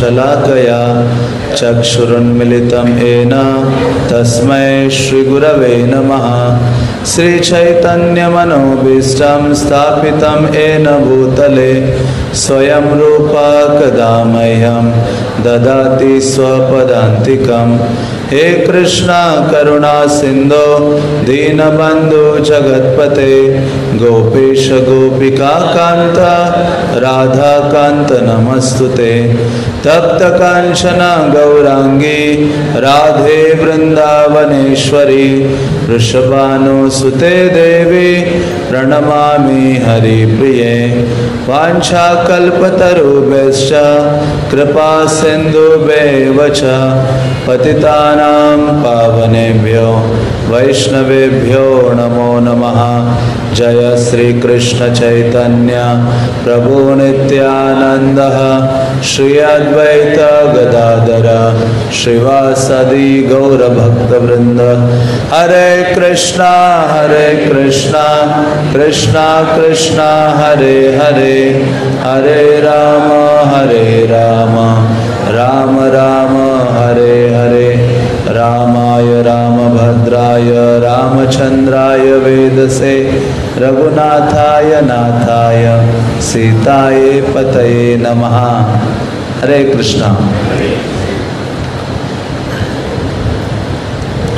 ज्ञानाञ्जनशलाकया चक्षुरुन्मिलितं येन तस्मै श्रीगुरवे नमः। श्रीचैतन्यमनोभीष्टं स्थापितं येन भूतले स्वयं रूपा कदा मह्यं ददाति स्वपदान्तिकं हे कृष्णा करुणा सिन्धो, दीनबन्धु जगत्पते, गोपेश गोपिका कान्त राधाकान्त नमस्तुते। तप्तकाञ्चन गौराङ्गी, राधे वृन्दावनेश्वरी वृषभानुसुते देवी, प्रणमामि हरिप्रिये। वाञ्छाकल्पतरुभ्यश्च कृपा सिन्धुभ्येव च पतितानां पावनेभ्यो वैष्णवेभ्यो नमो नमः। जय श्रीकृष्णचैतन्य प्रभु नित्यानन्दः। श्री अद्वैत गदाधर। श्रीवासदि गौरभक्तवृन्द। हरे कृष्णा हरे कृष्णा। कृष्णा कृष्णा, हरे हरे। हरे राम हरे राम। राम राम, हरे हरे। रामाय राम रामभद्राय रामचन्द्राय वेदसे, रघुनाथाय नाथाय, सीताय पतये नमः। हरे कृष्णा।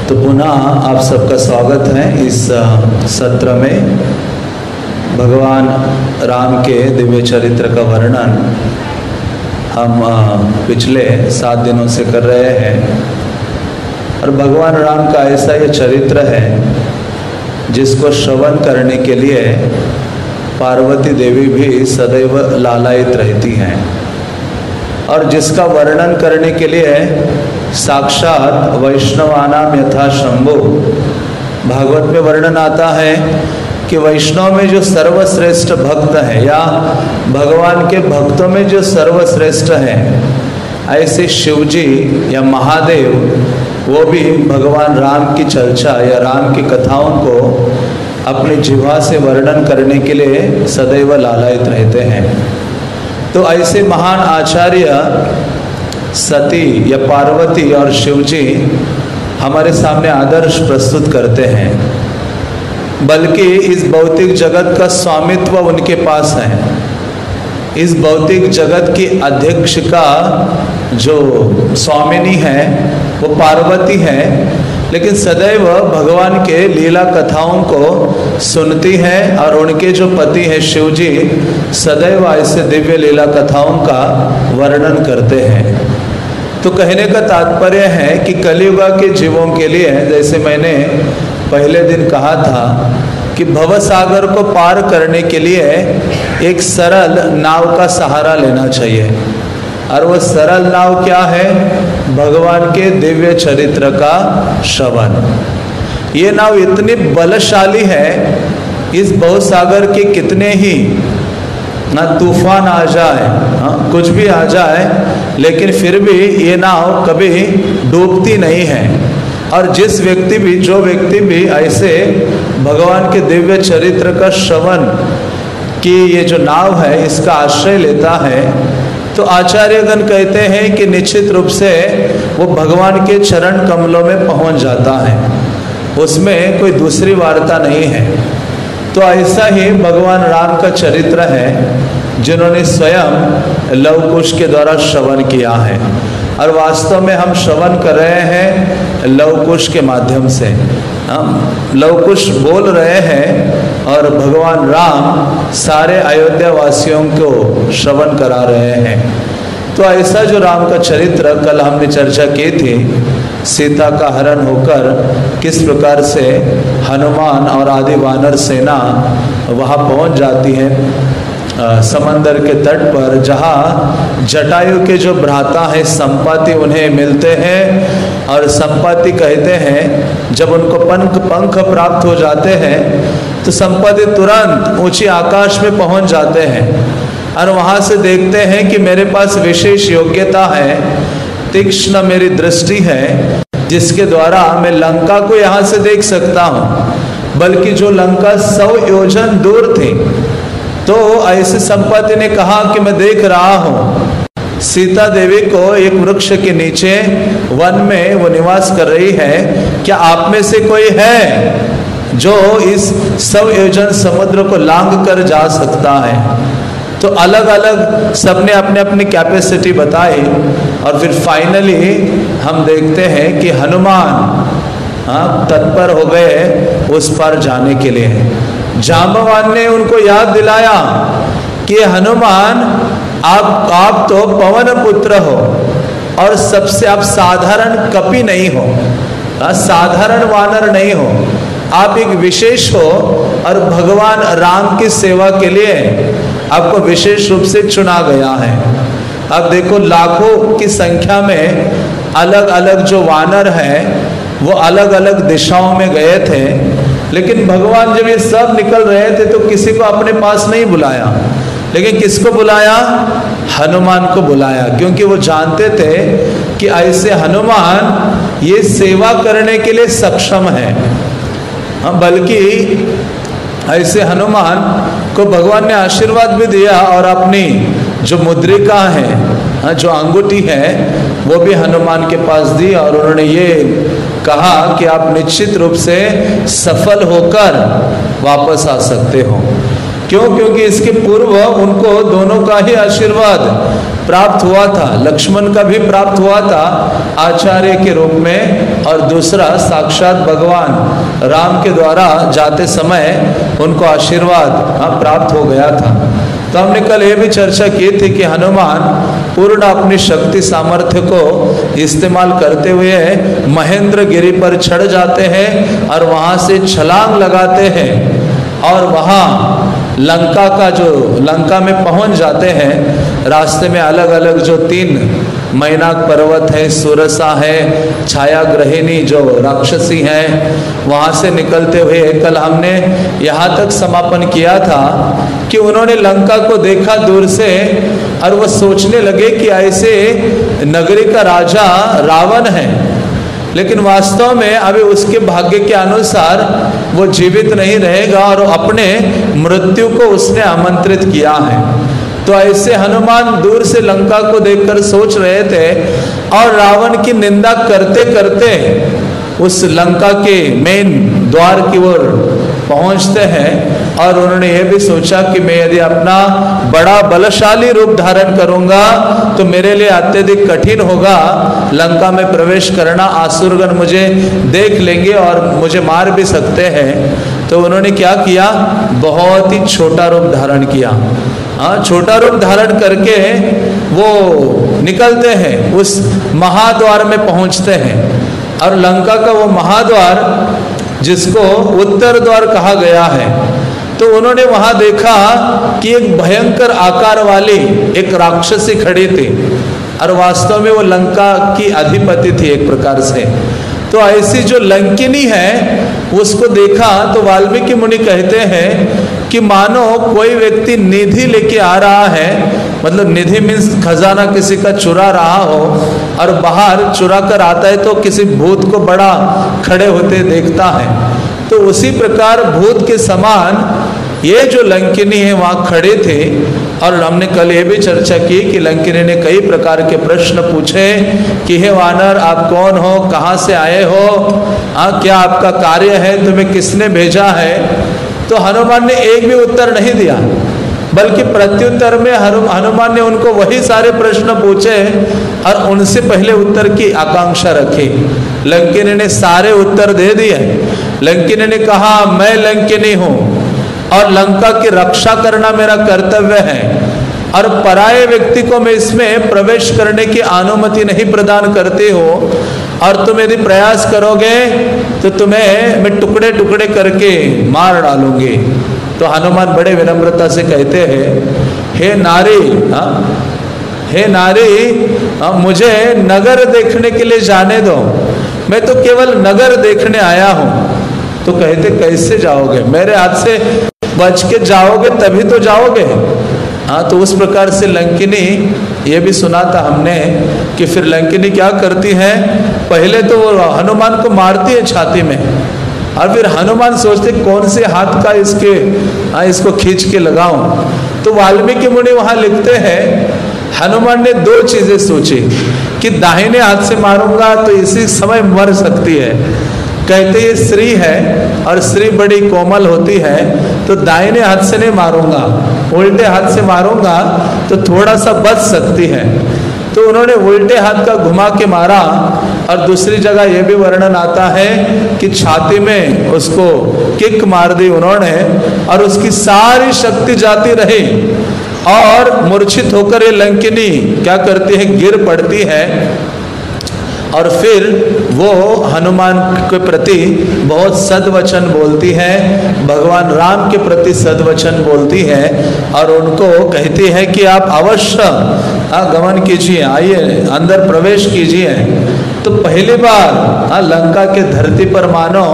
तो पुनः आप सबका स्वागत है इस सत्र में। भगवान राम के दिव्य चरित्र का वर्णन हम पिछले सात दिनों से कर रहे हैं। और भगवान राम का ऐसा ये चरित्र है, जिसको श्रवण करने के लिए पार्वती देवी भी सदैव लालायित रहती हैं। और जिसका वर्णन करने के लिए साक्षात वैष्णवानाम यथा शंभु। भागवत में वर्णन आता है कि वैष्णव में जो सर्वश्रेष्ठ भक्त है, या भगवान के भक्तों में जो सर्वश्रेष्ठ है, ऐसे शिवजी या महादेव वो भी भगवान राम की चर्चा या राम की कथाओं को अपनी जिह्वा से वर्णन करने के लिए सदैव लालायित रहते हैं। तो ऐसे महान आचार्य सती या पार्वती और शिवजी हमारे सामने आदर्श प्रस्तुत करते हैं। बल्कि इस भौतिक जगत का स्वामित्व उनके पास है। इस भौतिक जगत की अध्यक्ष का जो स्वामिनी है वो पार्वती है, लेकिन सदैव भगवान के लीला कथाओं को सुनती है और उनके जो पति हैं शिव जी सदैव ऐसे दिव्य लीला कथाओं का वर्णन करते हैं। तो कहने का तात्पर्य है कि कलियुगा के जीवों के लिए, जैसे मैंने पहले दिन कहा था, कि भव सागर को पार करने के लिए एक सरल नाव का सहारा लेना चाहिए। और वह सरल नाव क्या है? भगवान के दिव्य चरित्र का श्रवण। ये नाव इतनी बलशाली है, इस भवसागर के कितने ही, ना तूफ़ान आ जाए हाँ कुछ भी आ जाए, लेकिन फिर भी ये नाव कभी डूबती नहीं है। और जिस व्यक्ति भी, जो व्यक्ति भी ऐसे भगवान के दिव्य चरित्र का श्रवण की ये जो नाव है, इसका आश्रय लेता है तो आचार्यगण कहते हैं कि निश्चित रूप से वो भगवान के चरण कमलों में पहुँच जाता है। उसमें कोई दूसरी वार्ता नहीं है। तो ऐसा ही भगवान राम का चरित्र है, जिन्होंने स्वयं लवकुश के द्वारा श्रवण किया है। और वास्तव में हम श्रवण कर रहे हैं लवकुश के माध्यम से। हम लवकुश बोल रहे हैं और भगवान राम सारे अयोध्या वासियों को श्रवण करा रहे हैं। तो ऐसा जो राम का चरित्र कल हमने चर्चा की थी, सीता का हरण होकर किस प्रकार से हनुमान और आदि वानर सेना वहाँ पहुँच जाती है समंदर के तट पर, जहाँ जटायु के जो भ्राता हैं संपाति उन्हें मिलते हैं और संपाति कहते हैं, जब उनको पंख पंख प्राप्त हो जाते हैं तो संपाति तुरंत ऊँची आकाश में पहुँच जाते हैं और वहाँ से देखते हैं कि मेरे पास विशेष योग्यता है, तीक्ष्ण मेरी दृष्टि है, जिसके द्वारा मैं लंका को यहाँ से देख सकता हूँ। बल्कि जो लंका सौ योजन दूर थी तो ऐसे संपत्ति ने कहा कि मैं देख रहा हूँ। सीता देवी को एक वृक्ष के नीचे वन में वो निवास कर रही है। क्या आप में से कोई है जो इस सब योजन समुद्र को लांग कर जा सकता है? तो अलग अलग सबने अपने अपनी कैपेसिटी बताई और फिर फाइनली हम देखते हैं कि हनुमान हाँ तत्पर हो गए उस पर जाने के लिए। जामवान ने उनको याद दिलाया कि हनुमान, आप आप तो पवन पुत्र हो और सबसे आप साधारण कपि नहीं हो। साधारण वानर नहीं हो। आप एक विशेष हो और भगवान राम की सेवा के लिए आपको विशेष रूप से चुना गया है। अब देखो, लाखों की संख्या में अलग अलग जो वानर हैं, वो अलग अलग दिशाओं में गए थे। लेकिन भगवान जब ये सब निकल रहे थे तो किसी को अपने पास नहीं बुलाया। लेकिन किसको बुलाया? हनुमान को बुलाया, क्योंकि वो जानते थे कि ऐसे हनुमान ये सेवा करने के लिए सक्षम है। हाँ बल्कि ऐसे हनुमान को भगवान ने आशीर्वाद भी दिया और अपनी जो मुद्रिका है हाँ जो अंगूठी है, वो भी हनुमान के पास दी और उन्होंने ये कहा कि आप निश्चित रूप से सफल होकर वापस आ सकते हो। क्यों? क्योंकि इसके पूर्व उनको दोनों का ही आशीर्वाद प्राप्त हुआ था। लक्ष्मण का भी प्राप्त हुआ था आचार्य के रूप में और दूसरा साक्षात भगवान राम के द्वारा जाते समय उनको आशीर्वाद हाँ प्राप्त हो गया था। तो हमने कल ये भी चर्चा की थी कि हनुमान पूर्ण अपनी शक्ति सामर्थ्य को इस्तेमाल करते हुए महेंद्र गिरी पर चढ़ जाते हैं और वहाँ से छलांग लगाते हैं और वहाँ लंका का जो, लंका में पहुँच जाते हैं, रास्ते में अलग अलग जो तीन मैनाक पर्वत है, सुरसा है छाया ग्रहिणी जो राक्षसी है, वहाँ से निकलते हुए कल हमने यहाँ तक समापन किया था कि उन्होंने लंका को देखा दूर से और वो सोचने लगे कि ऐसे नगरी का राजा रावण है। लेकिन वास्तव में अभी उसके भाग्य के अनुसार वो जीवित नहीं रहेगा और अपने मृत्यु को उसने आमंत्रित किया है। तो ऐसे हनुमान दूर से लंका को देखकर सोच रहे थे और रावण की निंदा करते करते उस लंका के मेन द्वार की ओर पहुँचते हैं और उन्होंने ये भी सोचा कि मैं यदि अपना बड़ा बलशाली रूप धारण करूँगा तो मेरे लिए अत्यधिक कठिन होगा। लंका में प्रवेश करना, आसुरगण मुझे देख लेंगे और मुझे मार भी सकते हैं। तो उन्होंने क्या किया? बहुत ही छोटा रूप धारण किया। हाँ छोटा रूप धारण करके वो निकलते हैं, उस महाद्वार में पहुँचते हैं। और लंका का वो महाद्वार जिसको उत्तर द्वार कहा गया है। तो उन्होंने वहाँ देखा कि एक भयंकर आकार वाली एक राक्षसी खड़े थे और वास्तव में वो लंका की अधिपति थी एक प्रकार से। तो ऐसी जो लंकिनी है, उसको देखा तो वाल्मीकि मुनि कहते हैं कि मानो कोई व्यक्ति निधि लेके आ रहा है मतलब निधि मीन्स खजाना किसी का चुरा रहा हो और बाहर चुरा कर आता है तो किसी भूत को बड़ा खड़े होते देखता है। तो उसी प्रकार भूत के समान ये जो लंकिनी है, वहाँ खड़े थे और हमने कल ये भी चर्चा की कि लंकिनी ने कई प्रकार के प्रश्न पूछे कि, हे वानर, आप कौन हो? कहाँ से आए हो? हाँ क्या आपका कार्य है? तुम्हें किसने भेजा है? तो हनुमान ने एक भी उत्तर नहीं दिया। बल्कि प्रत्युत्तर में हनुमान ने उनको वही सारे प्रश्न पूछे और उनसे पहले उत्तर की आकांक्षा रखी। लंकिनी ने सारे उत्तर दे दिए। लंकिनी ने कहा, मैं लंकिनी हूँ और लंका की रक्षा करना मेरा कर्तव्य है और पराये व्यक्ति को मैं इसमें प्रवेश करने की अनुमति नहीं प्रदान करती हो। और तुम यदि प्रयास करोगे तो तुम्हें मैं टुकड़े टुकड़े करके मार डालूँगी। तो हनुमान बड़े विनम्रता से कहते हैं, हे नारी, हा? हे नारी, हा? मुझे नगर देखने के लिए जाने दो मैं तो केवल नगर देखने आया हूँ तो कहते, कैसे जाओगे मेरे हाथ से बच के जाओगे, तभी तो जाओगे हाँ तो उस प्रकार से लंकिनी ये भी सुना था हमने कि फिर लंकिनी क्या करती है पहले तो वो हनुमान को मारती है छाती में और फिर हनुमान सोचते, कौन से हाथ का इसके हाँ इसको खींच के लगाऊँ? तो वाल्मीकि मुनि वहाँ लिखते हैं, हनुमान ने दो चीज़ें सोची, कि दाहिने हाथ से मारूँगा तो इसी समय मर सकती है। कहते ये स्त्री है और स्त्री बड़ी कोमल होती है तो दाहिने हाथ से नहीं मारूँगा, उल्टे हाथ से मारूँगा तो थोड़ा सा बच सकती है। तो उन्होंने उल्टे हाथ का घुमा के मारा और दूसरी जगह यह भी वर्णन आता है कि छाती में उसको किक मार दी उन्होंने और उसकी सारी शक्ति जाती रही और मूर्छित होकर ये लंकिनी क्या करती है, गिर पड़ती है और फिर वो हनुमान के प्रति बहुत सदवचन बोलती है, भगवान राम के प्रति सदवचन बोलती है और उनको कहती है कि आप अवश्य गमन कीजिए, आइए, अंदर प्रवेश कीजिए। तो पहली बार हाँ लंका के धरती पर मानो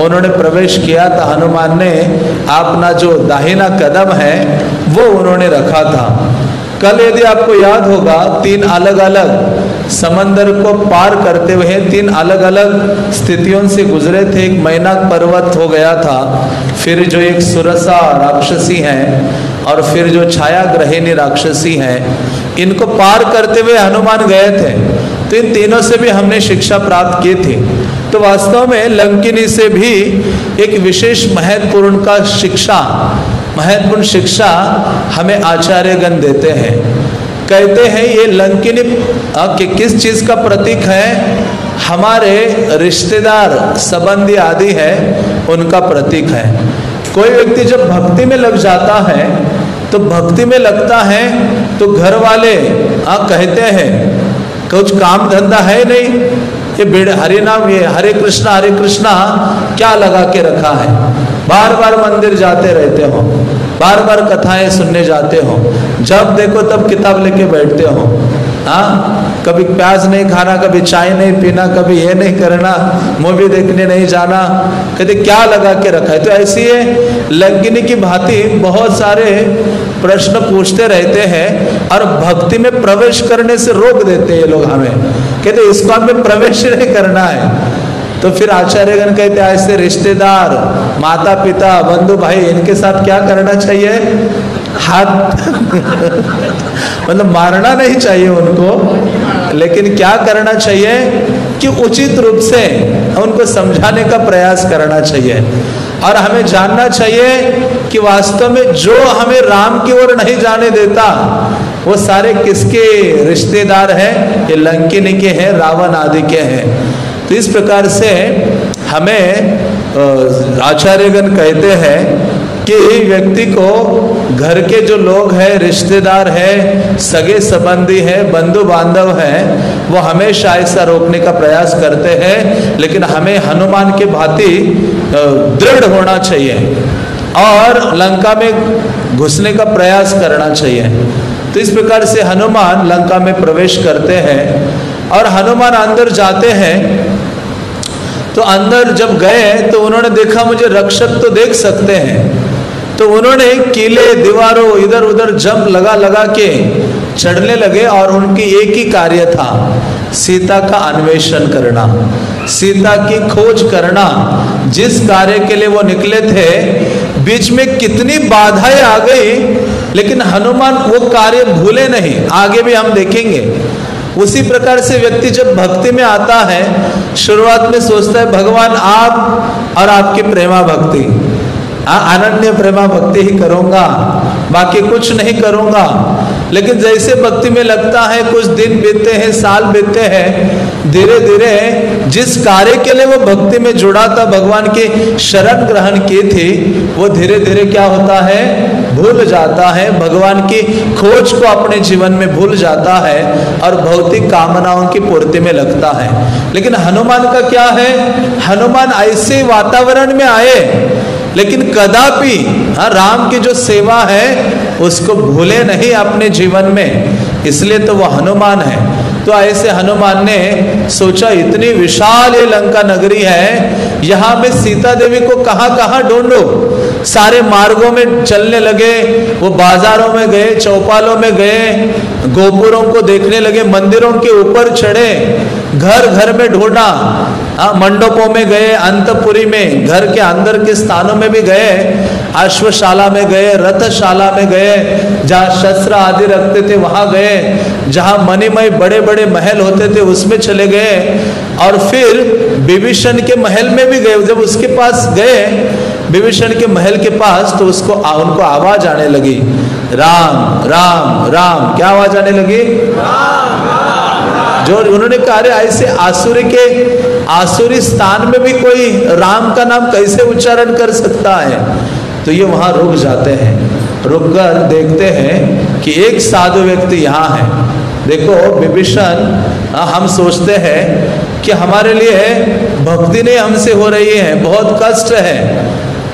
उन्होंने प्रवेश किया था, हनुमान ने अपना जो दाहिना कदम है, वो उन्होंने रखा था। कल यदि आपको याद होगा, तीन अलग अलग समंदर को पार करते हुए तीन अलग अलग स्थितियों से गुजरे थे। एक मैना पर्वत हो गया था, फिर जो एक सुरसा राक्षसी हैं और फिर जो छाया ग्रहिणी राक्षसी हैं, इनको पार करते हुए हनुमान गए थे। तो इन तीनों से भी हमने शिक्षा प्राप्त की थी। तो वास्तव में लंकिनी से भी एक विशेष महत्वपूर्ण का शिक्षा, महत्वपूर्ण शिक्षा हमें आचार्यगण देते हैं। कहते हैं, ये लंकिनी कि किस चीज़ का प्रतीक है? हमारे रिश्तेदार, संबंधी आदि है, उनका प्रतीक है। कोई व्यक्ति जब भक्ति में लग जाता है तो भक्ति में लगता है तो घर वाले आ कहते हैं, कुछ काम धंधा है नहीं? ये हरे नाम ये, हरे कृष्णा हरे कृष्णा, क्या लगा के रखा है? बार बार मंदिर जाते रहते हो। बार बार कथाएँ सुनने जाते हो। जब देखो तब किताब लेके बैठते हो। हाँ? कभी प्याज नहीं खाना, कभी चाय नहीं पीना, कभी ये नहीं करना, मूवी देखने नहीं जाना। कहते, क्या लगा के रखा है? तो ऐसी है लंकिनी की भांति बहुत सारे प्रश्न पूछते रहते हैं और भक्ति में प्रवेश करने से रोक देते हैं ये लोग हमें। कहते, इसको हमें प्रवेश नहीं करना है। तो फिर आचार्यगण कहते ऐसे रिश्तेदार माता पिता बंधु भाई इनके साथ क्या करना चाहिए? हाथ मतलब मारना नहीं चाहिए उनको, लेकिन क्या करना चाहिए कि उचित रूप से उनको समझाने का प्रयास करना चाहिए। और हमें जानना चाहिए कि वास्तव में जो हमें राम की ओर नहीं जाने देता, वो सारे किसके रिश्तेदार हैं? ये लंकिन के हैं, रावण आदि के हैं। तो इस प्रकार से हमें आचार्यगण कहते हैं कि व्यक्ति को घर के जो लोग हैं, रिश्तेदार हैं, सगे संबंधी हैं बंधु बांधव हैं, वो हमेशा ऐसा रोकने का प्रयास करते हैं, लेकिन हमें हनुमान के भांति दृढ़ होना चाहिए और लंका में घुसने का प्रयास करना चाहिए। तो इस प्रकार से हनुमान लंका में प्रवेश करते हैं। और हनुमान अंदर जाते हैं तो अंदर जब गए तो उन्होंने देखा, मुझे रक्षक तो देख सकते हैं। तो उन्होंने किले, दीवारों इधर उधर जंप लगा लगा के चढ़ने लगे और उनकी एक ही कार्य था, सीता का अन्वेषण करना। सीता की खोज करना। जिस कार्य के लिए वो निकले थे, बीच में कितनी बाधाएँ आ गई, लेकिन हनुमान वो कार्य भूले नहीं। आगे भी हम देखेंगे। उसी प्रकार से व्यक्ति जब भक्ति में आता है, शुरुआत में सोचता है, भगवान, आप और आपकी प्रेमा भक्ति। अनन्य प्रेमा भक्ति ही करूँगा, बाकी कुछ नहीं करूँगा। लेकिन जैसे भक्ति में लगता है, कुछ दिन बीतते हैं, साल बीतते हैं, धीरे धीरे जिस कार्य के लिए वो भक्ति में जुड़ा था, भगवान की शरण ग्रहण की थी, वो धीरे धीरे क्या होता है, भूल जाता है। भगवान की खोज को अपने जीवन में भूल जाता है और भौतिक कामनाओं की पूर्ति में लगता है। लेकिन हनुमान का क्या है? हनुमान ऐसे वातावरण में आए, लेकिन कदापि हाँ राम की जो सेवा है उसको भूले नहीं अपने जीवन में, इसलिए तो वो हनुमान है। तो ऐसे हनुमान ने सोचा, इतनी विशाल ये लंका नगरी है, यहाँ में सीता देवी को कहाँ कहाँ ढूंढो? सारे मार्गों में चलने लगे, वो बाजारों में गए, चौपालों में गए, गोपुरों को देखने लगे, मंदिरों के ऊपर चढ़े। घर घर में ढूंढा। हाँ मंडपों में गए, अंतपुरी में, घर के अंदर के स्थानों में भी गए, अश्वशाला में गए, रथशाला में गए, जहाँ शस्त्र आदि रखते थे, वहाँ गए, जहाँ मणिमय बड़े बड़े महल होते थे, उसमें चले गए, और फिर विभीषण के महल में भी गए। जब उसके पास गए, विभीषण के महल के पास तो उसको उनको आवाज़ आने लगी। राम राम राम, क्या आवाज़ आने लगी? जो उन्होंने कहा अरे ऐसे आसुरी के, आसुरी स्थान में भी कोई राम का नाम कैसे उच्चारण कर सकता है? तो ये वहाँ रुक जाते हैं। रुक कर देखते हैं कि एक साधु व्यक्ति यहाँ है। देखो, विभीषण हम सोचते हैं कि हमारे लिए भक्ति नहीं हमसे हो रही है, बहुत कष्ट है।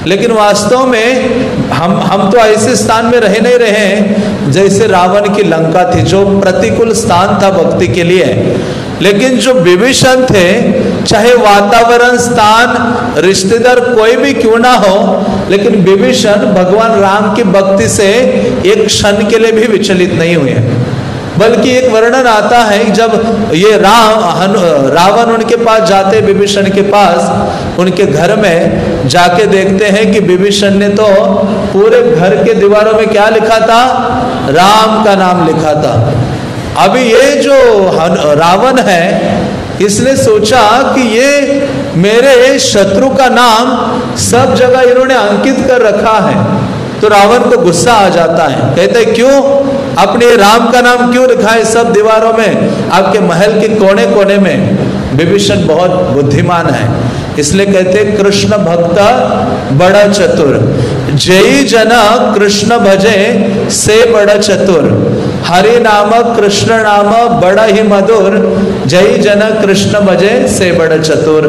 लेकिन वास्तव में हम हम तो ऐसे स्थान में रह नहीं रहे हैं, जैसे रावण की लंका थी, जो प्रतिकूल स्थान था भक्ति के लिए। लेकिन जो विभीषण थे, चाहे वातावरण, स्थान, रिश्तेदार कोई भी क्यों ना हो, लेकिन विभीषण भगवान राम की भक्ति से एक क्षण के लिए भी विचलित नहीं हुए। बल्कि एक वर्णन आता है जब ये राम रावण उनके पास जाते, विभीषण के पास, उनके घर में जाके देखते हैं कि विभीषण ने तो पूरे घर के दीवारों में क्या लिखा था? राम का नाम लिखा था। अभी ये जो रावण है, इसने सोचा कि ये मेरे शत्रु का नाम सब जगह इन्होंने अंकित कर रखा है। तो रावण को गुस्सा आ जाता है। कहते क्यों? अपने राम का नाम क्यों लिखा है सब दीवारों में? आपके महल के कोने कोने में। विभीषण बहुत बुद्धिमान है। इसलिए कहते कृष्ण भक्त बड़ा चतुर। जय जन कृष्ण भजे से बड़ा चतुर। हरि नाम कृष्ण नाम बड़ा ही मधुर। जय जन कृष्ण भजे से बड़ा चतुर।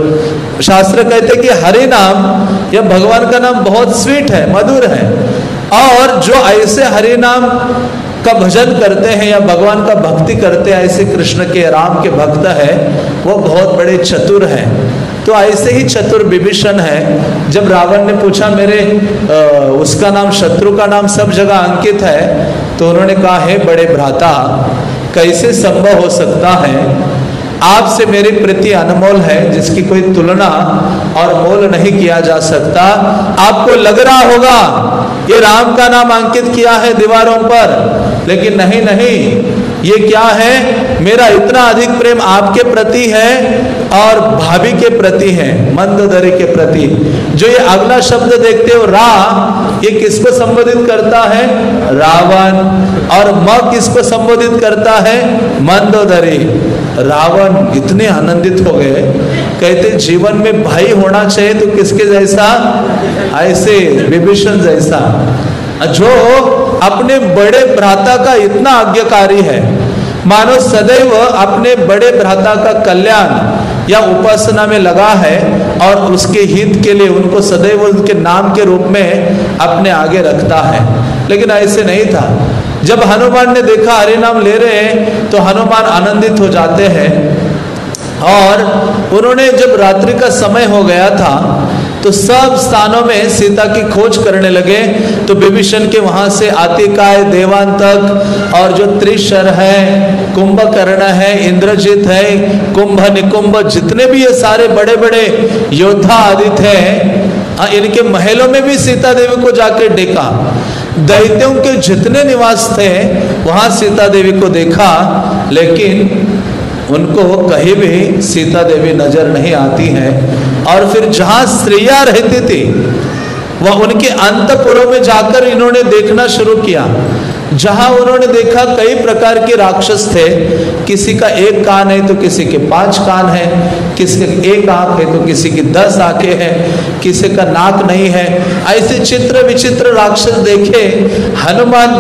शास्त्र कहते कि हरि नाम यह भगवान का नाम बहुत स्वीट है, मधुर है। और जो ऐसे हरि नाम का भजन करते हैं या भगवान का भक्ति करते हैं ऐसे कृष्ण के राम के भक्त है वो बहुत बड़े चतुर हैं। तो ऐसे ही चतुर विभीषण है। जब रावण ने पूछा मेरे आ, उसका नाम शत्रु का नाम सब जगह अंकित है? तो उन्होंने कहा है बड़े भ्राता कैसे संभव हो सकता है? आपसे मेरे प्रति अनमोल है जिसकी कोई तुलना और मोल नहीं किया जा सकता। आपको लग रहा होगा ये राम का नाम अंकित किया है दीवारों पर, लेकिन नहीं नहीं, ये क्या है? मेरा इतना अधिक प्रेम आपके प्रति है और भाभी के प्रति है, मंदोदरी के प्रति। जो ये अगला शब्द देखते हो, रा, ये किसको संबोधित करता है? रावण। और म किसको संबोधित करता है? मंदोदरी। रावण इतने आनंदित हो गए, कहते जीवन में भाई होना चाहिए तो किसके जैसा? ऐसे विभीषण जैसा। जो अपने बड़े भ्राता का इतना आज्ञाकारी है मानो सदैव अपने बड़े भ्राता का कल्याण या उपासना में लगा है और उसके हित के लिए उनको सदैव उनके नाम के रूप में अपने आगे रखता है। लेकिन ऐसे नहीं था। जब हनुमान ने देखा हरे नाम ले रहे हैं तो हनुमान आनंदित हो जाते हैं। और उन्होंने जब रात्रि का समय हो गया था तो सब स्थानों में सीता की खोज करने लगे। तो विभीषण के वहाँ से आतिकाय देवांतक और जो त्रिशर है, कुंभकर्ण है, इंद्रजित है, कुंभ निकुंभ, जितने भी ये सारे बड़े बड़े योद्धा आदि थे हाँ इनके महलों में भी सीता देवी को जाकर देखा। दैत्यों के जितने निवास थे, वहाँ सीता देवी को देखा, लेकिन उनको कहीं भी सीता देवी नज़र नहीं आती हैं। और फिर जहाँ स्त्रियाँ रहती थी, वह उनके अंतपुरों में जाकर इन्होंने देखना शुरू किया। जहाँ उन्होंने देखा कई प्रकार के राक्षस थे, किसी का एक कान है तो किसी के पाँच कान है, किसी के एक आँख है तो किसी की दस आँखें हैं, किसी का नाक नहीं है। ऐसे चित्र विचित्र राक्षस देखे, हनुमान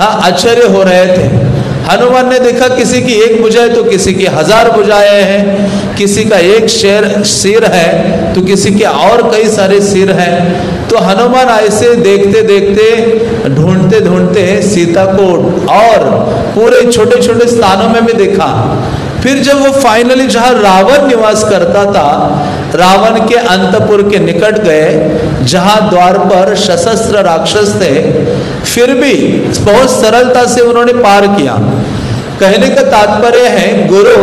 आश्चर्य हो रहे थे। हनुमान ने देखा किसी की एक बुझाए तो किसी की हज़ार बुझाए हैं। किसी का एक शेर, सिर है तो किसी के और कई सारे सिर हैं। तो हनुमान ऐसे देखते देखते, ढूंढते ढूंढते सीता को और पूरे छोटे छोटे स्थानों में भी देखा। फिर जब वो फाइनली जहाँ रावण निवास करता था, रावण के अंतपुर के निकट गए, जहाँ द्वार पर सशस्त्र राक्षस थे फिर भी बहुत सरलता से उन्होंने पार किया। कहने का तात्पर्य है, गुरु,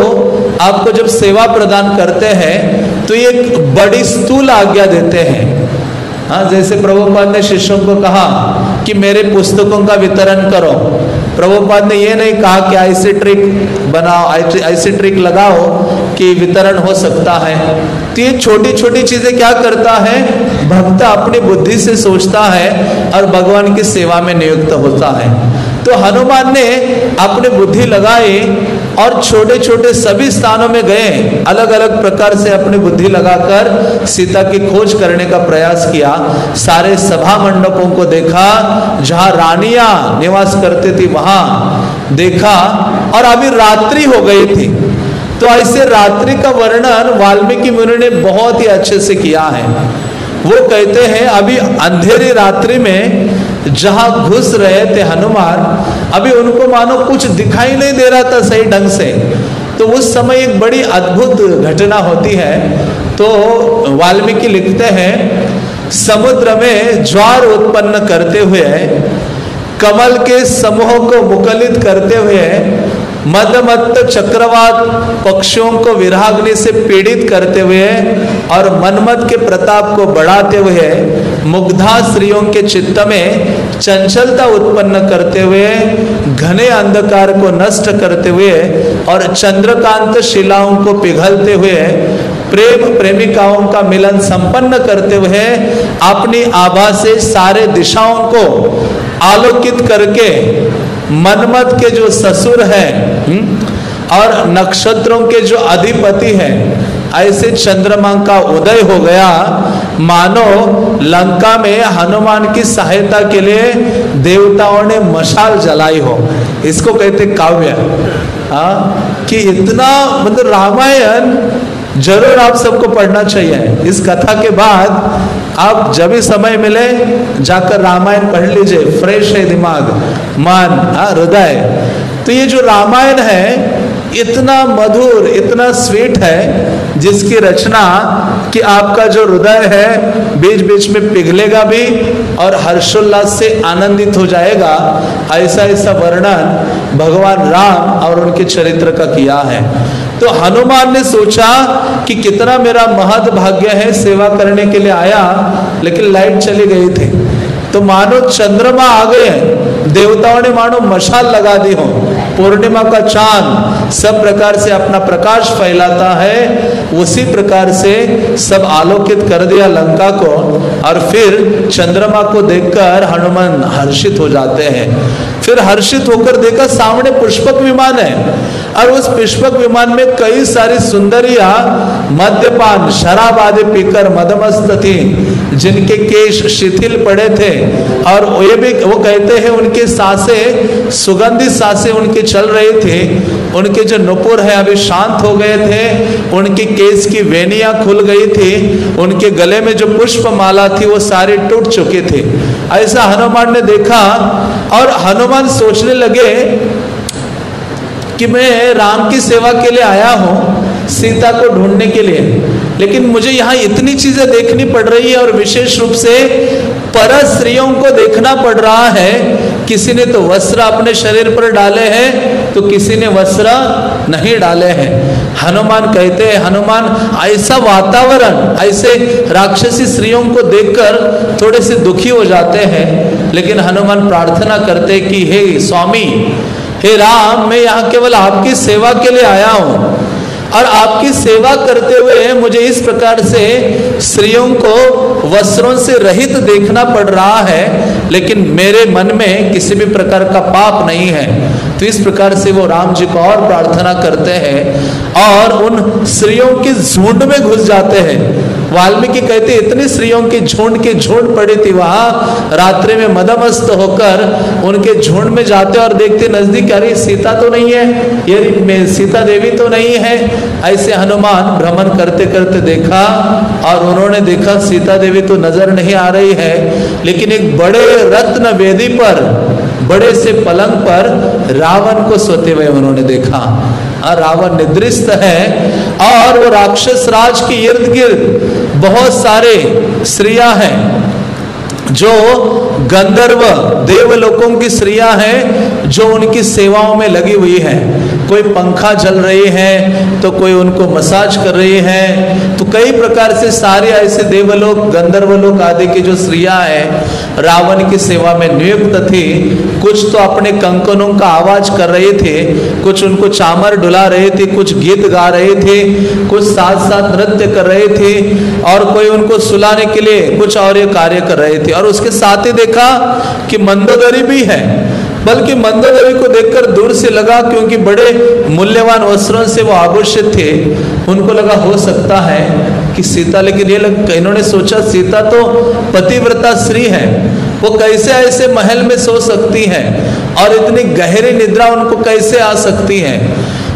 आपको जब सेवा प्रदान करते हैं तो ये एक बड़ी स्थूल आज्ञा देते हैं। हाँ जैसे प्रभुपाद ने शिष्यों को कहा कि मेरे पुस्तकों का वितरण करो। प्रभुपाद ने ये नहीं कहा कि ऐसी ट्रिक बनाओ ऐसी ट्रिक लगाओ कि वितरण हो सकता है। तो ये छोटी छोटी चीज़ें क्या करता है? भक्त अपनी बुद्धि से सोचता है और भगवान की सेवा में नियुक्त होता है। तो हनुमान ने अपनी बुद्धि लगाई और छोटे छोटे सभी स्थानों में गए अलग अलग प्रकार से अपनी बुद्धि लगाकर सीता की खोज करने का प्रयास किया। सारे सभा मंडपों को देखा, जहाँ रानियाँ निवास करती थी, वहाँ देखा और अभी रात्रि हो गई थी। तो ऐसे रात्रि का वर्णन वाल्मीकि मुनि ने बहुत ही अच्छे से किया है। वो कहते हैं, अभी अंधेरी रात्रि में जहाँ घुस रहे थे हनुमान, अभी उनको मानो कुछ दिखाई नहीं दे रहा था सही ढंग से। तो उस समय एक बड़ी अद्भुत घटना होती है। तो वाल्मीकि लिखते हैं, समुद्र में ज्वार उत्पन्न करते हुए, कमल के समूह को मुकलित करते हुए मदमत्त चक्रवात पक्षियों को विराग्नि से पीड़ित करते हुए और मनमत के प्रताप को बढ़ाते हुए मुग्धा स्त्रियों के चित्त में चंचलता उत्पन्न करते हुए घने अंधकार को नष्ट करते हुए और चंद्रकांत शिलाओं को पिघलते हुए प्रेम प्रेमिकाओं का मिलन संपन्न करते हुए अपनी आभा से सारे दिशाओं को आलोकित करके मनमत के जो ससुर हैं हम्म, और नक्षत्रों के जो अधिपति है ऐसे चंद्रमा का उदय हो गया। मानो लंका में हनुमान की सहायता के लिए देवताओं ने मशाल जलाई हो। इसको कहते काव्य। हाँ कि इतना मतलब रामायण ज़रूर आप सबको पढ़ना चाहिए। इस कथा के बाद आप जब भी समय मिले जाकर रामायण पढ़ लीजिए। फ्रेश है दिमाग मन हाँ, हृदय। तो ये जो रामायण है इतना मधुर इतना स्वीट है जिसकी रचना कि आपका जो हृदय है बीच बीच में पिघलेगा भी और हर्षोल्लास से आनंदित हो जाएगा। ऐसा ऐसा वर्णन भगवान राम और उनके चरित्र का किया है। तो हनुमान ने सोचा कि कितना मेरा महद भाग्य है, सेवा करने के लिए आया, लेकिन लाइट चली गई थी। तो मानो चंद्रमा आ गए हैं। देवताओं ने मानो मशाल लगा दी हो। पूर्णिमा का चाँद सब प्रकार से अपना प्रकाश फैलाता है। उसी प्रकार से सब आलोकित कर दिया लंका को और फिर चंद्रमा को देखकर हनुमान हर्षित हो जाते हैं। फिर हर्षित होकर देखा सामने पुष्पक विमान है और उस पुष्पक विमान में कई सारी सुंदरिया, मद्यपान, शराब आदि पीकर मदमस्त थी, जिनके केश शिथिल पड़े थे और ये भी वो कहते हैं उनके साँसें सुगंधित साँसें उनके चल रही थी। उनके जो नुपुर है अभी शांत हो गए थे, उनकी केस की वेनिया खुल गई थी, उनके गले में जो पुष्प माला थी, वो सारे टूट चुके थे। ऐसा हनुमान ने देखा और हनुमान सोचने लगे कि मैं राम की सेवा के लिए आया हूँ, सीता को ढूँढने के लिए। लेकिन मुझे यहाँ इतनी चीज़ें देखनी पड़ रही है और विशेष रूप से पर स्त्रियों को देखना पड़ रहा है, किसी ने तो वस्त्र अपने शरीर पर डाले हैं तो किसी ने वस्त्र नहीं डाले हैं। हनुमान कहते हैं, हनुमान, ऐसा वातावरण, ऐसे राक्षसी स्त्रियों को देखकर थोड़े से दुखी हो जाते हैं। लेकिन हनुमान प्रार्थना करते कि, हे स्वामी, हे राम, मैं यहाँ केवल आपकी सेवा के लिए आया हूँ और आपकी सेवा करते हुए मुझे इस प्रकार से स्त्रियों को वस्त्रों से रहित देखना पड़ रहा है, लेकिन मेरे मन में किसी भी प्रकार का पाप नहीं है। तो इस प्रकार से वो राम जी को और प्रार्थना करते हैं और उन स्त्रियों की झुंड में घुस जाते हैं। वाल्मीकि कहते इतनी स्त्रियों की झुंड की झुंड पड़े थी वहाँ। रात्रि में मदमस्त होकर उनके झुंड में जाते और देखते नज़दीक अरे सीता तो नहीं है? ये सीता देवी तो नहीं है? ऐसे हनुमान भ्रमण करते करते देखा और उन्होंने देखा, सीता देवी तो नज़र नहीं आ रही है। लेकिन एक बड़े रत्न वेदी पर बड़े से पलंग पर रावण को सोते हुए उन्होंने देखा। रावण निद्रिस्त है और वो राक्षस राज के इर्द गिर्द बहुत सारे स्त्रियाँ हैं जो गंधर्व देवलोकों की स्त्रिया हैं, जो उनकी सेवाओं में लगी हुई है। कोई पंखा जल रही है तो कोई उनको मसाज कर रही है। तो कई प्रकार से सारे ऐसे देवलोक, गंधर्वलोक आदि की जो स्त्रिया हैं रावण की सेवा में नियुक्त थे। कुछ तो अपने कंकनों का आवाज़ कर रहे थे। कुछ उनको चामर डुला रहे थे, कुछ गीत गा रहे थे, कुछ साथ साथ नृत्य कर रहे थे और कोई उनको सुलाने के लिए कुछ और ये कार्य कर रहे थे। और उसके साथ ही देखा कि मंदोदरी भी है। बल्कि मंदोदरी को देखकर दूर से लगा क्योंकि बड़े मूल्यवान वस्त्रों से वो आभूषित थे। उनको लगा हो सकता है कि सीता, लेकिन ये लग, इन्होंने सोचा, सीता तो पतिव्रता श्री है। वो कैसे ऐसे महल में सो सकती है? और इतनी गहरी निद्रा उनको कैसे आ सकती है?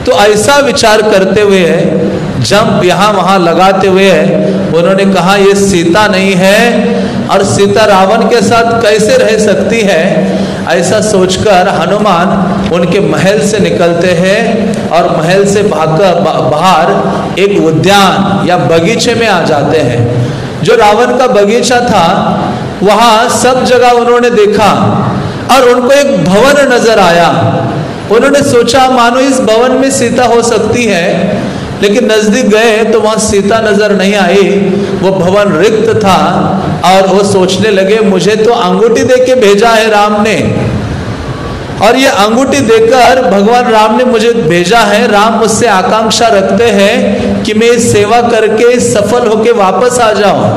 तो ऐसा विचार करते हुए है जंप यहाँ वहाँ लगाते हुए है उन्होंने कहा, ये सीता नहीं है, और सीता रावण के साथ कैसे रह सकती है? ऐसा सोचकर हनुमान उनके महल से निकलते हैं और महल से भागकर बाहर एक उद्यान या बगीचे में आ जाते हैं। जो रावण का बगीचा था, वहाँ सब जगह उन्होंने देखा और उनको एक भवन नज़र आया। उन्होंने सोचा, मानो इस भवन में सीता हो सकती है, लेकिन नज़दीक गए तो वहाँ सीता नज़र नहीं आई। वो भवन रिक्त था और वो सोचने लगे, मुझे तो अंगूठी दे के भेजा है राम ने। और ये अंगूठी देकर भगवान राम ने मुझे भेजा है। राम मुझसे आकांक्षा रखते हैं कि मैं सेवा करके सफल होके वापस आ जाऊँ।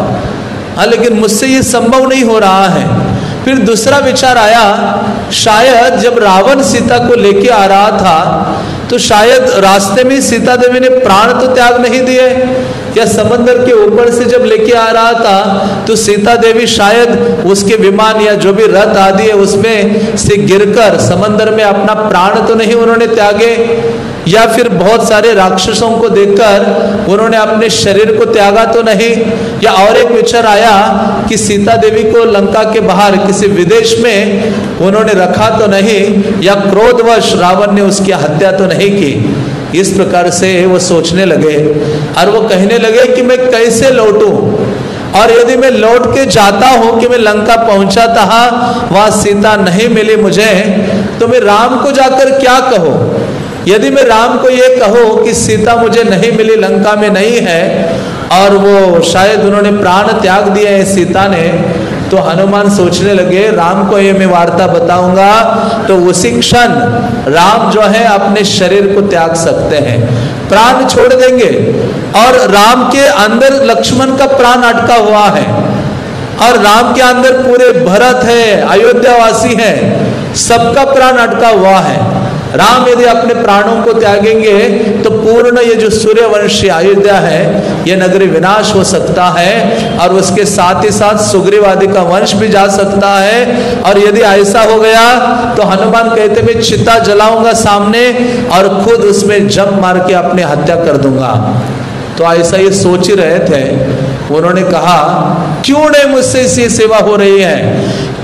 हाँ लेकिन मुझसे ये संभव नहीं हो रहा है। फिर दूसरा विचार आया, शायद जब रावण सीता को लेके आ रहा था तो शायद रास्ते में सीता देवी ने प्राण तो त्याग नहीं दिए, या समंदर के ऊपर से जब लेके आ रहा था तो सीता देवी शायद उसके विमान या जो भी रथ आदि है, उसमें से गिरकर समंदर में अपना प्राण तो नहीं उन्होंने त्यागे। या फिर बहुत सारे राक्षसों को देखकर उन्होंने अपने शरीर को त्यागा तो नहीं, या और एक विचार आया कि सीता देवी को लंका के बाहर किसी विदेश में उन्होंने रखा तो नहीं, या क्रोधवश रावण ने उसकी हत्या तो नहीं की। इस प्रकार से वो सोचने लगे और वो कहने लगे कि मैं कैसे लौटूं? और यदि मैं लौट के जाता हूँ कि मैं लंका पहुँचा था वहाँ सीता नहीं मिली मुझे तो मैं राम को जाकर क्या कहो? यदि मैं राम को ये कहो कि सीता मुझे नहीं मिली, लंका में नहीं है, और वो शायद उन्होंने प्राण त्याग दिए हैं सीता ने तो हनुमान सोचने लगे, राम को ये मैं वार्ता बताऊँगा। तो उसी क्षण राम जो है अपने शरीर को त्याग सकते हैं। प्राण छोड़ देंगे, और राम के अंदर लक्ष्मण का प्राण अटका हुआ है। और राम के अंदर पूरे भरत है, अयोध्यावासी है, सबका प्राण अटका हुआ है। राम यदि अपने प्राणों को त्यागेंगे तो पूर्ण ये जो सूर्यवंशी अयोध्या है, ये नगरी विनाश हो सकता है, और उसके साथ ही साथ सुग्रीवादी का वंश भी जा सकता है। और यदि ऐसा हो गया तो हनुमान कहते, मैं चिता जलाऊँगा सामने और खुद उसमें जम मार के अपनी हत्या कर दूँगा। तो ऐसा ये सोच ही रहे थे। उन्होंने कहा, क्यों नहीं मुझसे ये सेवा हो रही है?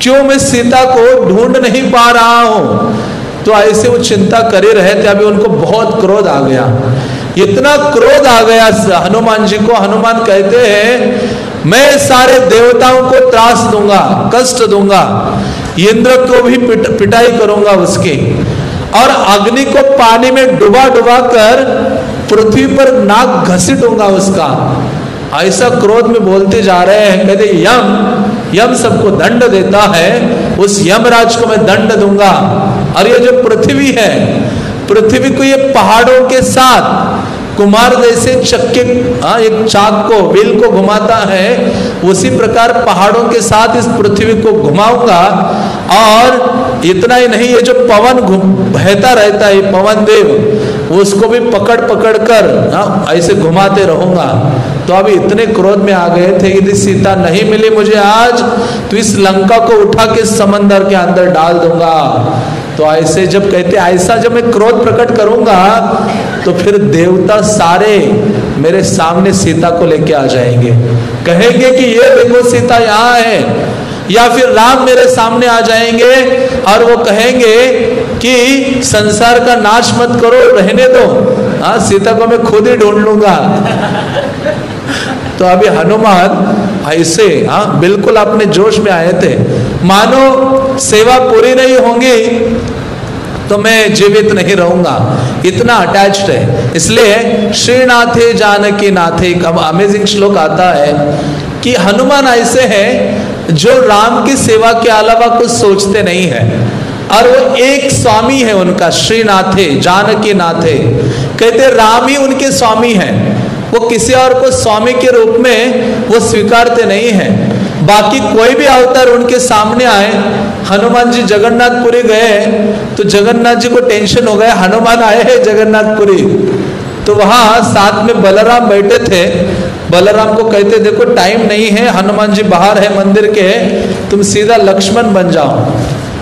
क्यों मैं सीता को ढूंढ नहीं पा रहा हूँ? तो ऐसे वो चिंता करे रहे थे अभी उनको बहुत क्रोध आ गया। इतना क्रोध आ गया हनुमान जी को। हनुमान कहते हैं मैं सारे देवताओं को त्रास दूँगा कष्ट दूँगा इंद्र को भी पिट, पिटाई करूँगा उसकी। और अग्नि को पानी में डुबा डुबा कर पृथ्वी पर नाक घसीटूँगा उसका। ऐसा क्रोध में बोलते जा रहे हैं कहते यम यम सबको दंड देता है उस यमराज को मैं दंड दूँगा। और ये जो पृथ्वी है पृथ्वी को ये पहाड़ों के साथ कुमार जैसे चक्के हाँ एक चाक को व्हील को घुमाता है उसी प्रकार पहाड़ों के साथ इस पृथ्वी को घुमाऊँगा। और इतना ही नहीं ये जो पवन बहता रहता है पवन देव उसको भी पकड़ पकड़ कर हाँ, ऐसे घुमाते रहूँगा। तो अभी इतने क्रोध में आ गए थे यदि सीता नहीं मिली मुझे आज तो इस लंका को उठा के समंदर के अंदर डाल दूँगा। तो ऐसे जब कहते, ऐसा जब मैं क्रोध प्रकट करूँगा तो फिर देवता सारे मेरे सामने सीता को लेके आ जाएँगे। कहेंगे कि ये देखो, सीता यहाँ है। या फिर राम मेरे सामने आ जाएँगे और वो कहेंगे कि, संसार का नाश मत करो, रहने दो। हाँ सीता को मैं खुद ही ढूंढ लूँगा। तो अभी हनुमान ऐसे हाँ बिल्कुल अपने जोश में आए थे। मानो सेवा पूरी नहीं होंगी तो मैं जीवित नहीं रहूँगा। इतना अटैच्ड है। इसलिए श्रीनाथे जानकी नाथे, एक अमेजिंग श्लोक आता है कि हनुमान ऐसे हैं जो राम की सेवा के अलावा कुछ सोचते नहीं है। और वो एक स्वामी है उनका, श्रीनाथे, जानकी नाथे। कहते राम ही उनके स्वामी हैं। वो किसी और को स्वामी के रूप में वो स्वीकारते नहीं है। बाकी कोई भी अवतार उनके सामने आए, हनुमान जी जगन्नाथपुरी गए तो जगन्नाथ जी को टेंशन हो गया, हनुमान आए हैं जगन्नाथपुरी। तो वहाँ साथ में बलराम बैठे थे। बलराम को कहते, देखो टाइम नहीं है, हनुमान जी बाहर है, मंदिर के तुम सीधा लक्ष्मण बन जाओ।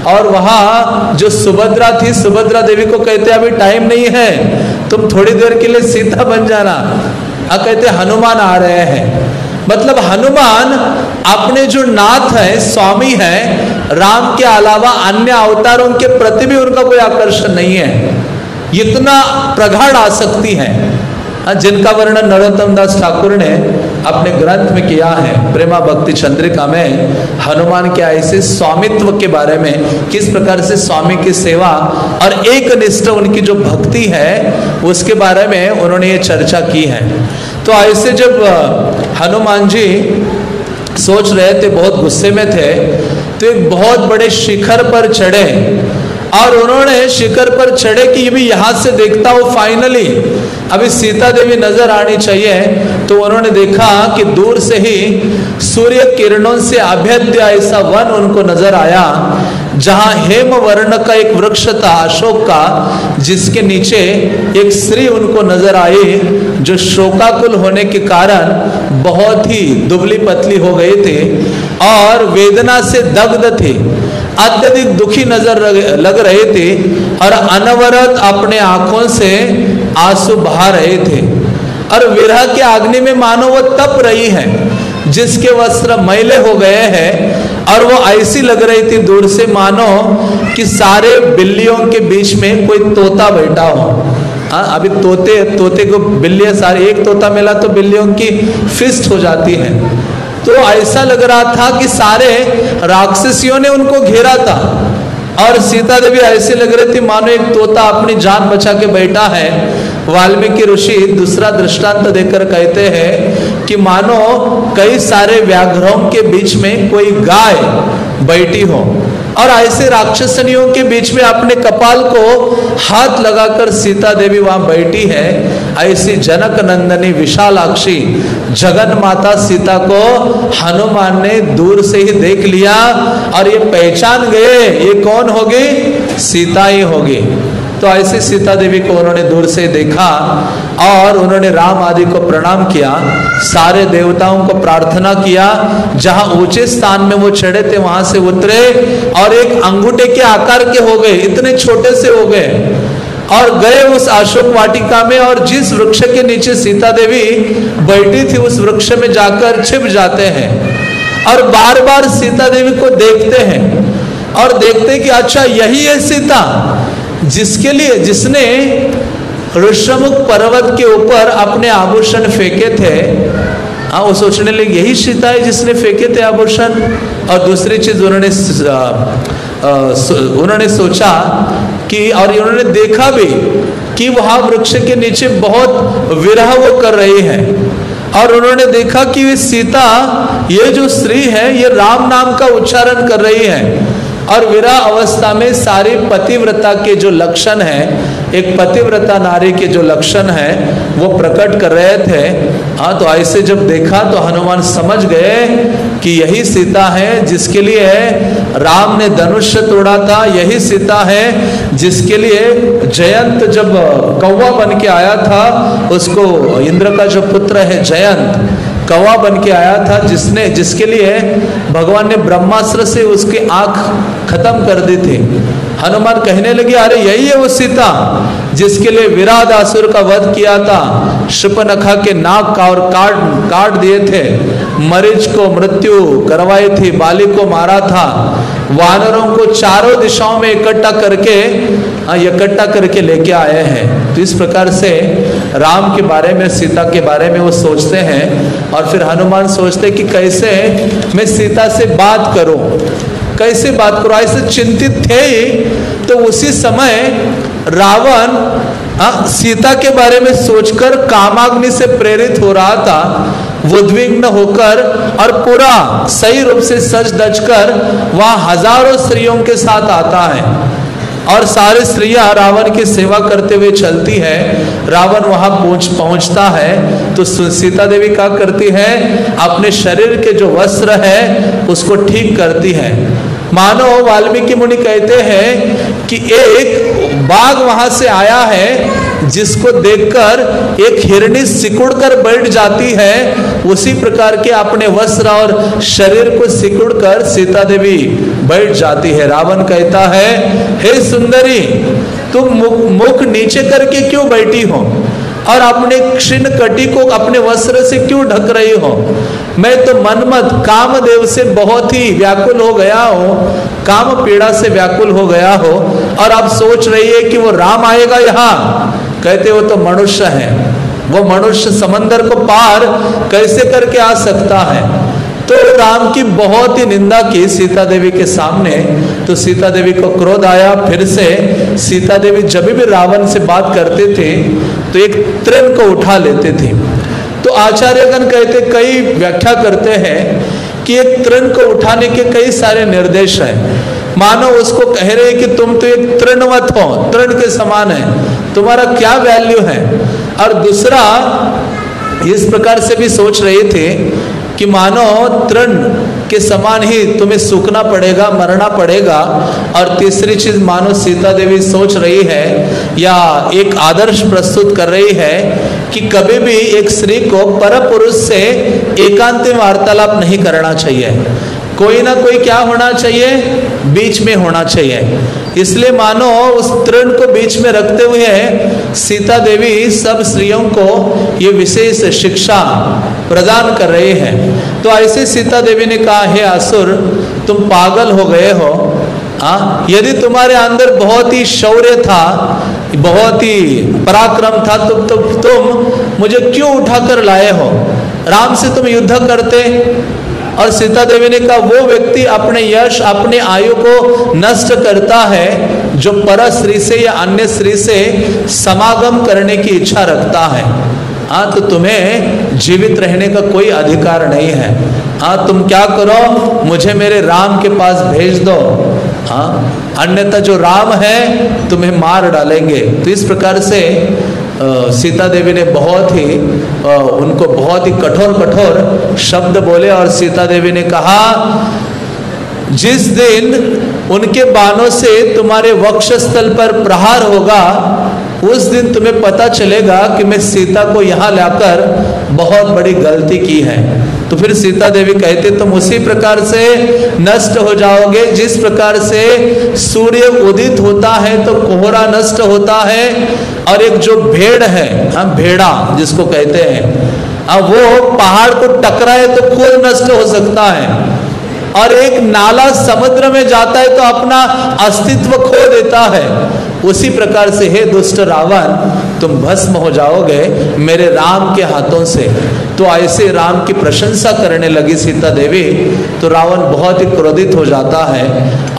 और वहाँ जो सुभद्रा थी, सुभद्रा देवी को कहते, अभी टाइम नहीं है, तुम थोड़ी देर के लिए सीधा बन जाना। कहते, हनुमान आ रहे हैं। मतलब हनुमान अपने जो नाथ है स्वामी है राम के अलावा अन्य अवतारों के प्रति भी उनका कोई आकर्षण नहीं है। इतना प्रगाढ़ आसक्ति है। हाँ, जिनका वर्णन नरोत्तम दास ठाकुर ने अपने ग्रंथ में किया है प्रेमा भक्ति चंद्रिका में हनुमान के ऐसे स्वामित्व के बारे में किस प्रकार से स्वामी की सेवा और एक निष्ठ उनकी जो भक्ति है उसके बारे में उन्होंने ये चर्चा की है। तो ऐसे जब हनुमान जी सोच रहे थे, बहुत गुस्से में थे तो एक बहुत बड़े शिखर पर चढ़े। और उन्होंने शिखर पर चढ़े कि भी यहाँ से देखता हूँ फाइनली अभी सीता देवी नज़र आनी चाहिए। तो उन्होंने देखा कि दूर से ही सूर्य किरणों से अभेद्य ऐसा वन उनको नज़र आया। जहाँ हेम वर्ण का एक वृक्ष था अशोक का, जिसके नीचे एक स्त्री उनको नज़र आई, जो शोकाकुल होने के कारण बहुत ही दुबली पतली हो गई थे और वेदना से दग्ध थे, अत्यधिक दुखी नज़र लग रहे थे और अनवरत अपने आँखों से आँसू बहा रहे थे। और विरह के अग्नि में मानो वो तप रही है। जिसके वस्त्र मैले हो गए हैं और वो ऐसी लग रही थी, दूर से मानो कि सारे बिल्लियों के बीच में कोई तोता बैठा हो। हाँ अभी तोते तोते को बिल्लियाँ सारे एक तोता मिला तो बिल्लियों की फिस्ट हो जाती है। तो ऐसा लग रहा था कि सारे राक्षसियों ने उनको घेरा था। और सीता देवी ऐसे लग रही थी, मानो एक तोता अपनी जान बचा के बैठा है। वाल्मीकि ऋषि दूसरा दृष्टांत देकर कहते हैं कि मानो कई सारे व्याघ्रों के बीच में कोई गाय बैठी हो। और ऐसे राक्षसनियों के बीच में अपने कपाल को हाथ लगाकर सीता देवी वहाँ बैठी है, ऐसी जनक नंदनी विशालाक्षी जगन माता सीता को हनुमान ने दूर से ही देख लिया और ये पहचान गए, ये कौन होगी? सीता ही होगी। तो ऐसे सीता देवी को उन्होंने दूर से देखा और उन्होंने राम आदि को प्रणाम किया, सारे देवताओं को प्रार्थना किया। जहाँ ऊँचे स्थान में वो चढ़े थे, वहाँ से उतरे और एक अंगूठे के आकार के हो गए, इतने छोटे से हो गए और गए उस अशोक वाटिका में और जिस वृक्ष के नीचे सीता देवी बैठी थी, उस वृक्ष में जाकर छिप जाते हैं और बार बार सीता देवी को देखते हैं और देखते कि अच्छा यही है सीता। जिसके लिए, जिसने ऋषमुख पर्वत के ऊपर अपने आभूषण फेंके थे हाँ वो सोचने लगे, यही सीता है जिसने फेंके थे आभूषण। और दूसरी चीज़ उन्होंने उन्होंने सोचा कि, और उन्होंने देखा भी कि वहाँ वृक्ष के नीचे बहुत विरह वो कर रही है। और उन्होंने देखा कि सीता, ये जो स्त्री है, ये राम नाम का उच्चारण कर रही है। और विरा अवस्था में सारी पतिव्रता के जो लक्षण है, एक पतिव्रता नारी के जो लक्षण है, वो प्रकट कर रहे थे। हाँ तो ऐसे जब देखा तो हनुमान समझ गए कि यही सीता है जिसके लिए राम ने धनुष्य तोड़ा था। यही सीता है जिसके लिए जयंत जब कौवा बन के आया था, उसको इंद्र का जो पुत्र है जयंत कौवा बन के आया था जिसने जिसके लिए भगवान ने ब्रह्मास्त्र से उसकी आँख खत्म कर दी थी। हनुमान कहने लगे अरे यही है वो सीता जिसके लिए विराट आसुर का वध किया था। शुपनखा के नाक का और काट काट दिए थे। मरीज़ को मृत्यु करवाई थी बाली को मारा था। वानरों को चारों दिशाओं में इकट्ठा करके हाँ, इकट्ठा करके लेके आए हैं। तो इस प्रकार से राम के बारे में सीता के बारे में वो सोचते हैं और फिर हनुमान सोचते कि कैसे मैं सीता से बात करूँ? कैसे बात करूँ? ऐसे चिंतित थे ही तो उसी समय रावण हाँ, सीता के बारे में सोचकर कामाग्नि से प्रेरित हो रहा था उद्विग्न होकर और पूरा सही रूप से सच दच कर वह हज़ारों स्त्रियों के साथ आता है। और सारे स्त्रियाँ रावण की सेवा करते हुए चलती है। रावण वहाँ पहुँच, पहुँचता है। तो सीता देवी क्या करती है? अपने शरीर के जो वस्त्र है, उसको ठीक करती है। मानो वाल्मीकि मुनि कहते हैं कि एक बाघ वहाँ से आया है जिसको देखकर एक हिरणी सिकुड़ कर बैठ जाती है उसी प्रकार के अपने वस्त्र और शरीर को सिकुड़ कर सीता देवी बैठ जाती है। रावण कहता है हे सुंदरी तुम मुख, मुख नीचे करके क्यों बैठी हो? और अपने क्षीण कटी को अपने वस्त्र से क्यों ढक रही हो? मैं तो मनमत कामदेव से बहुत ही व्याकुल हो गया हो काम पीड़ा से व्याकुल हो गया हो और आप सोच रही है कि वो राम आएगा यहाँ। कहते वो तो मनुष्य है। वो मनुष्य समंदर को पार कैसे करके आ सकता है? तो राम की बहुत ही निंदा की सीता देवी के सामने। तो सीता देवी को क्रोध आया, फिर से सीता देवी जब भी रावण से बात करते थे तो एक तृण को उठा लेते थे। तो आचार्यगण कहते, कई व्याख्या करते हैं कि एक तृण को उठाने के कई सारे निर्देश हैं। मानो उसको कह रहे हैं कि तुम तो एक तृणवत हो, तृण के समान है। तुम्हारा क्या वैल्यू है? और दूसरा, इस प्रकार से भी सोच रहे थे कि मानो तृण के समान ही तुम्हें सूखना पड़ेगा, मरना पड़ेगा। और तीसरी चीज़ मानो सीता देवी सोच रही है या एक आदर्श प्रस्तुत कर रही है कि कभी भी एक स्त्री को पर पुरुष से एकांत वार्तालाप नहीं करना चाहिए। कोई ना कोई क्या होना चाहिए? बीच में होना चाहिए। इसलिए मानो उस तृण को बीच में रखते हुए सीता देवी सब स्त्रियों को ये विशेष शिक्षा प्रदान कर रहे हैं। तो ऐसे सीता देवी ने कहा हे असुर तुम पागल हो गए हो। आ? यदि तुम्हारे अंदर बहुत ही शौर्य था बहुत ही पराक्रम था तो, तो तुम मुझे क्यों उठाकर लाए हो? राम से तुम युद्ध करते और सीता देवी ने कहा, वो व्यक्ति अपने यश, अपने आयु को नष्ट करता है, जो पर स्त्री से या अन्य स्त्री से समागम करने की इच्छा रखता है। हाँ तो तुम्हें जीवित रहने का कोई अधिकार नहीं है। हाँ तुम क्या करो? मुझे मेरे राम के पास भेज दो। हाँ अन्यथा जो राम है, तुम्हें मार डालेंगे। तो इस प्रकार से सीता देवी ने बहुत ही उनको बहुत ही कठोर कठोर शब्द बोले और सीता देवी ने कहा, जिस दिन उनके बाणों से तुम्हारे वक्षस्थल पर प्रहार होगा, उस दिन तुम्हें पता चलेगा कि मैं सीता को यहाँ लाकर बहुत बड़ी गलती की है। तो फिर सीता देवी कहते, तुम उसी प्रकार से नष्ट हो जाओगे। जिस प्रकार से सूर्य उदित होता है तो कोहरा नष्ट होता है। और एक जो भेड़ है, हम भेड़ा जिसको कहते हैं, अब वो पहाड़ को टकराए तो खुद नष्ट हो सकता है। और एक नाला समुद्र में जाता है तो अपना अस्तित्व खो देता है। उसी प्रकार से, हे दुष्ट रावण, तुम भस्म हो जाओगे मेरे राम के हाथों से। तो ऐसे राम की प्रशंसा करने लगी सीता देवी तो रावण बहुत ही क्रोधित हो जाता है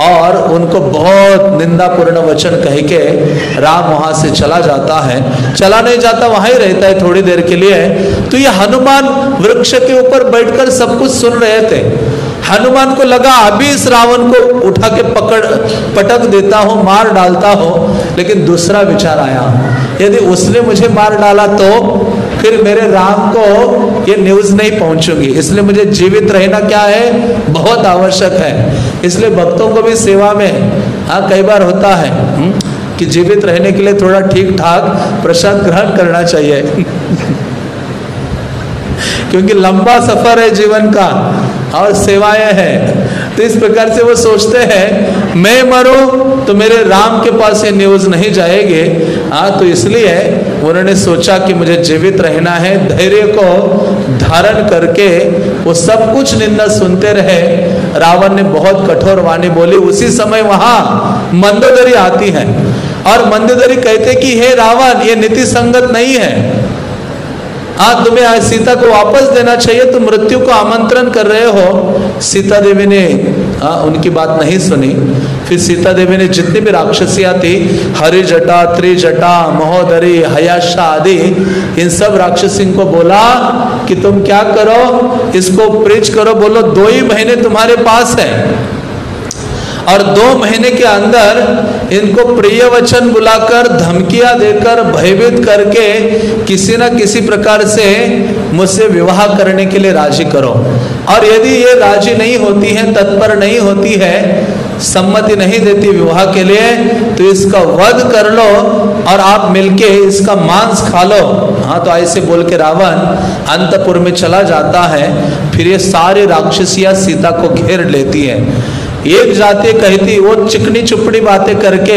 और उनको बहुत निंदापूर्ण वचन कह के राम वहाँ से चला जाता है। चला नहीं जाता, वहाँ ही रहता है थोड़ी देर के लिए। तो ये हनुमान वृक्ष के ऊपर बैठकर सब कुछ सुन रहे थे। हनुमान को लगा, अभी इस रावण को उठा के पकड़, पटक देता हो, मार डालता हो, लेकिन दूसरा विचार आया, यदि उसने मुझे मार डाला तो फिर मेरे राम को ये न्यूज़ नहीं पहुंचूँगी। इसलिए मुझे जीवित रहना क्या है? बहुत आवश्यक है। इसलिए भक्तों को भी सेवा में हाँ कई बार होता है हुँ? कि जीवित रहने के लिए थोड़ा ठीक ठाक प्रसाद ग्रहण करना चाहिए। क्योंकि लंबा सफ़र है जीवन का, और सेवाएँ हैं। तो इस प्रकार से वो सोचते हैं, मैं मरूं तो मेरे राम के पास ये न्यूज़ नहीं जाएँगे। हाँ तो इसलिए उन्होंने सोचा कि मुझे जीवित रहना है, धैर्य को धारण करके वो सब कुछ निंदा सुनते रहे। रावण ने बहुत कठोर वाणी बोली, उसी समय वहाँ मंदोदरी आती है। और मंदोदरी कहते कि, हे रावण, ये नीति संगत नहीं है। हाँ तुम्हें आज सीता को वापस देना चाहिए तुम मृत्यु को आमंत्रण कर रहे हो। सीता देवी ने आ, उनकी बात नहीं सुनी। फिर सीता देवी ने जितनी भी राक्षसियाँ थी हरि जटा त्रिजटा महोदरी हयाशा आदि इन सब राक्षसी को बोला कि तुम क्या करो इसको प्रेच करो बोलो दो ही महीने तुम्हारे पास है। और दो महीने के अंदर इनको प्रिय वचन बुलाकर, धमकियाँ देकर, भयभीत करके किसी न किसी प्रकार से मुझसे विवाह करने के लिए राज़ी करो। और यदि ये राज़ी नहीं होती है, तत्पर नहीं होती है, सम्मति नहीं देती विवाह के लिए तो इसका वध कर लो और आप मिलके इसका मांस खा लो। हाँ तो ऐसे बोल के रावण अंतपुर में चला जाता है, फिर ये सारे राक्षसियाँ सीता को घेर लेती है। एक जाति कहती, वो चिकनी चुपड़ी बातें करके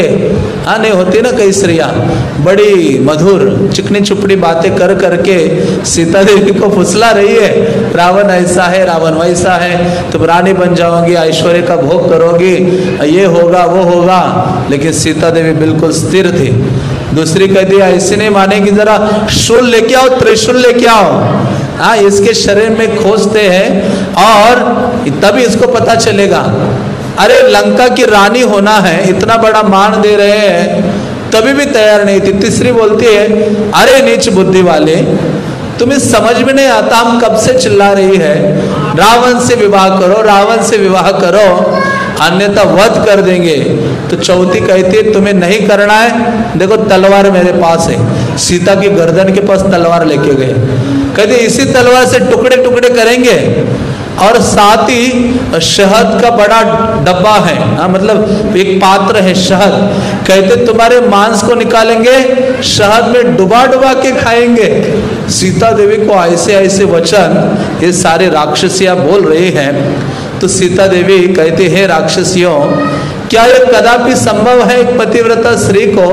हाँ नहीं होती ना कई स्त्रियाँ, बड़ी मधुर चिकनी चुपड़ी बातें कर करके सीता देवी को फुसला रही है, रावण ऐसा है, रावण वैसा है, तुम रानी बन जाओगी, ऐश्वर्य का भोग करोगी, ये होगा, वो होगा। लेकिन सीता देवी बिल्कुल स्थिर थी। दूसरी कहती, ऐसे नहीं मानेगी जरा, शूल लेके आओ, त्रिशूल लेके आओ। हाँ इसके शरीर में खोजते हैं और तभी इसको पता चलेगा अरे लंका की रानी होना है, इतना बड़ा मान दे रहे हैं, तभी भी तैयार नहीं थी। तीसरी बोलती है, अरे नीच बुद्धि वाले, तुम्हें समझ में नहीं आता हम कब से चिल्ला रही है? रावण से विवाह करो, रावण से विवाह करो, अन्यथा वध कर देंगे। तो चौथी कहती है, तुम्हें नहीं करना है? देखो, तलवार मेरे पास है। सीता की गर्दन के पास तलवार लेके गए। कहते, इसी तलवार से टुकड़े टुकड़े करेंगे? और साथ ही शहद का बड़ा डब्बा है। हाँ मतलब एक पात्र है शहद। कहते, तुम्हारे मांस को निकालेंगे, शहद में डुबा डुबा के खाएँगे। सीता देवी को ऐसे ऐसे वचन, ये सारे राक्षसियाँ बोल रहे हैं। तो सीता देवी कहते, हैं राक्षसियों, क्या यह कदापि संभव है एक पतिव्रता स्त्री को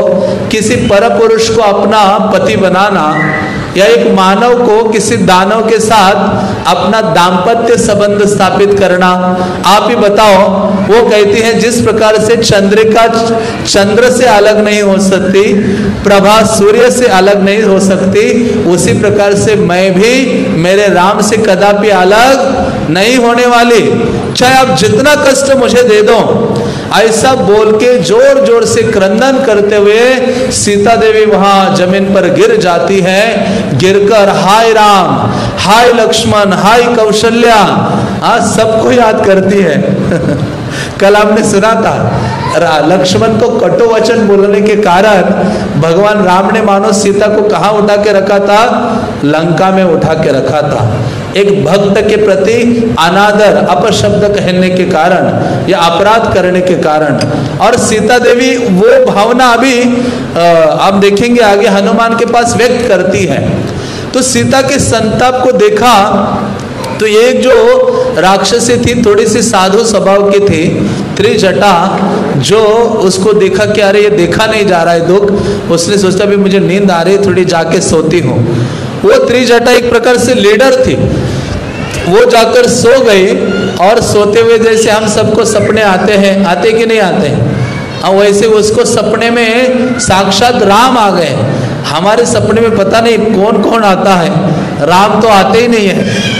किसी पर पुरुष को अपना पति बनाना? या एक मानव को किसी दानव के साथ अपना दाम्पत्य संबंध स्थापित करना। आप ही बताओ, वो कहती हैं, जिस प्रकार से चंद्रिका चंद्र से अलग नहीं हो सकती, प्रभा सूर्य से अलग नहीं हो सकती, उसी प्रकार से मैं भी मेरे राम से कदापि अलग नहीं होने वाली। चाहे आप जितना कष्ट मुझे दे दो ऐसा बोल के ज़ोर ज़ोर से क्रंदन करते हुए सीता देवी वहाँ ज़मीन पर गिर जाती है। गिरकर, हाय राम, हाय लक्ष्मण, हाय कौशल्या, आज सबको याद करती है। कल आपने सुना था लक्ष्मण को कटु वचन बोलने के कारण भगवान राम ने मानो सीता को कहा उठा के रखा था? लंका में उठा के रखा था। एक भक्त के प्रति अनादर, अपशब्द कहने के कारण या अपराध करने के कारण। और सीता देवी वो भावना अभी आप देखेंगे आगे हनुमान के पास व्यक्त करती है। तो सीता के संताप को देखा तो ये जो राक्षसी थी, थोड़ी सी साधु स्वभाव की थी, त्रिजटा, जो उसको देखा कि अरे ये देखा नहीं जा रहा है दुख, उसने सोचा भी मुझे नींद आ रही है, थोड़ी जाके सोती हूँ। वो त्रिजटा एक प्रकार से लीडर थी। वो जाकर सो गई और सोते हुए जैसे हम सबको सपने आते हैं, आते कि नहीं आते हैं? हाँ वैसे उसको सपने में साक्षात राम आ गए। हमारे सपने में पता नहीं कौन कौन आता है। राम तो आते ही नहीं है।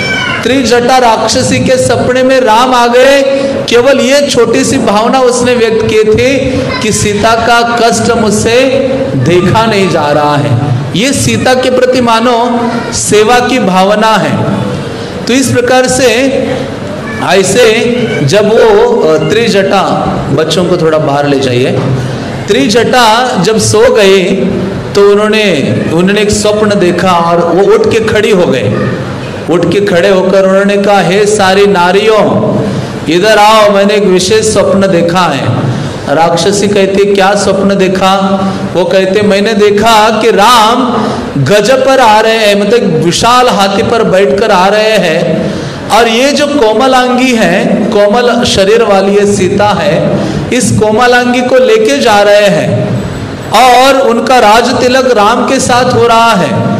त्रिजटा राक्षसी के सपने में राम आ गए। केवल ये छोटी सी भावना उसने व्यक्त की थी कि सीता का कष्ट मुझसे देखा नहीं जा रहा है। ये सीता के प्रति मानो सेवा की भावना है। तो इस प्रकार से ऐसे जब वो त्रिजटा, बच्चों को थोड़ा बाहर ले जाइए। त्रिजटा जब सो गए तो उन्होंने उन्होंने एक स्वप्न देखा और वो उठ के खड़ी हो गए उठ के खड़े होकर उन्होंने कहा, हे सारी नारियों, इधर आओ, मैंने एक विशेष स्वप्न देखा है। राक्षसी कहती, क्या स्वप्न देखा? वो कहते, मैंने देखा कि राम गज पर आ रहे हैं मतलब विशाल हाथी पर बैठकर आ रहे हैं। और ये जो कोमलांगी है, कोमल शरीर वाली ये सीता है, इस कोमलांगी को लेके जा रहे हैं। और उनका राज तिलक राम के साथ हो रहा है।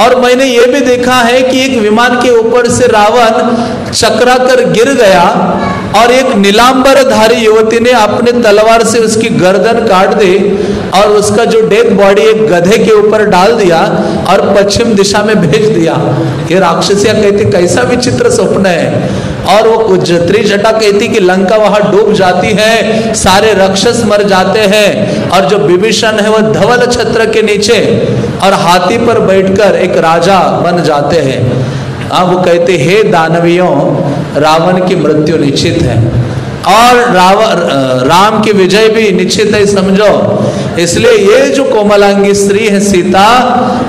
और मैंने ये भी देखा है कि एक विमान के ऊपर से रावण चकरा कर गिर गया और एक नीलांबर धारी युवती ने अपने तलवार से उसकी गर्दन काट दी और उसका जो डेड बॉडी एक गधे के ऊपर डाल दिया और पश्चिम दिशा में भेज दिया। ये राक्षसिया कहती, कैसा विचित्र स्वप्न है। और वो त्रिजटा कहती कि, लंका वहाँ डूब जाती है, सारे राक्षस मर जाते हैं और जो विभीषण है वह धवल छत्र के नीचे और हाथी पर बैठकर एक राजा बन जाते हैं। अब वो कहते, हे दानवियों रावण की मृत्यु निश्चित है। और राव राम की विजय भी निश्चित है, समझो। इसलिए ये जो कोमलांगी स्त्री है सीता,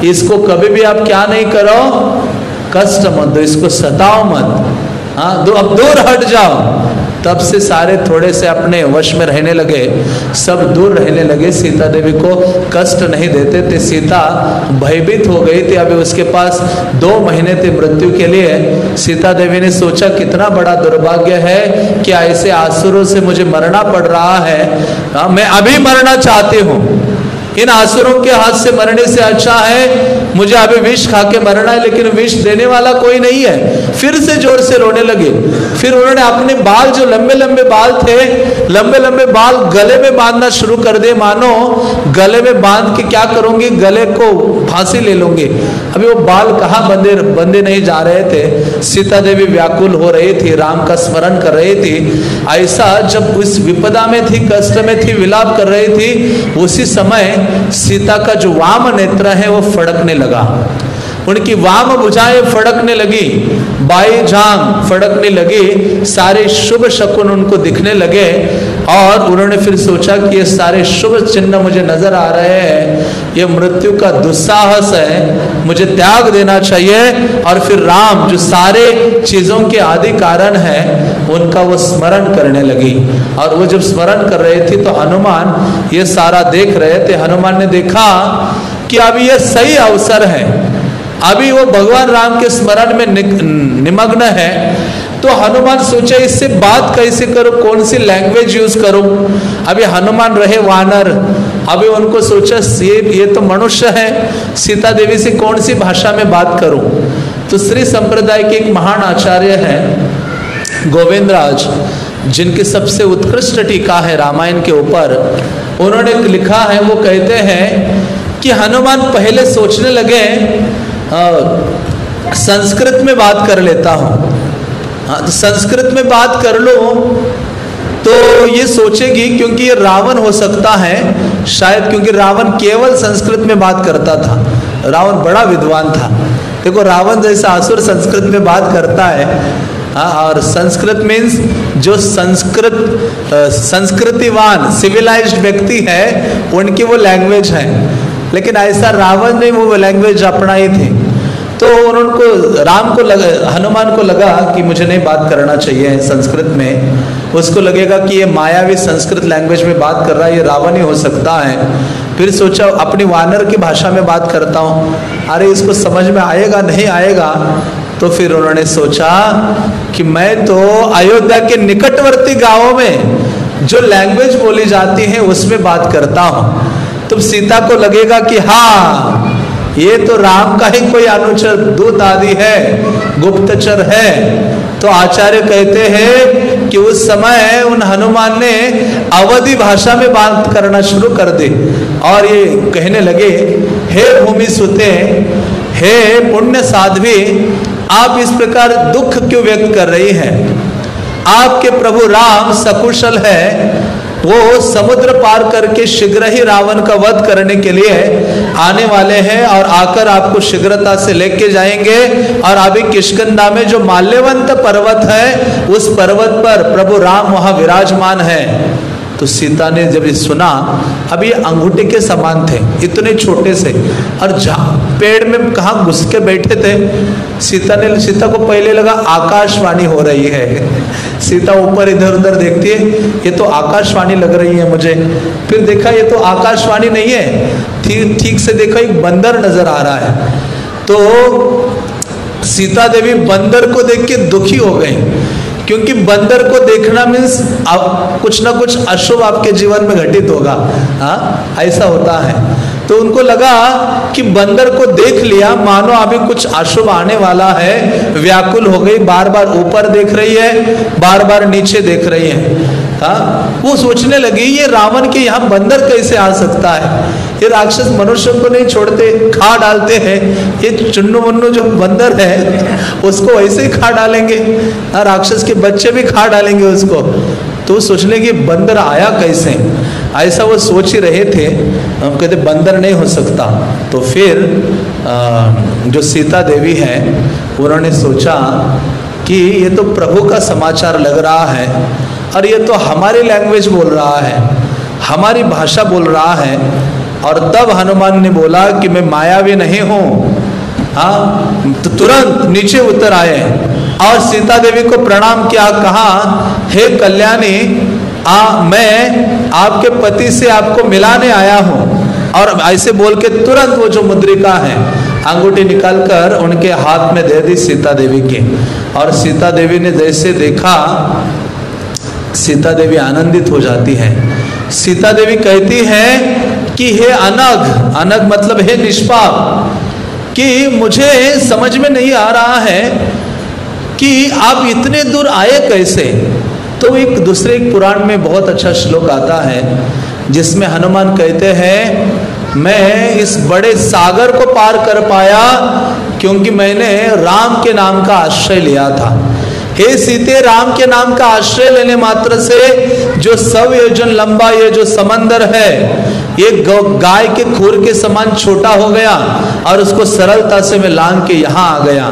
इसको कभी भी आप क्या नहीं करो, कष्ट मत दो, इसको सताओ मत। हाँ दो, अब दूर हट जाओ। तब से सारे थोड़े से अपने वश में रहने लगे सब दूर रहने लगे। सीता देवी को कष्ट नहीं देते थे। सीता भयभीत हो गई थी। अभी उसके पास दो महीने थे मृत्यु के लिए। सीता देवी ने सोचा कितना बड़ा दुर्भाग्य है कि ऐसे आसुरों से मुझे मरना पड़ रहा है। आ, मैं अभी मरना चाहती हूँ। इन आसुरों के हाथ से मरने से अच्छा है। मुझे अभी विष खा के मरना है, लेकिन विष देने वाला कोई नहीं है। फिर से ज़ोर से रोने लगे। फिर उन्होंने अपने बाल, जो लंबे लंबे बाल थे, लंबे लंबे बाल गले में बांधना शुरू कर दे। मानो, गले में बाँध के क्या करूँगी? गले को फांसी ले लूँगी। अभी वो बाल कहाँ बंधे बंधे नहीं जा रहे थे। सीता देवी व्याकुल हो रही थी, राम का स्मरण कर रही थी। ऐसा जब उस विपदा में थी, कष्ट में थी, विलाप कर रही थी, उसी समय सीता का जो वाम नेत्र है वो फड़कने लगा। उनकी वाम बुझाएँ फड़कने लगी, बाई जांग फड़कने लगी, सारे शुभ शकुन उनको दिखने लगे और उन्होंने फिर सोचा कि ये सारे शुभ चिन्ह मुझे नज़र आ रहे हैं, ये मृत्यु का दुस्साहस है, मुझे त्याग देना चाहिए और फिर राम, जो सारे चीज़ों के आदि कारण है उनका वो स्मरण करने लगी। और वो जब स्मरण कर रहे थे तो हनुमान ये सारा देख रहे थे। हनुमान ने देखा कि अब ये सही अवसर है। अभी वो भगवान राम के स्मरण में निमग्न है। तो हनुमान सोचा, इससे बात कैसे करो? कौन सी लैंग्वेज यूज़ करो? अभी हनुमान रहे वानर। अभी उनको सोचा, ये ये तो मनुष्य है। सीता देवी से कौन सी भाषा में बात करूँ? तो श्री संप्रदाय के एक महान आचार्य हैं। गोविंद राज जिनकी सबसे उत्कृष्ट टीका है रामायण के ऊपर, उन्होंने लिखा है, वो कहते हैं कि हनुमान पहले सोचने लगे संस्कृत में बात कर लेता हूँ। हाँ तो संस्कृत में बात कर लो तो ये सोचेगी क्योंकि ये रावण हो सकता है, शायद क्योंकि रावण केवल संस्कृत में बात करता था। रावण बड़ा विद्वान था। देखो, रावण जैसा असुर संस्कृत में बात करता है हाँ और संस्कृत मीन्स जो संस्कृत संस्कृतिवान सिविलाइज्ड व्यक्ति है, उनकी वो लैंग्वेज है। लेकिन ऐसा रावण ने वो लैंग्वेज अपनाई थी। तो उनको, राम को लगा, हनुमान को लगा कि मुझे नहीं बात करना चाहिए संस्कृत में। उसको लगेगा कि ये मायावी संस्कृत लैंग्वेज में बात कर रहा है, ये रावण ही हो सकता है। फिर सोचा, अपनी वानर की भाषा में बात करता हूँ। अरे, इसको समझ में आएगा? नहीं आएगा। तो फिर उन्होंने सोचा कि मैं तो अयोध्या के निकटवर्ती गाँवों में जो लैंग्वेज बोली जाती है, उसमें बात करता हूँ। तो सीता को लगेगा कि हाँ ये तो राम का ही कोई अनुचर दूत आदि है, गुप्तचर है। तो आचार्य कहते हैं कि उस समय उन हनुमान ने अवधि भाषा में बात करना शुरू कर दी और ये कहने लगे, हे भूमि सुते, हे पुण्य साध्वी आप इस प्रकार दुख क्यों व्यक्त कर रही हैं? आपके प्रभु राम सकुशल है। वो समुद्र पार करके शीघ्र ही रावण का वध करने के लिए आने वाले हैं और आकर आपको शीघ्रता से लेके जाएँगे। और अभी किशकंदा में जो माल्यवंत पर्वत है, उस पर्वत पर प्रभु राम वहाँ विराजमान है। तो सीता ने जब ये सुना, अब ये अंगूठे के समान थे, इतने छोटे से, और पेड़ में कहा घुस के बैठे थे? सीता ने, सीता को पहले लगा आकाशवाणी हो रही है। सीता ऊपर इधर उधर देखती है, ये तो आकाशवाणी लग रही है मुझे। फिर देखा, ये तो आकाशवाणी नहीं है, ठीक ठीक से देखा, एक बंदर नज़र आ रहा है। तो सीता देवी बंदर को देख के दुखी हो गई। क्योंकि बंदर को देखना मीन्स कुछ ना कुछ अशुभ आपके जीवन में घटित होगा। हाँ? ऐसा होता है। तो उनको लगा कि बंदर को देख लिया, मानो अभी कुछ अशुभ आने वाला है, व्याकुल हो गई बार बार ऊपर देख रही है बार बार नीचे देख रही है। हाँ वो सोचने लगी ये रावण के यहाँ बंदर कैसे आ सकता है? ये राक्षस मनुष्य को नहीं छोड़ते खा डालते हैं। ये चुन्नू मुन्नू जो बंदर है उसको ऐसे ही खा डालेंगे। हाँ, राक्षस के बच्चे भी खा डालेंगे उसको। तो सोचने की बंदर आया कैसे? ऐसा वो सोच ही रहे थे। हम कहते बंदर नहीं हो सकता। तो फिर जो सीता देवी है उन्होंने सोचा कि ये तो प्रभु का समाचार लग रहा है। और ये तो हमारी लैंग्वेज बोल रहा है, हमारी भाषा बोल रहा है, और तब हनुमान ने बोला कि मैं मायावी नहीं हूँ। हाँ तो तुरंत नीचे उतर आए और सीता देवी को प्रणाम किया, कहा, हे कल्याणी, आ, मैं आपके पति से आपको मिलाने आया हूँ। और ऐसे बोल के तुरंत वो जो मुद्रिका है, अंगूठी निकालकर उनके हाथ में दे दी सीता देवी की। और सीता देवी ने जैसे देखा सीता देवी आनंदित हो जाती है। सीता देवी कहती है कि, हे अनग अनग मतलब हे निष्पाप, कि मुझे समझ में नहीं आ रहा है कि आप इतने दूर आए कैसे? तो एक दूसरे एक पुराण में बहुत अच्छा श्लोक आता है, जिसमें हनुमान कहते हैं, मैं इस बड़े सागर को पार कर पाया क्योंकि मैंने राम के नाम का आश्रय लिया था। हे सीते, राम के नाम का आश्रय लेने मात्र से जो सब योजन लंबा ये, जो समंदर है, ये गाय के खुर के समान छोटा हो गया और उसको सरलता से मैं लांग के यहाँ आ गया।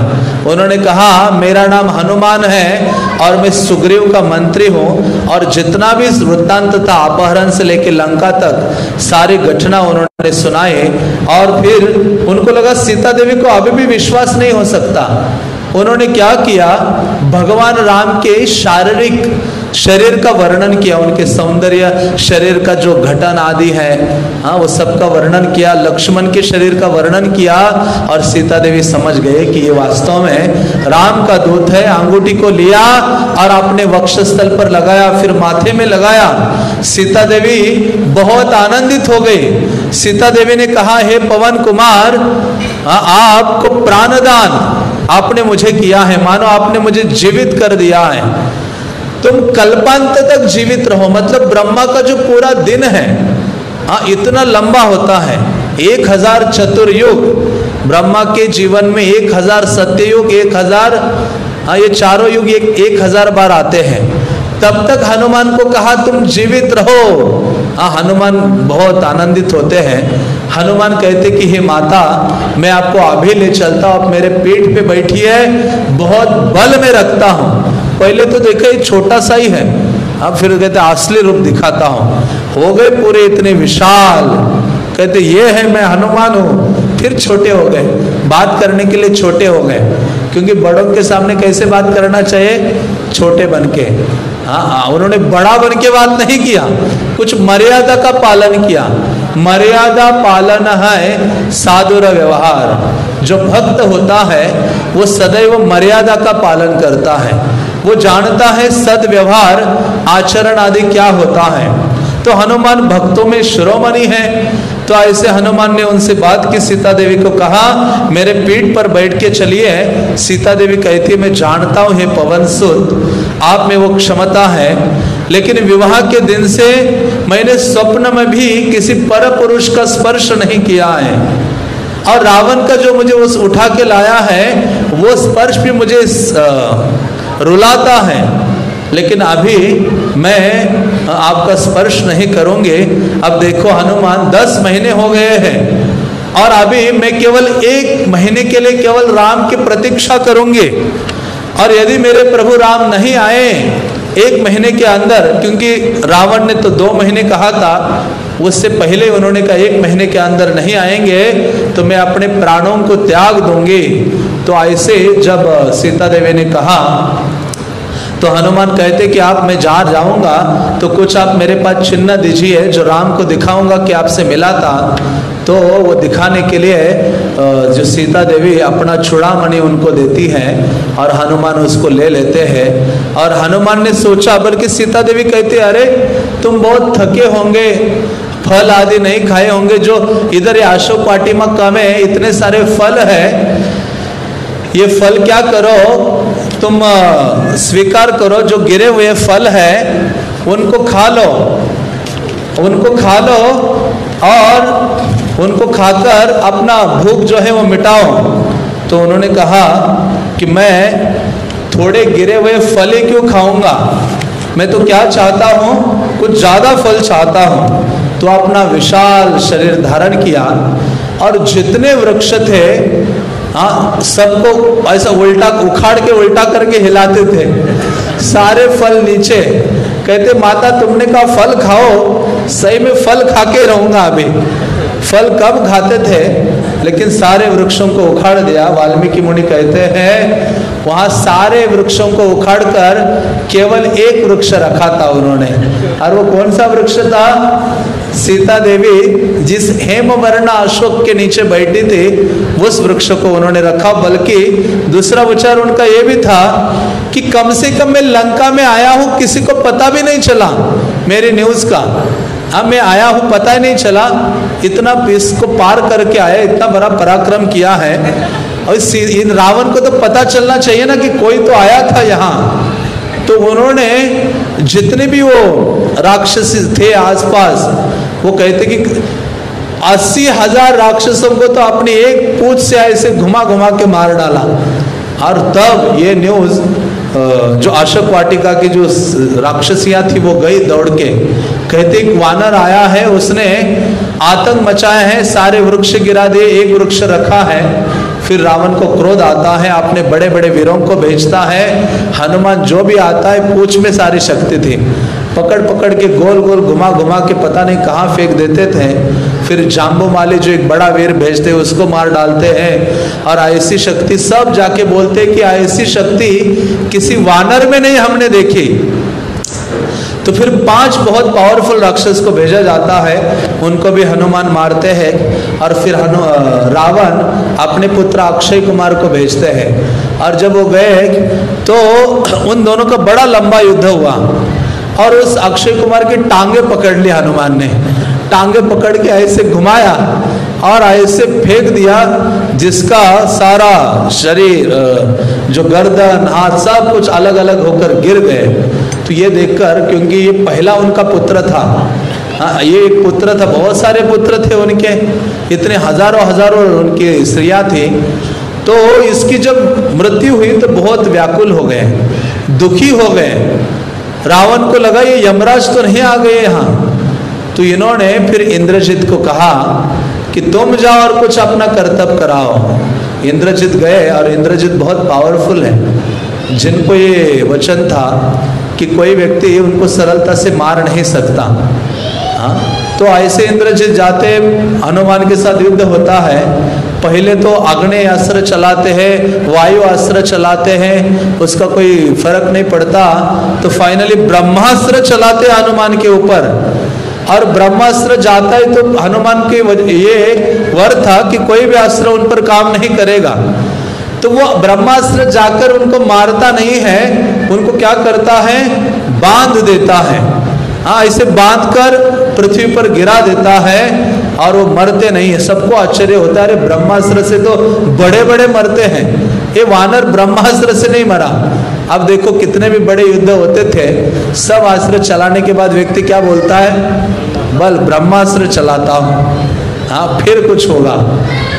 उन्होंने कहा, मेरा नाम हनुमान है और मैं सुग्रीव का मंत्री हूँ और जितना भी वृत्तांत था अपहरण से लेकर लंका तक, सारी घटना उन्होंने सुनाए और फिर उनको लगा, सीता देवी को अभी भी विश्वास नहीं हो सकता। उन्होंने क्या किया? भगवान राम के शारीरिक शरीर का वर्णन किया उनके सौंदर्य शरीर का जो घटन आदि है हाँ वो सबका वर्णन किया लक्ष्मण के शरीर का वर्णन किया और सीता देवी समझ गए कि ये वास्तव में राम का दूत है अंगूठी को लिया और अपने वक्षस्थल पर लगाया फिर माथे में लगाया। सीता देवी बहुत आनंदित हो गई। सीता देवी ने कहा हे पवन कुमार हाँ, आपको प्राणदान आपने मुझे किया है, मानो आपने मुझे जीवित कर दिया है। तुम कल्पांत तक जीवित रहो मतलब ब्रह्मा का जो पूरा दिन है हाँ इतना लंबा होता है। एक हज़ार चतुर्युग, ब्रह्मा के जीवन में एक हज़ार सत्ययुग, एक हज़ार हाँ ये चारों युग एक एक हज़ार बार आते हैं। तब तक हनुमान को कहा, तुम जीवित रहो। हाँ हनुमान बहुत आनंदित होते हैं। हनुमान कहते कि, हे माता, मैं आपको अभी ले चलता हूँ, आप मेरे पेट पे बैठी है बहुत बल में रखता हूँ। पहले तो देखो, ये छोटा सा ही है। अब फिर कहते, असली रूप दिखाता हूँ। हो गए पूरे इतने विशाल। कहते, ये है, मैं हनुमान हूँ। फिर छोटे हो गए। बात करने के लिए छोटे हो गए। क्योंकि बड़ों के सामने कैसे बात करना चाहिए? छोटे बन के। हाँ हाँ उन्होंने बड़ा बन के बात नहीं किया। कुछ मर्यादा का पालन किया। मर्यादा पालन है साधुर व्यवहार। जो भक्त होता है, वो सदैव मर्यादा का पालन करता है। वो जानता है सद व्यवहार आचरण आदि क्या होता है। तो हनुमान भक्तों में शिरोमणि है। तो ऐसे हनुमान ने उनसे बात की, सीता देवी को कहा, मेरे पीठ पर बैठ के चलिए। सीता देवी कहती है, मैं जानता हूँ, हे पवन सुत, आप में वो क्षमता है। लेकिन विवाह के दिन से मैंने स्वप्न में भी किसी पर पुरुष का स्पर्श नहीं किया है। और रावण का जो मुझे उस उठा के लाया है, वो स्पर्श भी मुझे रुलाता है। लेकिन अभी मैं आपका स्पर्श नहीं करूँगे। अब देखो, हनुमान दस महीने हो गए हैं। और अभी मैं केवल एक महीने के लिए केवल राम की प्रतीक्षा करूँगी। और यदि मेरे प्रभु राम नहीं आए एक महीने के अंदर, क्योंकि रावण ने तो दो महीने कहा था, उससे पहले उन्होंने कहा, एक महीने के अंदर नहीं आएँगे तो मैं अपने प्राणों को त्याग दूँगी। तो ऐसे जब सीता देवी ने कहा तो हनुमान कहते कि आप, मैं जहाँ जाऊँगा तो कुछ आप मेरे पास चिन्ह दीजिए, जो राम को दिखाऊँगा कि आपसे मिला था। तो वो दिखाने के लिए जो सीता देवी अपना छुड़ा चूड़ामणि उनको देती है, और हनुमान उसको ले लेते हैं। और हनुमान ने सोचा, बल्कि सीता देवी कहती, अरे, तुम बहुत थके होंगे, फल आदि नहीं खाए होंगे, जो इधर अशोक पार्टी में कम है, इतने सारे फल है, ये फल क्या करो? तुम स्वीकार करो, जो गिरे हुए फल है, उनको खा लो। उनको खा लो और उनको खाकर अपना भूख जो है वो मिटाओ। तो उन्होंने कहा कि मैं थोड़े गिरे हुए फल ही क्यों खाऊँगा? मैं तो क्या चाहता हूँ? कुछ ज़्यादा फल चाहता हूँ। तो अपना विशाल शरीर धारण किया और जितने वृक्ष थे हाँ सबको ऐसा उल्टा उखाड़ के उल्टा करके हिलाते थे। सारे फल नीचे। कहते, माता, तुमने कहा फल खाओ, सही में फल खा के रहूँगा अभी। फल कब खाते थे? लेकिन सारे वृक्षों को उखाड़ दिया। वाल्मीकि मुनि कहते हैं, वहाँ सारे वृक्षों को उखाड़ कर केवल एक वृक्ष रखा था उन्होंने। और वो कौन सा वृक्ष था? सीता देवी जिस हेम वर्ण अशोक के नीचे बैठी थी, उस वृक्ष को उन्होंने रखा। बल्कि दूसरा विचार उनका ये भी था कि कम से कम मैं लंका में आया हूँ, किसी को पता भी नहीं चला मेरी न्यूज़ का। अब मैं आया हूँ, पता ही नहीं चला। इतना इसको पार करके आया, इतना बड़ा पराक्रम किया है। और इन रावण को तो पता चलना चाहिए ना कि कोई तो आया था यहाँ। तो उन्होंने जितने भी वो राक्षसी थे आसपास वो कहते कि अस्सी हज़ार राक्षसों को तो अपने एक पूछ से ऐसे घुमा घुमा के मार डाला। और तब ये न्यूज़ जो अशोक वाटिका की जो राक्षसियाँ थी, वो गई दौड़ के। कहते एक वानर आया है, उसने आतंक मचाया है, सारे वृक्ष गिरा दिए, एक वृक्ष रखा है। फिर रावण को क्रोध आता है, अपने बड़े बड़े वीरों को भेजता है। हनुमान जो भी आता है, पूछ में सारी शक्ति थी। पकड़ पकड़ के गोल गोल घुमा घुमा के पता नहीं कहाँ फेंक देते थे। फिर जाम्बू माली जो एक बड़ा वीर भेजते हैं, उसको मार डालते हैं। और ऐसी शक्ति सब जाके बोलते कि ऐसी शक्ति किसी वानर में नहीं हमने देखी। तो फिर पाँच बहुत पावरफुल राक्षस को भेजा जाता है। उनको भी हनुमान मारते हैं और फिर हनु रावण अपने पुत्र अक्षय कुमार को भेजते हैं। और जब वो गए तो उन दोनों का बड़ा लंबा युद्ध हुआ और उस अक्षय कुमार की टांगे पकड़ ली हनुमान ने। टांगे पकड़ के ऐसे घुमाया और ऐसे फेंक दिया जिसका सारा शरीर जो गर्दन, हाथ सब कुछ अलग अलग होकर गिर गए। तो ये देखकर, क्योंकि ये पहला उनका पुत्र था हाँ ये एक पुत्र था, बहुत सारे पुत्र थे उनके, इतने हज़ारों हज़ारों उनकी स्त्रियाँ थी। तो इसकी जब मृत्यु हुई तो बहुत व्याकुल हो गए, दुखी हो गए। रावण को लगा, ये यमराज तो नहीं आ गए यहाँ। तो इन्होंने फिर इंद्रजीत को कहा कि, तुम जाओ और कुछ अपना कर्तव्य कराओ। इंद्रजीत गए, और इंद्रजीत बहुत पावरफुल है। जिनको ये वचन था कि कोई व्यक्ति उनको सरलता से मार नहीं सकता। हाँ? तो ऐसे इंद्रजीत जाते हनुमान के साथ युद्ध होता है, पहले तो अग्नि अस्त्र चलाते हैं, वायु अस्त्र चलाते हैं, उसका कोई फ़र्क नहीं पड़ता। तो फाइनली ब्रह्मास्त्र चलाते हनुमान के ऊपर। और ब्रह्मास्त्र जाता है तो हनुमान के ये वर था कि कोई भी अस्त्र उन पर काम नहीं करेगा। तो वो ब्रह्मास्त्र जाकर उनको मारता नहीं है, उनको क्या करता है? बाँध देता है। हाँ इसे बाँध कर पृथ्वी पर गिरा देता है और वो मरते नहीं है। सबको आश्चर्य होता है, अरे ब्रह्मास्त्र से तो बड़े बड़े मरते हैं। ये वानर ब्रह्मास्त्र से नहीं मरा। अब देखो कितने भी बड़े युद्ध होते थे, सब अस्त्र चलाने के बाद व्यक्ति क्या बोलता है? बल ब्रह्मास्त्र चलाता हूँ। हाँ फिर कुछ होगा।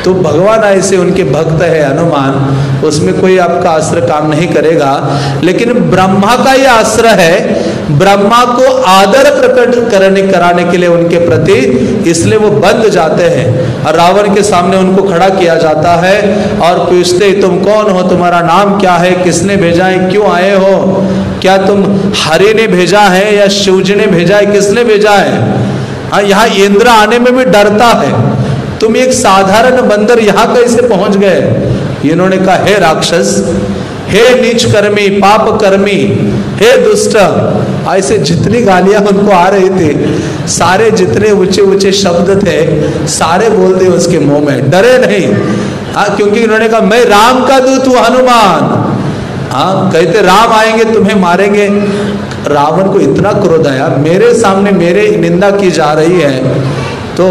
तो भगवान ऐसे उनके भक्त है, हनुमान, उसमें कोई आपका आश्रय काम नहीं करेगा। लेकिन ब्रह्मा का ये आश्रय है, ब्रह्मा को आदर प्रकट करने, कराने के लिए उनके प्रति, इसलिए वो बंद जाते हैं और रावण के सामने उनको खड़ा किया जाता है और पूछते, तुम कौन हो? तुम्हारा नाम क्या है? किसने भेजा है? क्यों आए हो? क्या तुम हरि ने भेजा है या शिवजी ने भेजा है? किसने भेजा है? हाँ यहाँ इंद्र आने में भी डरता है। तुम एक साधारण बंदर यहाँ कैसे पहुँच गए? इन्होंने कहा, हे राक्षस, हे नीच कर्मी पाप कर्मी हे दुष्ट, ऐसे जितनी गालियाँ उनको आ रही थी, सारे जितने ऊँचे ऊँचे शब्द थे, सारे बोल दिए उसके मुँह में। डरे नहीं। हाँ क्योंकि उन्होंने कहा, मैं राम का दूत हूँ, हनुमान। हाँ कहते राम आएँगे, तुम्हें मारेंगे। रावण को इतना क्रोध आया, मेरे सामने मेरे निंदा की जा रही है। तो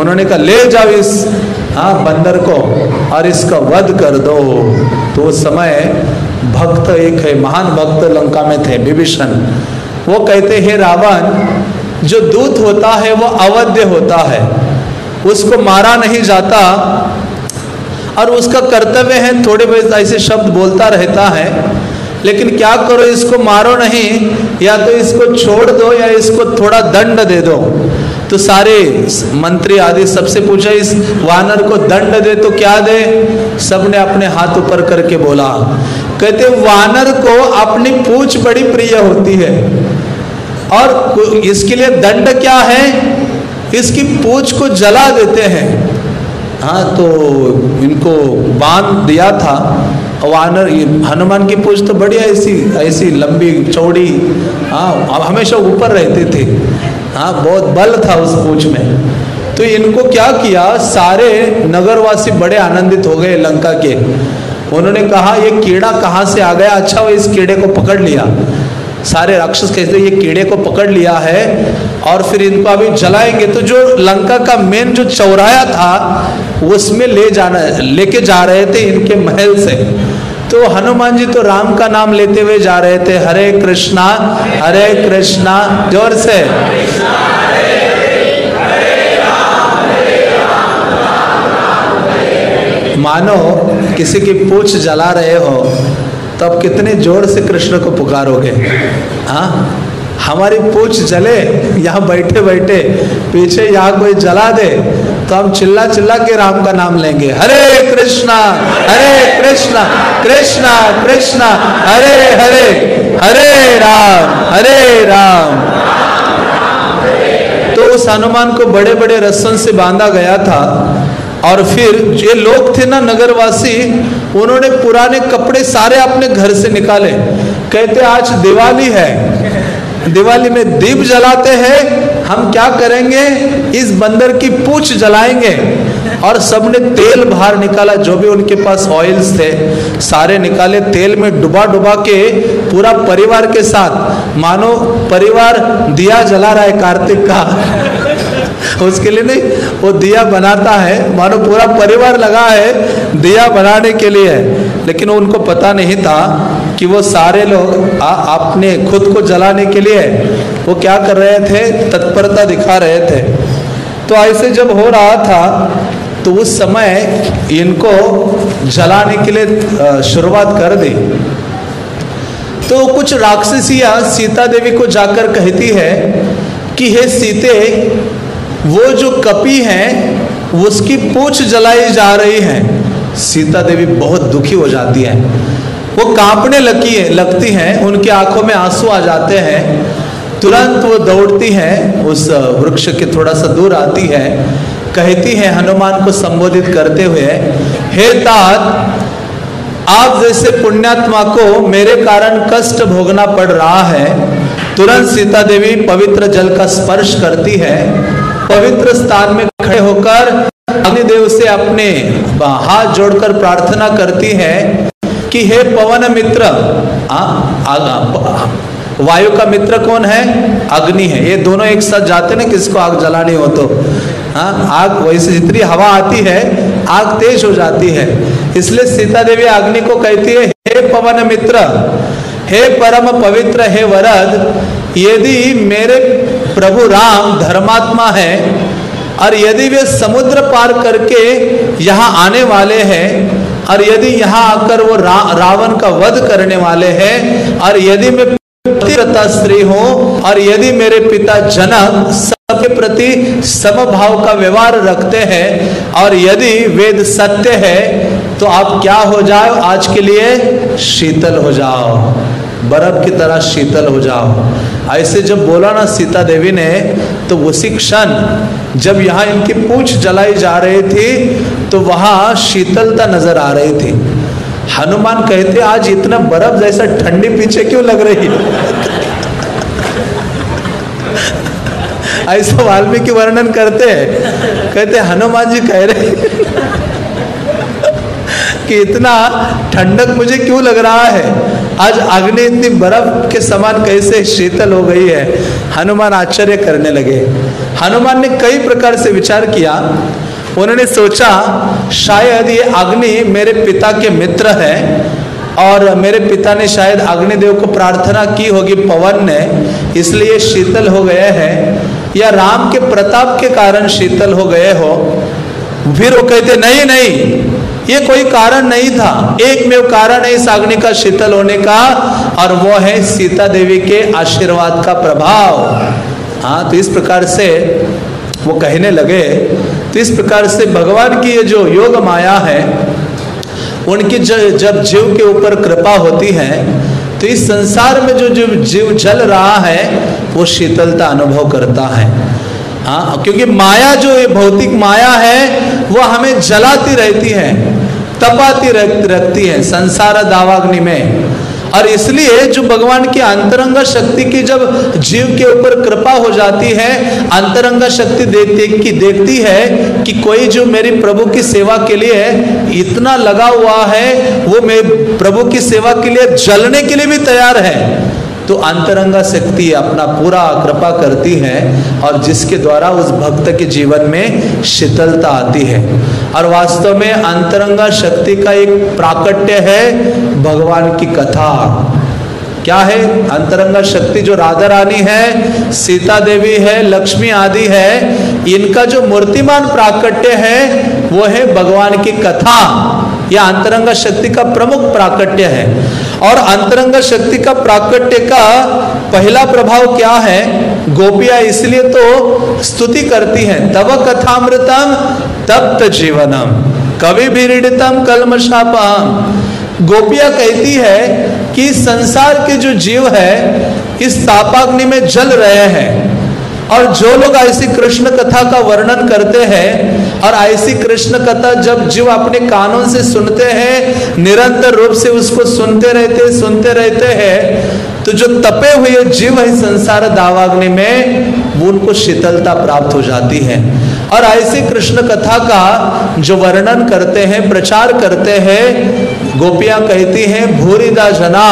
उन्होंने कहा, ले जाओ इस हाँ बंदर को और इसका वध कर दो। तो उस समय भक्त एक है, महान भक्त लंका में थे, विभीषण। वो कहते, हैं रावण, जो दूत होता है, वो अवध्य होता है। उसको मारा नहीं जाता और उसका कर्तव्य है, थोड़े बहुत ऐसे शब्द बोलता रहता है, लेकिन क्या करो, इसको मारो नहीं, या तो इसको छोड़ दो या इसको थोड़ा दंड दे दो। तो सारे मंत्री आदि सबसे पूछा, इस वानर को दंड दे तो क्या दे? सबने अपने हाथ ऊपर करके बोला, कहते वानर को अपनी पूछ बड़ी प्रिय होती है। और इसके लिए दंड क्या है? इसकी पूछ को जला देते हैं। हाँ तो इनको बाँध दिया था। वानर हनुमान की पूछ तो बढ़िया, ऐसी ऐसी लंबी चौड़ी हाँ हमेशा ऊपर रहते थे। हाँ बहुत बल था उस पूछ में। तो इनको क्या किया? सारे नगरवासी बड़े आनंदित हो गए लंका के। उन्होंने कहा, ये कीड़ा कहाँ से आ गया? अच्छा वो इस कीड़े को पकड़ लिया। सारे राक्षस कहते ये कीड़े को पकड़ लिया है और फिर इनको अभी जलाएँगे। तो जो लंका का मेन जो चौराया था उसमें ले जाना, लेके जा रहे थे इनके महल से। तो हनुमान जी तो राम का नाम लेते हुए जा रहे थे, हरे कृष्णा हरे कृष्णा, ज़ोर से। मानो किसी की पूछ जला रहे हो तो अब कितने ज़ोर से कृष्ण को पुकारोगे? हाँ? हमारी पूछ जले, यहाँ बैठे बैठे पीछे यहाँ कोई जला दे तो हम चिल्ला चिल्ला के राम का नाम लेंगे। हरे कृष्णा हरे कृष्णा कृष्णा कृष्णा, हरे हरे हरे राम हरे राम। तो उस हनुमान को बड़े बड़े रस्सन से बांधा गया था और फिर ये लोग थे ना नगरवासी, उन्होंने पुराने कपड़े सारे अपने घर से निकाले। कहते, आज दिवाली है। दिवाली में दीप जलाते हैं, हम क्या करेंगे? इस बंदर की पूछ जलाएँगे। और सबने तेल बाहर निकाला, जो भी उनके पास ऑयल्स थे, सारे निकाले, तेल में डुबा डुबा के पूरा परिवार के साथ, मानो परिवार दिया जला रहा है कार्तिक का। उसके लिए नहीं, वो दिया बनाता है, मानो पूरा परिवार लगा है दिया बनाने के लिए लेकिन उनको पता नहीं था कि वो सारे लोग अपने खुद को जलाने के लिए वो क्या कर रहे थे? तत्परता दिखा रहे थे। तो ऐसे जब हो रहा था तो उस समय इनको जलाने के लिए शुरुआत कर दी। तो कुछ राक्षसियाँ सीता देवी को जाकर कहती है कि, हे सीते, वो जो कपी हैं उसकी पूछ जलाई जा रही है। सीता देवी बहुत दुखी हो जाती है। वो कांपने लगी है, लगती हैं, उनकी आँखों में आँसू आ जाते हैं। तुरंत वो दौड़ती हैं, उस वृक्ष के थोड़ा सा दूर आती है। कहती है, हनुमान को संबोधित करते हुए, हे तात, आप जैसे पुण्यात्मा को मेरे कारण कष्ट भोगना पड़ रहा है, तुरंत सीता देवी पवित्र जल का स्पर्श करती है। पवित्र स्थान में खड़े होकर अग्निदेव से अपने हाथ जोड़कर प्रार्थना करती है कि हे पवन मित्र वायु का मित्र कौन है? अग्नि है। ये दोनों एक साथ जाते ना, किसको आग जलानी हो तो। हाँ आग, वैसे जितनी हवा आती है, आग तेज हो जाती है। इसलिए सीता देवी अग्नि को कहती है, हे पवन मित्र, हे परम पवित्र, हे वरद, यदि मेरे प्रभु राम धर्मात्मा है और यदि वे समुद्र पार करके यहाँ आने वाले हैं और यदि यहाँ आकर वो रा, रावण का वध करने वाले हैं और यदि मैं पतिव्रता स्त्री हूँ और यदि मेरे पिता जनक सबके प्रति समभाव का व्यवहार रखते हैं और यदि वेद सत्य है तो आप क्या हो जाओ आज के लिए शीतल हो जाओ। बर्फ़ की तरह शीतल हो जाओ। ऐसे जब बोला ना सीता देवी ने तो उसी क्षण जब यहाँ इनकी पूछ जलाई जा रही थी तो वहाँ शीतलता नज़र आ रही थी। हनुमान कहते, आज इतना बर्फ़ जैसा ठंडी पीछे क्यों लग रही? है ऐसा वाल्मीकि वर्णन करते हैं। कहते, हनुमान जी कह रहे कि इतना ठंडक मुझे क्यों लग रहा है? आज अग्नि इतनी बर्फ़ के समान कैसे शीतल हो गई है। हनुमान आश्चर्य करने लगे। हनुमान ने कई प्रकार से विचार किया। उन्होंने सोचा, शायद ये अग्नि मेरे पिता के मित्र है और मेरे पिता ने शायद अग्निदेव को प्रार्थना की होगी, पवन ने, इसलिए शीतल हो गए हैं या राम के प्रताप के कारण शीतल हो गए हो। फिर वो कहते, नहीं नहीं ये कोई कारण नहीं था। एक में कारण है इस अग्नि का शीतल होने का और वो है सीता देवी के आशीर्वाद का प्रभाव। हाँ तो इस प्रकार से वो कहने लगे। तो इस प्रकार से भगवान की ये जो योग माया है, उनकी जब जीव के ऊपर कृपा होती है तो इस संसार में जो जीव जीव जल रहा है, वो शीतलता अनुभव करता है। हाँ क्योंकि माया जो ये भौतिक माया है, वो हमें जलाती रहती है। तपाती रखती है संसार दावाग्नि में। और इसलिए जो भगवान की अंतरंग शक्ति की जब जीव के ऊपर कृपा हो जाती है, अंतरंग शक्ति देख देख की देखती है कि कोई जो मेरी प्रभु की सेवा के लिए इतना लगा हुआ है, वो मैं प्रभु की सेवा के लिए जलने के लिए भी तैयार है। तो अंतरंगा शक्ति अपना पूरा कृपा करती है और जिसके द्वारा उस भक्त के जीवन में शीतलता आती है। और वास्तव में अंतरंगा शक्ति का एक प्राकट्य है भगवान की कथा। क्या है? अंतरंगा शक्ति जो राधा रानी है, सीता देवी है, लक्ष्मी आदि है, इनका जो मूर्तिमान प्राकट्य है, वो है भगवान की कथा। यह अंतरंगा शक्ति का प्रमुख प्राकट्य है। और अंतरंग शक्ति का प्राकट्य का पहला प्रभाव क्या है? गोपिया इसलिए तो स्तुति करती हैं। तब कथामृतम, तप्त जीवनम। कवि भीड़ितम कलमशापम गोपिया कहती है कि संसार के जो जीव है, इस तापाग्नि में जल रहे हैं। और जो लोग ऐसी कृष्ण कथा का वर्णन करते हैं और ऐसी कृष्ण कथा जब जीव अपने कानों से सुनते हैं, निरंतर रूप से उसको सुनते रहते सुनते रहते हैं तो जो तपे हुए जीव है संसार दावाग्नि में उनको शीतलता प्राप्त हो जाती है। और ऐसी कृष्ण कथा का जो वर्णन करते हैं, प्रचार करते हैं, गोपियाँ कहती हैं, भूरिदा जना,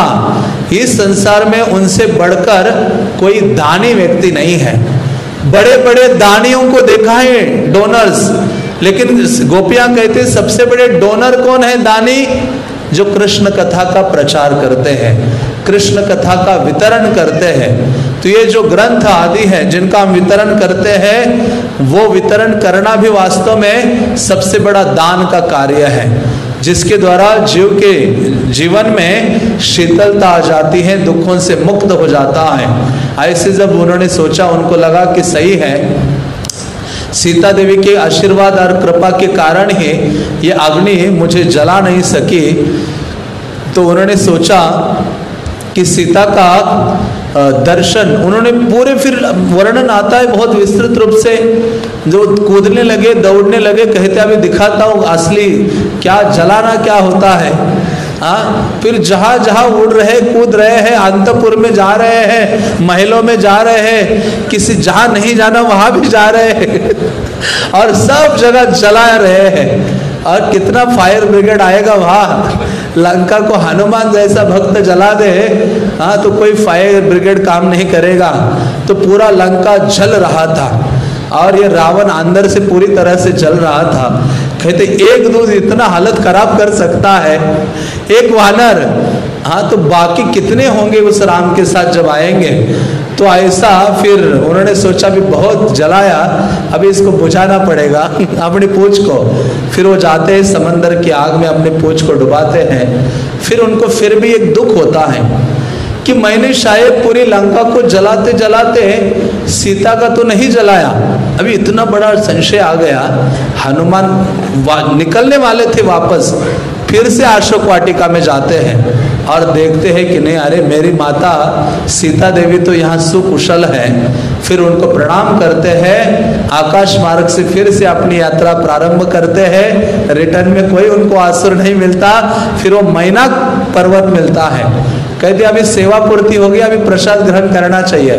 इस संसार में उनसे बढ़कर कोई दानी व्यक्ति नहीं है। बड़े बड़े दानियों को देखा है डोनर्स लेकिन गोपियाँ कहते सबसे बड़े डोनर कौन है दानी? जो कृष्ण कथा का प्रचार करते हैं, कृष्ण कथा का वितरण करते हैं। तो ये जो ग्रंथ आदि है, जिनका हम वितरण करते हैं, वो वितरण करना भी वास्तव में सबसे बड़ा दान का कार्य है, जिसके द्वारा जीव के जीवन में शीतलता आ जाती है, दुखों से मुक्त हो जाता है। ऐसे जब उन्होंने सोचा, उनको लगा कि सही है। सीता देवी के आशीर्वाद और कृपा के कारण ही ये अग्नि मुझे जला नहीं सकी। तो उन्होंने सोचा कि सीता का दर्शन, उन्होंने पूरे फिर वर्णन आता है बहुत विस्तृत रूप से। जो कूदने लगे, दौड़ने लगे, कहते अभी दिखाता हूँ, असली क्या जलाना क्या होता है? हाँ फिर जहाँ जहाँ उड़ रहे कूद रहे हैं, अंतपुर में जा रहे हैं, महलों में जा रहे हैं, किसी जहाँ नहीं जाना, वहाँ भी जा रहे हैं। और सब जगह जला रहे हैं। और कितना फायर ब्रिगेड आएगा वहाँ? लंका को हनुमान जैसा भक्त जला दे। हाँ तो कोई फायर ब्रिगेड काम नहीं करेगा। तो पूरा लंका जल रहा था। और ये रावण अंदर से पूरी तरह से जल रहा था। कहते, एक दूध इतना हालत खराब कर सकता है। एक वानर हाँ तो बाकी कितने होंगे उस राम के साथ जब आएँगे? तो ऐसा फिर उन्होंने सोचा भी बहुत जलाया। अभी इसको बुझाना पड़ेगा, अपनी पूछ को। फिर वो जाते हैं समंदर की आग में अपनी पूछ को डुबाते हैं। फिर उनको फिर भी एक दुख होता है कि मैंने शायद पूरी लंका को जलाते जलाते सीता का तो नहीं जलाया। अभी इतना बड़ा संशय आ गया हनुमान वा, निकलने वाले थे वापस फिर से अशोक वाटिका में जाते हैं और देखते हैं कि नहीं अरे मेरी माता सीता देवी तो यहाँ सुकुशल है। फिर उनको प्रणाम करते हैं आकाश मार्ग से फिर से अपनी यात्रा प्रारंभ करते हैं। रिटर्न में कोई उनको आसुर नहीं मिलता फिर वो मैना पर्वत मिलता है। कहते अभी सेवा पूर्ति होगी अभी प्रसाद ग्रहण करना चाहिए।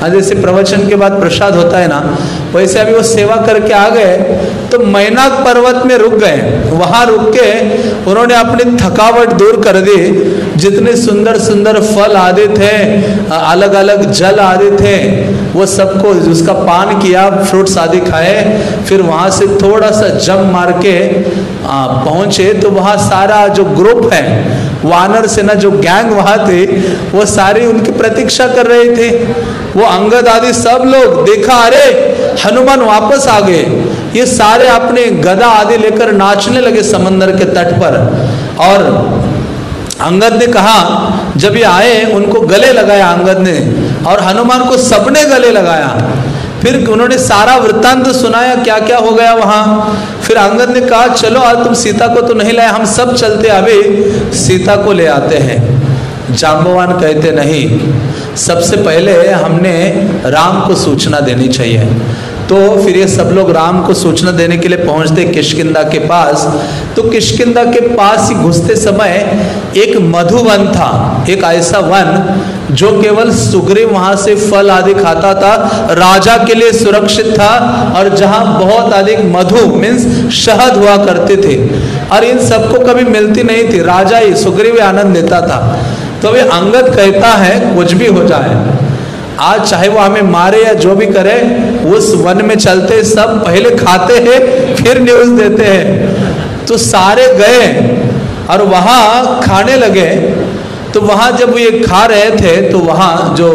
हाँ जैसे प्रवचन के बाद प्रसाद होता है ना, वैसे अभी वो सेवा करके आ गए तो मैनाक पर्वत में रुक गए। वहाँ रुक के उन्होंने अपनी थकावट दूर कर दी। जितने सुंदर सुंदर फल आदि थे अलग अलग जल आदि थे, वो सबको उसका पान किया फ्रूट्स आदि खाए। फिर वहाँ से थोड़ा सा जम मार के पहुँचे। तो वहाँ सारा जो ग्रुप है वानर सेना जो गैंग वहाँ थे, वो सारे उनकी प्रतीक्षा कर रहे थे। वो अंगद आदि सब लोग देखा, अरे, हनुमान वापस आ गए। ये सारे अपने गदा आदि लेकर नाचने लगे समंदर के तट पर। और अंगद ने कहा, जब ये आए, उनको गले लगाया अंगद ने और हनुमान को सबने गले लगाया। फिर उन्होंने सारा वृत्तांत सुनाया क्या क्या हो गया वहाँ? फिर अंगद ने कहा, चलो, आज तुम सीता को तो नहीं लाए, हम सब चलते अभी सीता को ले आते हैं। जाम्बवान कहते, नहीं, सबसे पहले हमने राम को सूचना देनी चाहिए। तो फिर ये सब लोग राम को सूचना देने के लिए पहुँचते किशकिंदा के पास। तो किशकिंदा के पास ही घुसते समय एक मधुवन था, एक ऐसा वन जो केवल सुग्रीव वहाँ से फल आदि खाता था, राजा के लिए सुरक्षित था और जहाँ बहुत अधिक मधु मीन्स शहद हुआ करते थे। और इन सबको कभी मिलती नहीं थी। राजा ही सुग्रीव आनंद लेता था। तो वे अंगद कहता है, कुछ भी हो जाए। आज चाहे वो हमें मारे या जो भी करे, उस वन में चलते सब पहले खाते हैं, फिर न्यूज़ देते हैं। तो सारे गए और वहाँ खाने लगे। तो वहाँ जब ये खा रहे थे तो वहाँ जो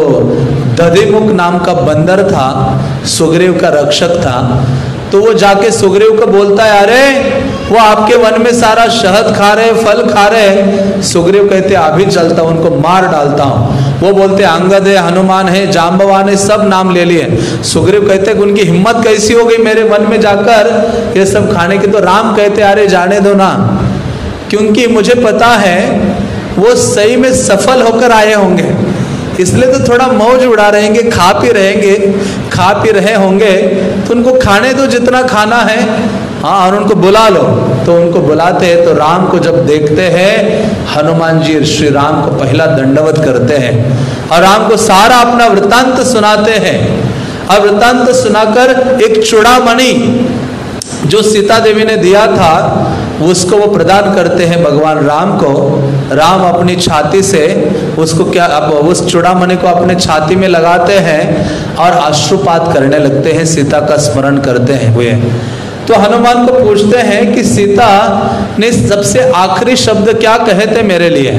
दधिमुख नाम का बंदर था, सुग्रीव का रक्षक था तो वो जाके सुग्रीव को बोलता है, अरे, वो आपके वन में सारा शहद खा रहे, फल खा रहे सुग्रीव कहते अभी चलता उनको मार डालता हूँ। वो बोलते, अंगद है, हनुमान है जाम्बवान है, सब नाम ले लिए। सुग्रीव कहते, उनकी हिम्मत कैसी हो गई मेरे वन में जाकर? ये सब खाने की तो राम कहते, अरे, जाने दो ना, क्योंकि मुझे पता है वो सही में सफल होकर आए होंगे। इसलिए तो थोड़ा मौज उड़ा रहेंगे, खा पी रहेंगे, खा पी रहे होंगे। तो उनको खाने दो, जितना खाना है। हाँ और उनको बुला लो। तो उनको बुलाते हैं तो राम को जब देखते हैं, हनुमान जी श्री राम को पहला दंडवत करते हैं। और राम को सारा अपना वृतांत सुनाते हैं। और वृतांत सुनाकर एक चुड़ामणि जो सीता देवी ने दिया था उसको वो प्रदान करते हैं भगवान राम को। राम अपनी छाती से उसको क्या, अब उस चुड़ामणि को अपने छाती में लगाते हैं और अश्रुपात करने लगते हैं, सीता का स्मरण करते हैं हुए। तो हनुमान को पूछते हैं कि, सीता, ने सबसे आखिरी शब्द क्या कहे थे मेरे लिए?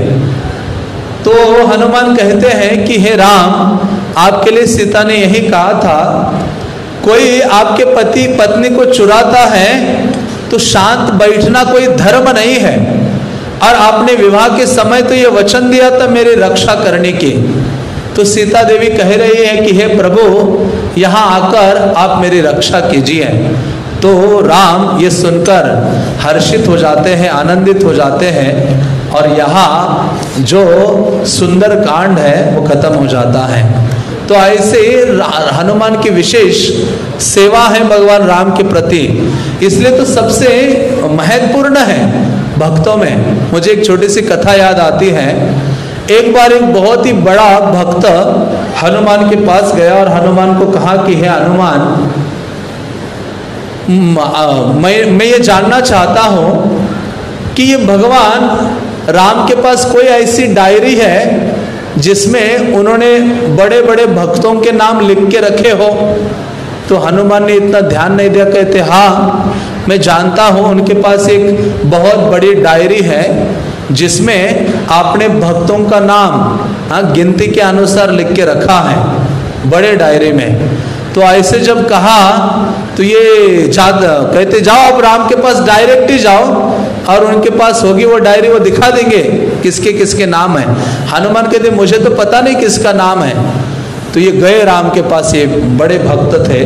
तो हनुमान कहते हैं कि, हे राम, आपके लिए सीता ने यही कहा था, कोई आपके पति, पत्नी को चुराता है तो शांत बैठना कोई धर्म नहीं है। और आपने विवाह के समय तो ये वचन दिया था मेरी रक्षा करने की। तो सीता देवी कह रही है कि, हे प्रभु, यहाँ आकर आप मेरी रक्षा कीजिए। तो राम ये सुनकर हर्षित हो जाते हैं, आनंदित हो जाते हैं। और यहाँ जो सुंदर कांड है वो खत्म हो जाता है। तो ऐसे हनुमान की विशेष सेवा है भगवान राम के प्रति। इसलिए तो सबसे महत्वपूर्ण है भक्तों में। मुझे एक छोटी सी कथा याद आती है। एक बार एक बहुत ही बड़ा भक्त हनुमान के पास गया और हनुमान को कहा कि, हे हनुमान मैं मैं ये जानना चाहता हूँ कि ये भगवान राम के पास कोई ऐसी डायरी है जिसमें उन्होंने बड़े बड़े भक्तों के नाम लिख के रखे हो। तो हनुमान ने इतना ध्यान नहीं दिया, कहते हाँ मैं जानता हूँ, उनके पास एक बहुत बड़ी डायरी है, जिसमें आपने भक्तों का नाम हाँ गिनती के अनुसार लिख के रखा है, बड़े डायरी में। तो ऐसे जब कहा तो ये कहते, जाओ, अब राम के पास डायरेक्ट ही जाओ और उनके पास होगी वो डायरी, वो दिखा देंगे किसके किसके नाम है। हनुमान कहते, मुझे तो पता नहीं किसका नाम है। तो ये गए राम के पास, ये बड़े भक्त थे।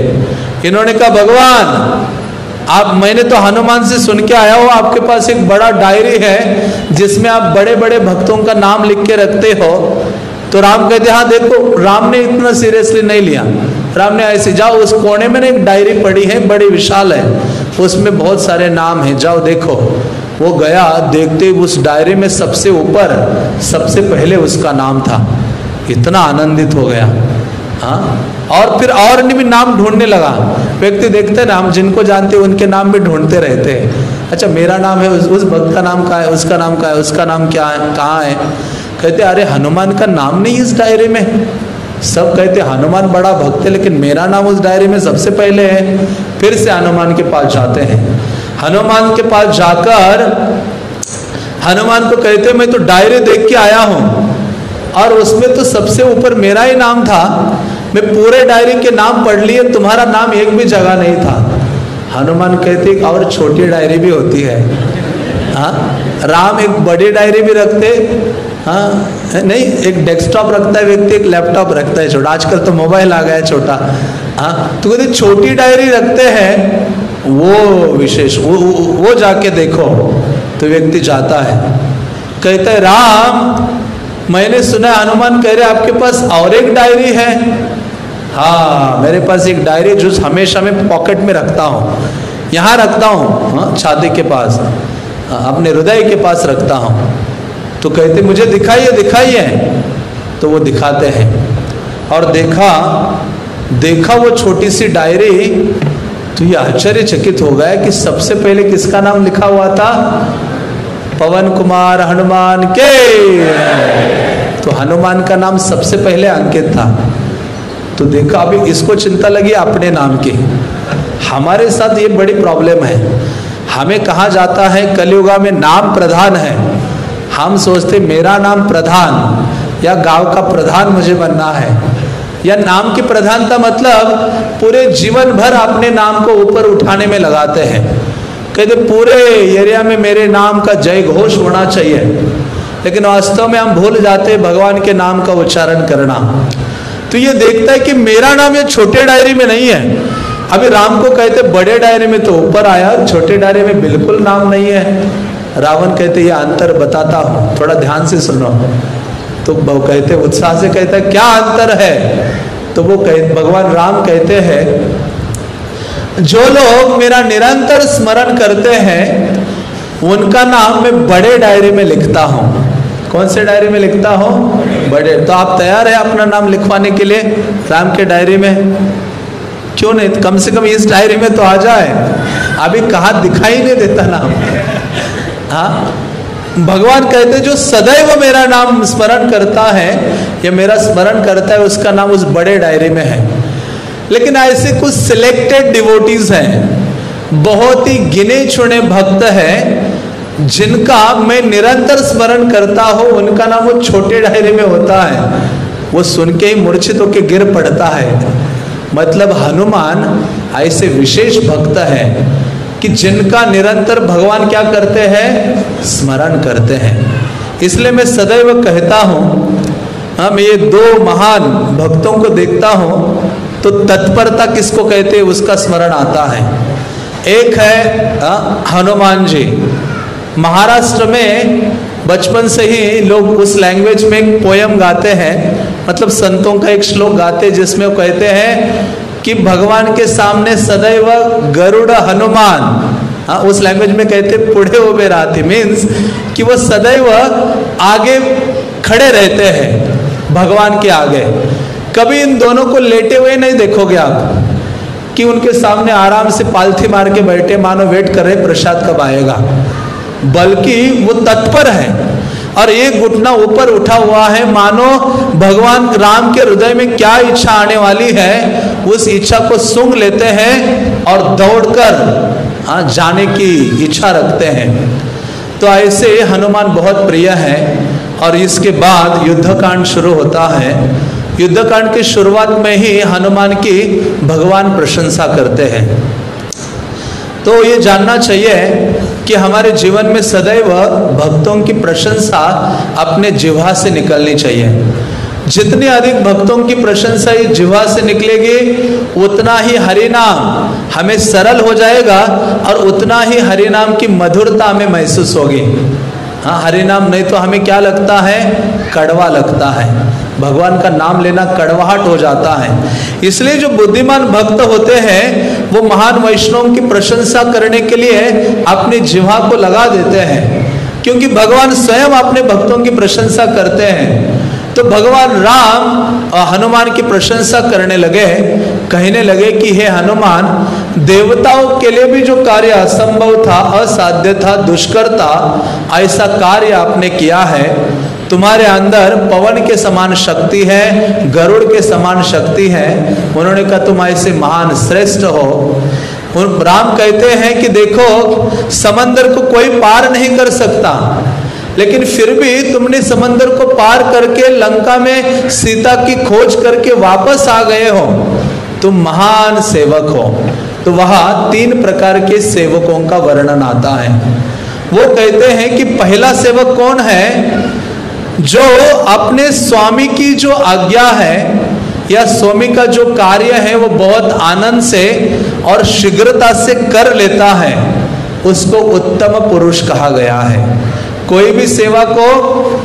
इन्होंने कहा, भगवान, आप, मैंने तो हनुमान से सुन के आया हूँ, आपके पास एक बड़ा डायरी है, जिसमें आप बड़े बड़े भक्तों का नाम लिख के रखते हो। तो राम कहते हाँ देखो, राम ने इतना सीरियसली नहीं लिया। राम ने ऐसे, जाओ, उस कोने में ना एक डायरी पड़ी है, बड़ी विशाल है, उसमें बहुत सारे नाम हैं, जाओ, देखो। वो गया देखते उस डायरी में सबसे ऊपर सबसे पहले उसका नाम था। इतना आनंदित हो गया। हाँ? और फिर और भी नाम ढूँढने लगा। व्यक्ति देखते ना हम जिनको जानते हैं उनके नाम भी ढूंढते रहते हैं। अच्छा मेरा नाम है उस, भक्त का नाम क्या है उसका नाम क्या है उसका नाम क्या है कहाँ है? कहते अरे हनुमान का नाम नहीं इस डायरी में। सब कहते हनुमान बड़ा भक्त है लेकिन मेरा नाम उस डायरी में सबसे पहले है। फिर से हनुमान के पास जाते हैं। हनुमान के पास जाकर हनुमान को कहते, मैं तो डायरी देख के आया हूँ और उसमें तो सबसे ऊपर मेरा ही नाम था। मैं पूरे डायरी के नाम पढ़ लिए, तुम्हारा नाम एक भी जगह नहीं था। हनुमान कहते, और छोटी डायरी भी होती है। हाँ? राम एक बड़ी डायरी भी रखते। हाँ? नहीं, एक डेस्कटॉप रखता है व्यक्ति, एक लैपटॉप रखता है छोटा। आजकल तो मोबाइल आ गया है छोटा। हाँ? तो कहते छोटी डायरी रखते हैं वो विशेष वो, वो, वो जाके देखो। तो व्यक्ति जाता है। कहते है राम मैंने सुना हनुमान कह रहे आपके पास और एक डायरी है। हाँ मेरे पास एक डायरी जो हमेशा मैं पॉकेट में रखता हूँ। यहाँ रखता हूँ हाँ छाती के पास। हाँ, अपने हृदय के पास रखता हूँ। तो कहते मुझे दिखाइए दिखाइए। तो वो दिखाते हैं। और देखा देखा वो छोटी सी डायरी तो ये आश्चर्यचकित हो गया कि सबसे पहले किसका नाम लिखा हुआ था? पवन कुमार हनुमान के। तो हनुमान का नाम सबसे पहले अंकित था। तो देखा अभी इसको चिंता लगी अपने नाम की। हमारे साथ ये बड़ी प्रॉब्लम है। हमें कहा जाता है? कलयुगा में नाम प्रधान है। हम सोचते, मेरा नाम प्रधान या गाँव का प्रधान मुझे बनना है। या नाम की प्रधानता मतलब पूरे जीवन भर अपने नाम को ऊपर उठाने में लगाते हैं। कहते पूरे एरिया में मेरे नाम का जय घोष होना चाहिए। लेकिन वास्तव में हम भूल जाते हैं भगवान के नाम का उच्चारण करना। तो ये देखता है कि मेरा नाम ये छोटे डायरी में नहीं है। अभी राम को कहते बड़े डायरी में तो ऊपर आया, छोटे डायरी में बिल्कुल नाम नहीं है। रावण कहते ये अंतर बताता हूँ, थोड़ा ध्यान से सुनो। तो कहते उत्साह से कहते क्या अंतर है? तो वो कह, भगवान राम कहते हैं, जो लोग मेरा निरंतर स्मरण करते हैं, उनका नाम मैं बड़े डायरी में लिखता हूँ। कौन से डायरी में लिखता हूँ? बड़े। तो आप तैयार है अपना नाम लिखवाने के लिए राम के डायरी में? क्यों नहीं? कम से कम इस डायरी में तो आ जाए। अभी कहा दिखाई नहीं देता नाम। हाँ? भगवान कहते जो सदैव मेरा नाम स्मरण करता है, या मेरा स्मरण करता है, उसका नाम उस बड़े डायरी में है। लेकिन ऐसे कुछ सिलेक्टेड डिवोटीज हैं, बहुत ही गिने चुने भक्त हैं, जिनका मैं निरंतर स्मरण करता हूँ, उनका नाम वो छोटे डायरे में होता है। वो सुन के ही मूर्छित होकर गिर पड़ता है। मतलब हनुमान ऐसे विशेष भक्त है कि जिनका निरंतर भगवान क्या करते हैं? स्मरण करते हैं। इसलिए मैं सदैव कहता हूँ हम ये दो महान भक्तों को देखता हूँ तो तत्परता किसको कहते हैं? उसका स्मरण आता है। एक है हनुमान जी। महाराष्ट्र में बचपन से ही लोग उस लैंग्वेज में एक पोयम गाते हैं। मतलब संतों का एक श्लोक गाते जिसमें वो कहते हैं कि भगवान के सामने सदैव गरुड़ हनुमान। हाँ उस लैंग्वेज में कहते पुढ़े वो बेराती मीन्स कि वो सदैव आगे खड़े रहते हैं, भगवान के आगे। कभी इन दोनों को लेटे हुए नहीं देखोगे आप, कि उनके सामने आराम से पालथी मार के बैठे, मानो वेट कर रहे प्रसाद कब आएगा। बल्कि वो तत्पर है। और एक घुटना ऊपर उठा हुआ है। मानो भगवान राम के हृदय में क्या इच्छा आने वाली है? उस इच्छा को सुंग लेते हैं और दौड़कर हाँ जाने की इच्छा रखते हैं। तो ऐसे हनुमान बहुत प्रिय है और इसके बाद युद्ध कांड शुरू होता है। युद्ध कांड की शुरुआत में ही हनुमान की भगवान प्रशंसा करते हैं। तो ये जानना चाहिए कि हमारे जीवन में सदैव भक्तों की प्रशंसा अपने जिह्वा से निकलनी चाहिए। जितनी अधिक भक्तों की प्रशंसा ये जिह्वा से निकलेगी, उतना ही हरि नाम हमें सरल हो जाएगा और उतना ही हरि नाम की मधुरता हमें महसूस होगी। हाँ हरि नाम नहीं तो हमें क्या लगता है? कड़वा लगता है। भगवान का नाम लेना कड़वाहट हो जाता है। इसलिए जो बुद्धिमान भक्त होते हैं, वो महान वैष्णव की प्रशंसा करने के लिए अपनी जिह्वा को लगा देते हैं। क्योंकि भगवान स्वयं अपने भक्तों की प्रशंसा करते हैं। तो भगवान राम और हनुमान की प्रशंसा करने लगे। कहने लगे कि, हे हनुमान, देवताओं के लिए भी जो कार्य असंभव था, असाध्य था, दुष्कर था, ऐसा कार्य आपने किया है। तुम्हारे अंदर पवन के समान शक्ति है, गरुड़ के समान शक्ति है। उन्होंने कहा, तुम ऐसे महान श्रेष्ठ हो। राम कहते हैं कि देखो, समंदर को कोई पार नहीं कर सकता। लेकिन फिर भी तुमने समंदर को पार करके लंका में सीता की खोज करके वापस आ गए हो। तुम महान सेवक हो। तो वहाँ तीन प्रकार के सेवकों का वर्णन आता है। वो कहते हैं कि पहला सेवक कौन है? जो अपने स्वामी की जो आज्ञा है या स्वामी का जो कार्य है वो बहुत आनंद से और शीघ्रता से कर लेता है, उसको उत्तम पुरुष कहा गया है। कोई भी सेवा को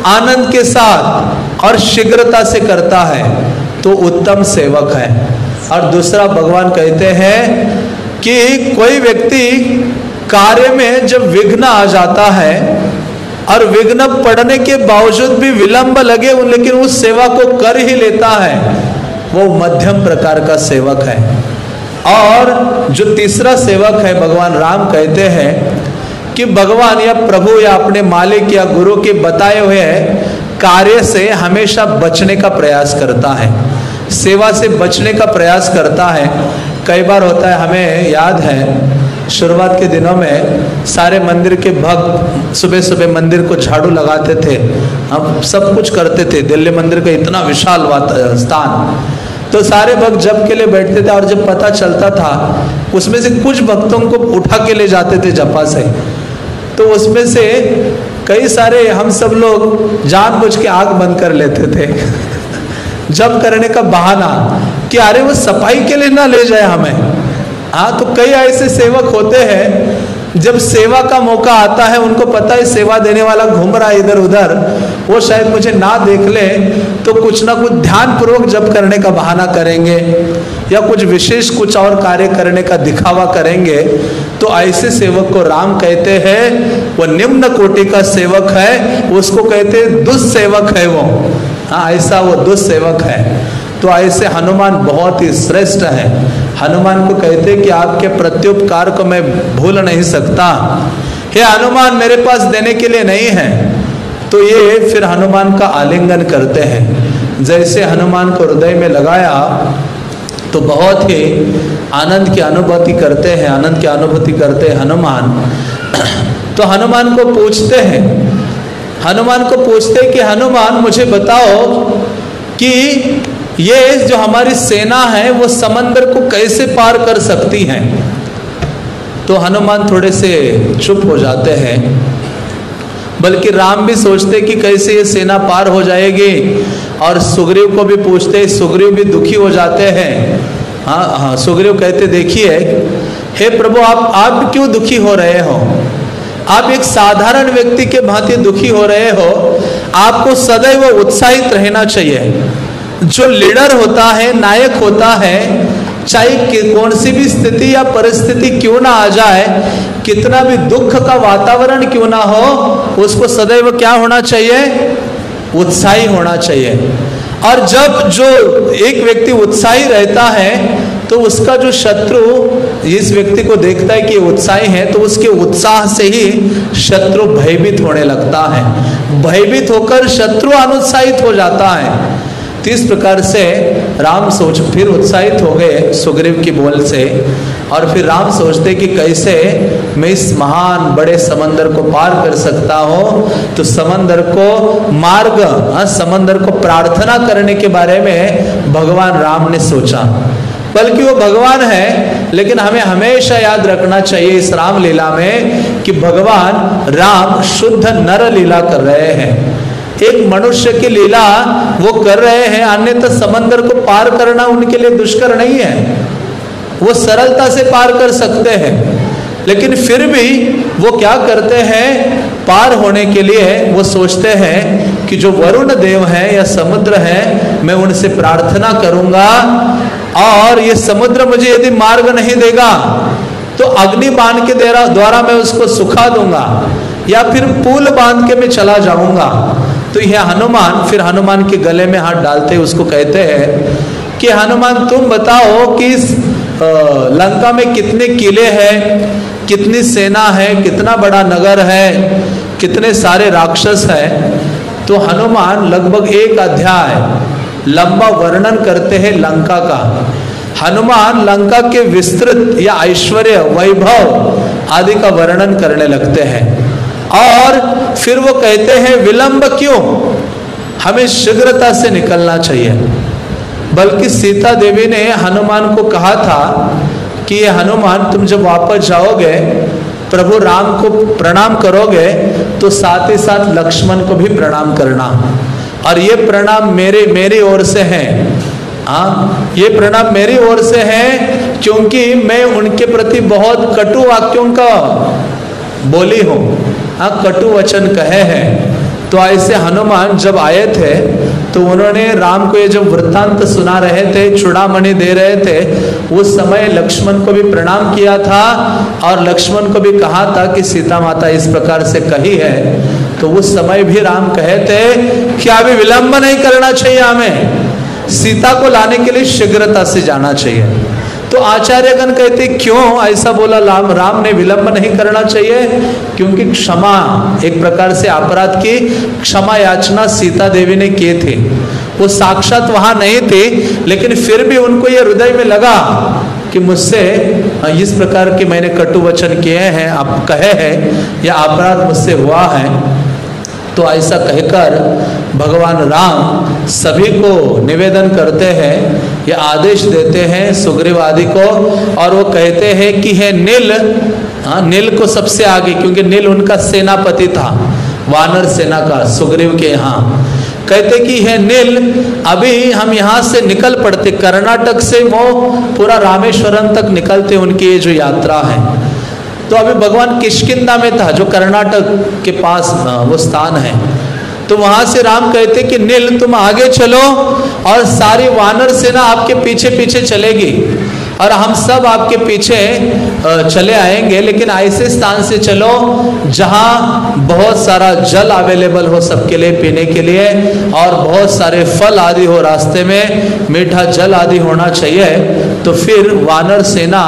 आनंद के साथ और शीघ्रता से करता है तो उत्तम सेवक है। और दूसरा भगवान कहते हैं कि कोई व्यक्ति कार्य में जब विघ्न आ जाता है और विघ्न पड़ने के बावजूद भी विलंब लगे लेकिन उस सेवा को कर ही लेता है। वो मध्यम प्रकार का सेवक है। और जो तीसरा सेवक है, भगवान राम कहते हैं कि भगवान या प्रभु या अपने मालिक या गुरु के बताए हुए कार्य से हमेशा बचने का प्रयास करता है। सेवा से बचने का प्रयास करता है। कई बार होता है, हमें याद है, शुरुआत के दिनों में सारे मंदिर के भक्त सुबह सुबह मंदिर को झाड़ू लगाते थे। हम सब कुछ करते थे। दिल्ली मंदिर का इतना विशाल स्थान। तो सारे भक्त जब के लिए बैठते थे और जब पता चलता था, उसमें से कुछ भक्तों को उठा के ले जाते थे जपा से। तो उसमें से कई सारे हम सब लोग जानबूझ के आग बंद कर लेते थे। जब करने का बहाना कि अरे वो सफ़ाई के लिए ना ले जाए हमें। हाँ तो कई ऐसे सेवक होते हैं जब सेवा का मौका आता है, उनको पता है सेवा देने वाला घूम रहा है इधर उधर, वो शायद मुझे ना देख ले तो कुछ ना कुछ ध्यान पूर्वक जब करने का बहाना करेंगे, या कुछ विशेष कुछ और कार्य करने का दिखावा करेंगे तो ऐसे सेवक को राम कहते हैं, वो निम्न कोटि का सेवक है, उसको कहते हैं दुस्सेवक है वो। हाँ ऐसा वो दुस्सेवक है। तो ऐसे हनुमान बहुत ही श्रेष्ठ है। हनुमान को कहते कि आपके प्रत्युपकार को मैं भूल नहीं सकता। हे हनुमान, मेरे पास देने के लिए नहीं है। तो ये फिर हनुमान का आलिंगन करते हैं। जैसे हनुमान को हृदय में लगाया तो बहुत ही आनंद की अनुभूति करते हैं, आनंद की अनुभूति करते हैं हनुमान। तो हनुमान को पूछते हैं। हनुमान को पूछते कि, हनुमान, मुझे बताओ कि ये जो हमारी सेना है, वो समंदर को कैसे पार कर सकती है? तो हनुमान थोड़े से चुप हो जाते हैं, बल्कि राम भी सोचते कि कैसे ये सेना पार हो जाएगी, और सुग्रीव को भी पूछते सुग्रीव भी दुखी हो जाते हैं। हाँ हाँ सुग्रीव कहते, देखिए, हे प्रभु, आप आप क्यों दुखी हो रहे हो? आप एक साधारण व्यक्ति के भांति दुखी हो रहे हो। आपको सदैव उत्साहित रहना चाहिए। जो लीडर होता है, नायक होता है, चाहे कौन सी भी स्थिति या परिस्थिति क्यों ना आ जाए, कितना भी दुख का वातावरण क्यों ना हो, उसको सदैव क्या होना चाहिए? उत्साही होना चाहिए। और जब जो एक व्यक्ति उत्साही रहता है तो उसका जो शत्रु इस व्यक्ति को देखता है कि उत्साही है तो उसके उत्साह से ही शत्रु भयभीत होने लगता है। भयभीत होकर शत्रु अनुत्साहित हो जाता है। इस प्रकार से राम सोच फिर उत्साहित हो गए सुग्रीव की बोल से। और फिर राम सोचते कि कैसे मैं इस महान बड़े समंदर को पार कर सकता हूँ तो समंदर को मार्ग हाँ, समंदर को प्रार्थना करने के बारे में भगवान राम ने सोचा। बल्कि वो भगवान है लेकिन हमें हमेशा याद रखना चाहिए इस राम लीला में कि भगवान राम शुद्ध नर लीला कर रहे हैं। एक मनुष्य की लीला वो कर रहे हैं, अन्यथा समंदर को पार करना उनके लिए दुष्कर नहीं है। वो सरलता से पार कर सकते हैं, लेकिन फिर भी वो क्या करते हैं, पार होने के लिए वो सोचते हैं कि जो वरुण देव है या समुद्र है, मैं उनसे प्रार्थना करूँगा और ये समुद्र मुझे यदि मार्ग नहीं देगा तो अग्नि बाँध के द्वारा मैं उसको सुखा दूँगा या फिर पुल बाँध के मैं चला जाऊँगा। तो यह हनुमान, फिर हनुमान के गले में हाथ डालते उसको कहते हैं कि, हनुमान, तुम बताओ कि इस लंका में कितने किले हैं, कितनी सेना है, कितना बड़ा नगर है, कितने सारे राक्षस हैं? तो हनुमान लगभग एक अध्याय लंबा वर्णन करते हैं लंका का। हनुमान लंका के विस्तृत या ऐश्वर्य, वैभव आदि का वर्णन करने लगते हैं। और फिर वो कहते हैं, विलंब क्यों? हमें शीघ्रता से निकलना चाहिए। बल्कि सीता देवी ने हनुमान को कहा था कि, ये हनुमान, तुम जब वापस जाओगे, प्रभु राम को प्रणाम करोगे तो साथ ही साथ लक्ष्मण को भी प्रणाम करना। और ये प्रणाम मेरे, मेरी ओर से हैं। हाँ ये प्रणाम मेरी ओर से है, क्योंकि मैं उनके प्रति बहुत कटु वाक्यों का बोली हूँ। हाँ कटु वचन कहे हैं। तो ऐसे हनुमान जब आए थे तो उन्होंने राम को ये जो वृत्तांत सुना रहे थे, चुड़ामणि दे रहे थे, उस समय लक्ष्मण को भी प्रणाम किया था और लक्ष्मण को भी कहा था कि सीता माता इस प्रकार से कही है। तो उस समय भी राम कहे थे कि अभी विलंब नहीं करना चाहिए हमें। सीता को लाने के लिए शीघ्रता से जाना चाहिए। तो आचार्यगण कहते, क्यों ऐसा बोला? राम राम ने विलंब नहीं करना चाहिए, क्योंकि क्षमा, एक प्रकार से अपराध की क्षमा याचना सीता देवी ने किए थे। वो साक्षात वहाँ नहीं थे, लेकिन फिर भी उनको ये हृदय में लगा कि मुझसे इस प्रकार के मैंने कटु वचन किए हैं, आप कहे हैं, या अपराध मुझसे हुआ है। तो ऐसा कहकर भगवान राम सभी को निवेदन करते हैं या आदेश देते हैं सुग्रीव आदि को और वो कहते हैं कि है नील हाँ नील को सबसे आगे, क्योंकि नील उनका सेनापति था, वानर सेना का, सुग्रीव के यहाँ। कहते कि है नील, अभी हम यहाँ से निकल पड़ते, कर्नाटक से वो पूरा रामेश्वरम तक निकलते उनकी ये जो यात्रा है। तो अभी भगवान किशकिंदा में था, जो कर्नाटक के पास वो स्थान है। तो वहाँ से राम कहते कि नील, तुम आगे चलो और सारी वानर सेना आपके पीछे पीछे चलेगी। और हम सब आपके पीछे चले आएँगे, लेकिन ऐसे स्थान से चलो जहाँ बहुत सारा जल अवेलेबल हो सबके लिए पीने के लिए और बहुत सारे फल आदि हो रास्ते में, मीठा जल आदि होना चाहिए तो फिर वानर सेना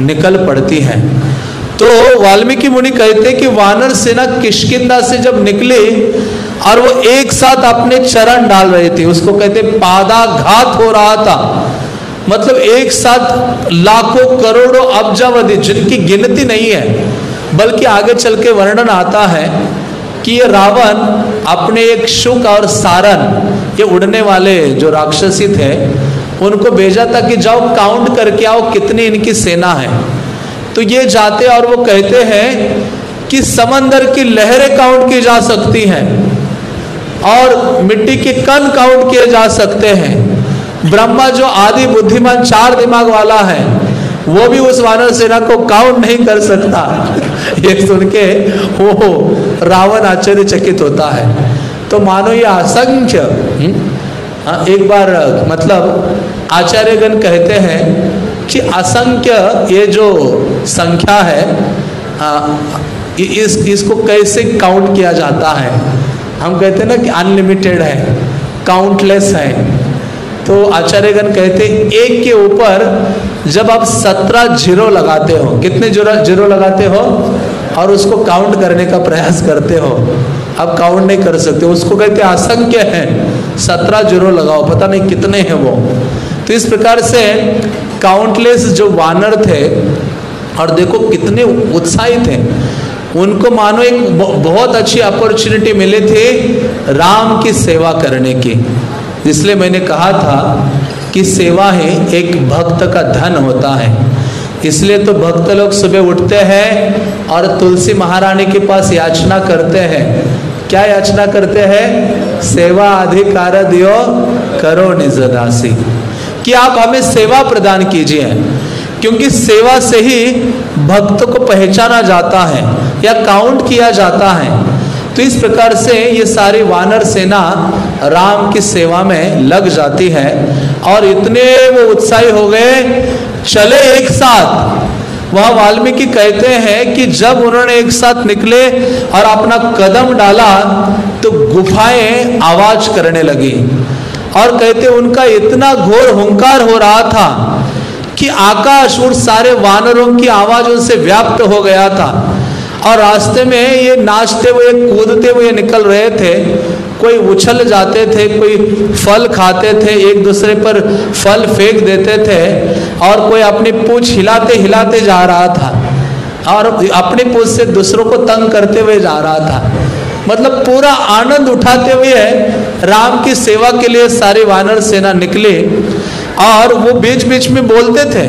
निकल पड़ती है। तो वाल्मीकि मुनि कहते कि वानर सेना किशकिंदा से जब निकले और वो एक साथ अपने चरण डाल रहे थे। उसको कहते पादाघात हो रहा था। मतलब एक साथ लाखों करोड़ों अब्जावधि, जिनकी गिनती नहीं है, बल्कि आगे चल के वर्णन आता है कि ये रावण अपने एक शुक और सारन, ये उड़ने वाले जो राक्षसी थे, उनको भेजा था कि जाओ काउंट करके आओ कितनी इनकी सेना है। तो ये जाते और वो कहते हैं कि समंदर की लहरें काउंट की जा सकती हैं। और मिट्टी के कण काउंट किए जा सकते हैं। ब्रह्मा जो आदि बुद्धिमान चार दिमाग वाला है वो भी उस वानर सेना को काउंट नहीं कर सकता। ये सुन के वो रावण आश्चर्यचकित होता है। तो मानो ये असंख्य हम्म, एक बार मतलब आचार्यगण कहते हैं कि असंख्य ये जो संख्या है आ, इस इसको कैसे काउंट किया जाता है? हम कहते हैं ना कि अनलिमिटेड है काउंटलेस है। तो आचार्यगण कहते एक के ऊपर जब आप सत्रह ज़ीरो लगाते हो, कितने ज़ीरो लगाते हो? और उसको काउंट करने का प्रयास करते हो। आप काउंट नहीं कर सकते, उसको कहते असंख्य है। सत्रह ज़ीरो लगाओ, पता नहीं कितने हैं वो। तो इस प्रकार से काउंटलेस जो वानर थे, और देखो कितने उत्साहित थे उनको मानो एक बहुत अच्छी अपॉर्चुनिटी मिली थी राम की सेवा करने की। इसलिए मैंने कहा था कि सेवा ही एक भक्त का धन होता है। इसलिए तो भक्त लोग सुबह उठते हैं और तुलसी महारानी के पास याचना करते हैं। क्या याचना करते हैं? सेवा अधिकार दियो करो निजदासी। कि आप हमें सेवा प्रदान कीजिए। क्योंकि सेवा से ही भक्त को पहचाना जाता है या काउंट किया जाता है। तो इस प्रकार से ये सारी वानर सेना राम की सेवा में लग जाती है और इतने वो उत्साही हो गए, चले एक साथ। वह वाल्मीकि कहते हैं कि जब उन्होंने एक साथ निकले और अपना कदम डाला तो गुफाएँ आवाज़ करने लगी। और कहते उनका इतना घोर हुंकार हो रहा था कि आकाश और सारे वानरों की आवाज़ उनसे व्याप्त हो गया था। और रास्ते में ये नाचते हुए, कूदते हुए निकल रहे थे। कोई उछल जाते थे, कोई फल खाते थे, एक दूसरे पर फल फेंक देते थे और कोई अपनी पूछ हिलाते हिलाते जा रहा था और अपनी पूछ से दूसरों को तंग करते हुए जा रहा था। मतलब पूरा आनंद उठाते हुए राम की सेवा के लिए सारे वानर सेना निकले और वो बीच बीच में बोलते थे।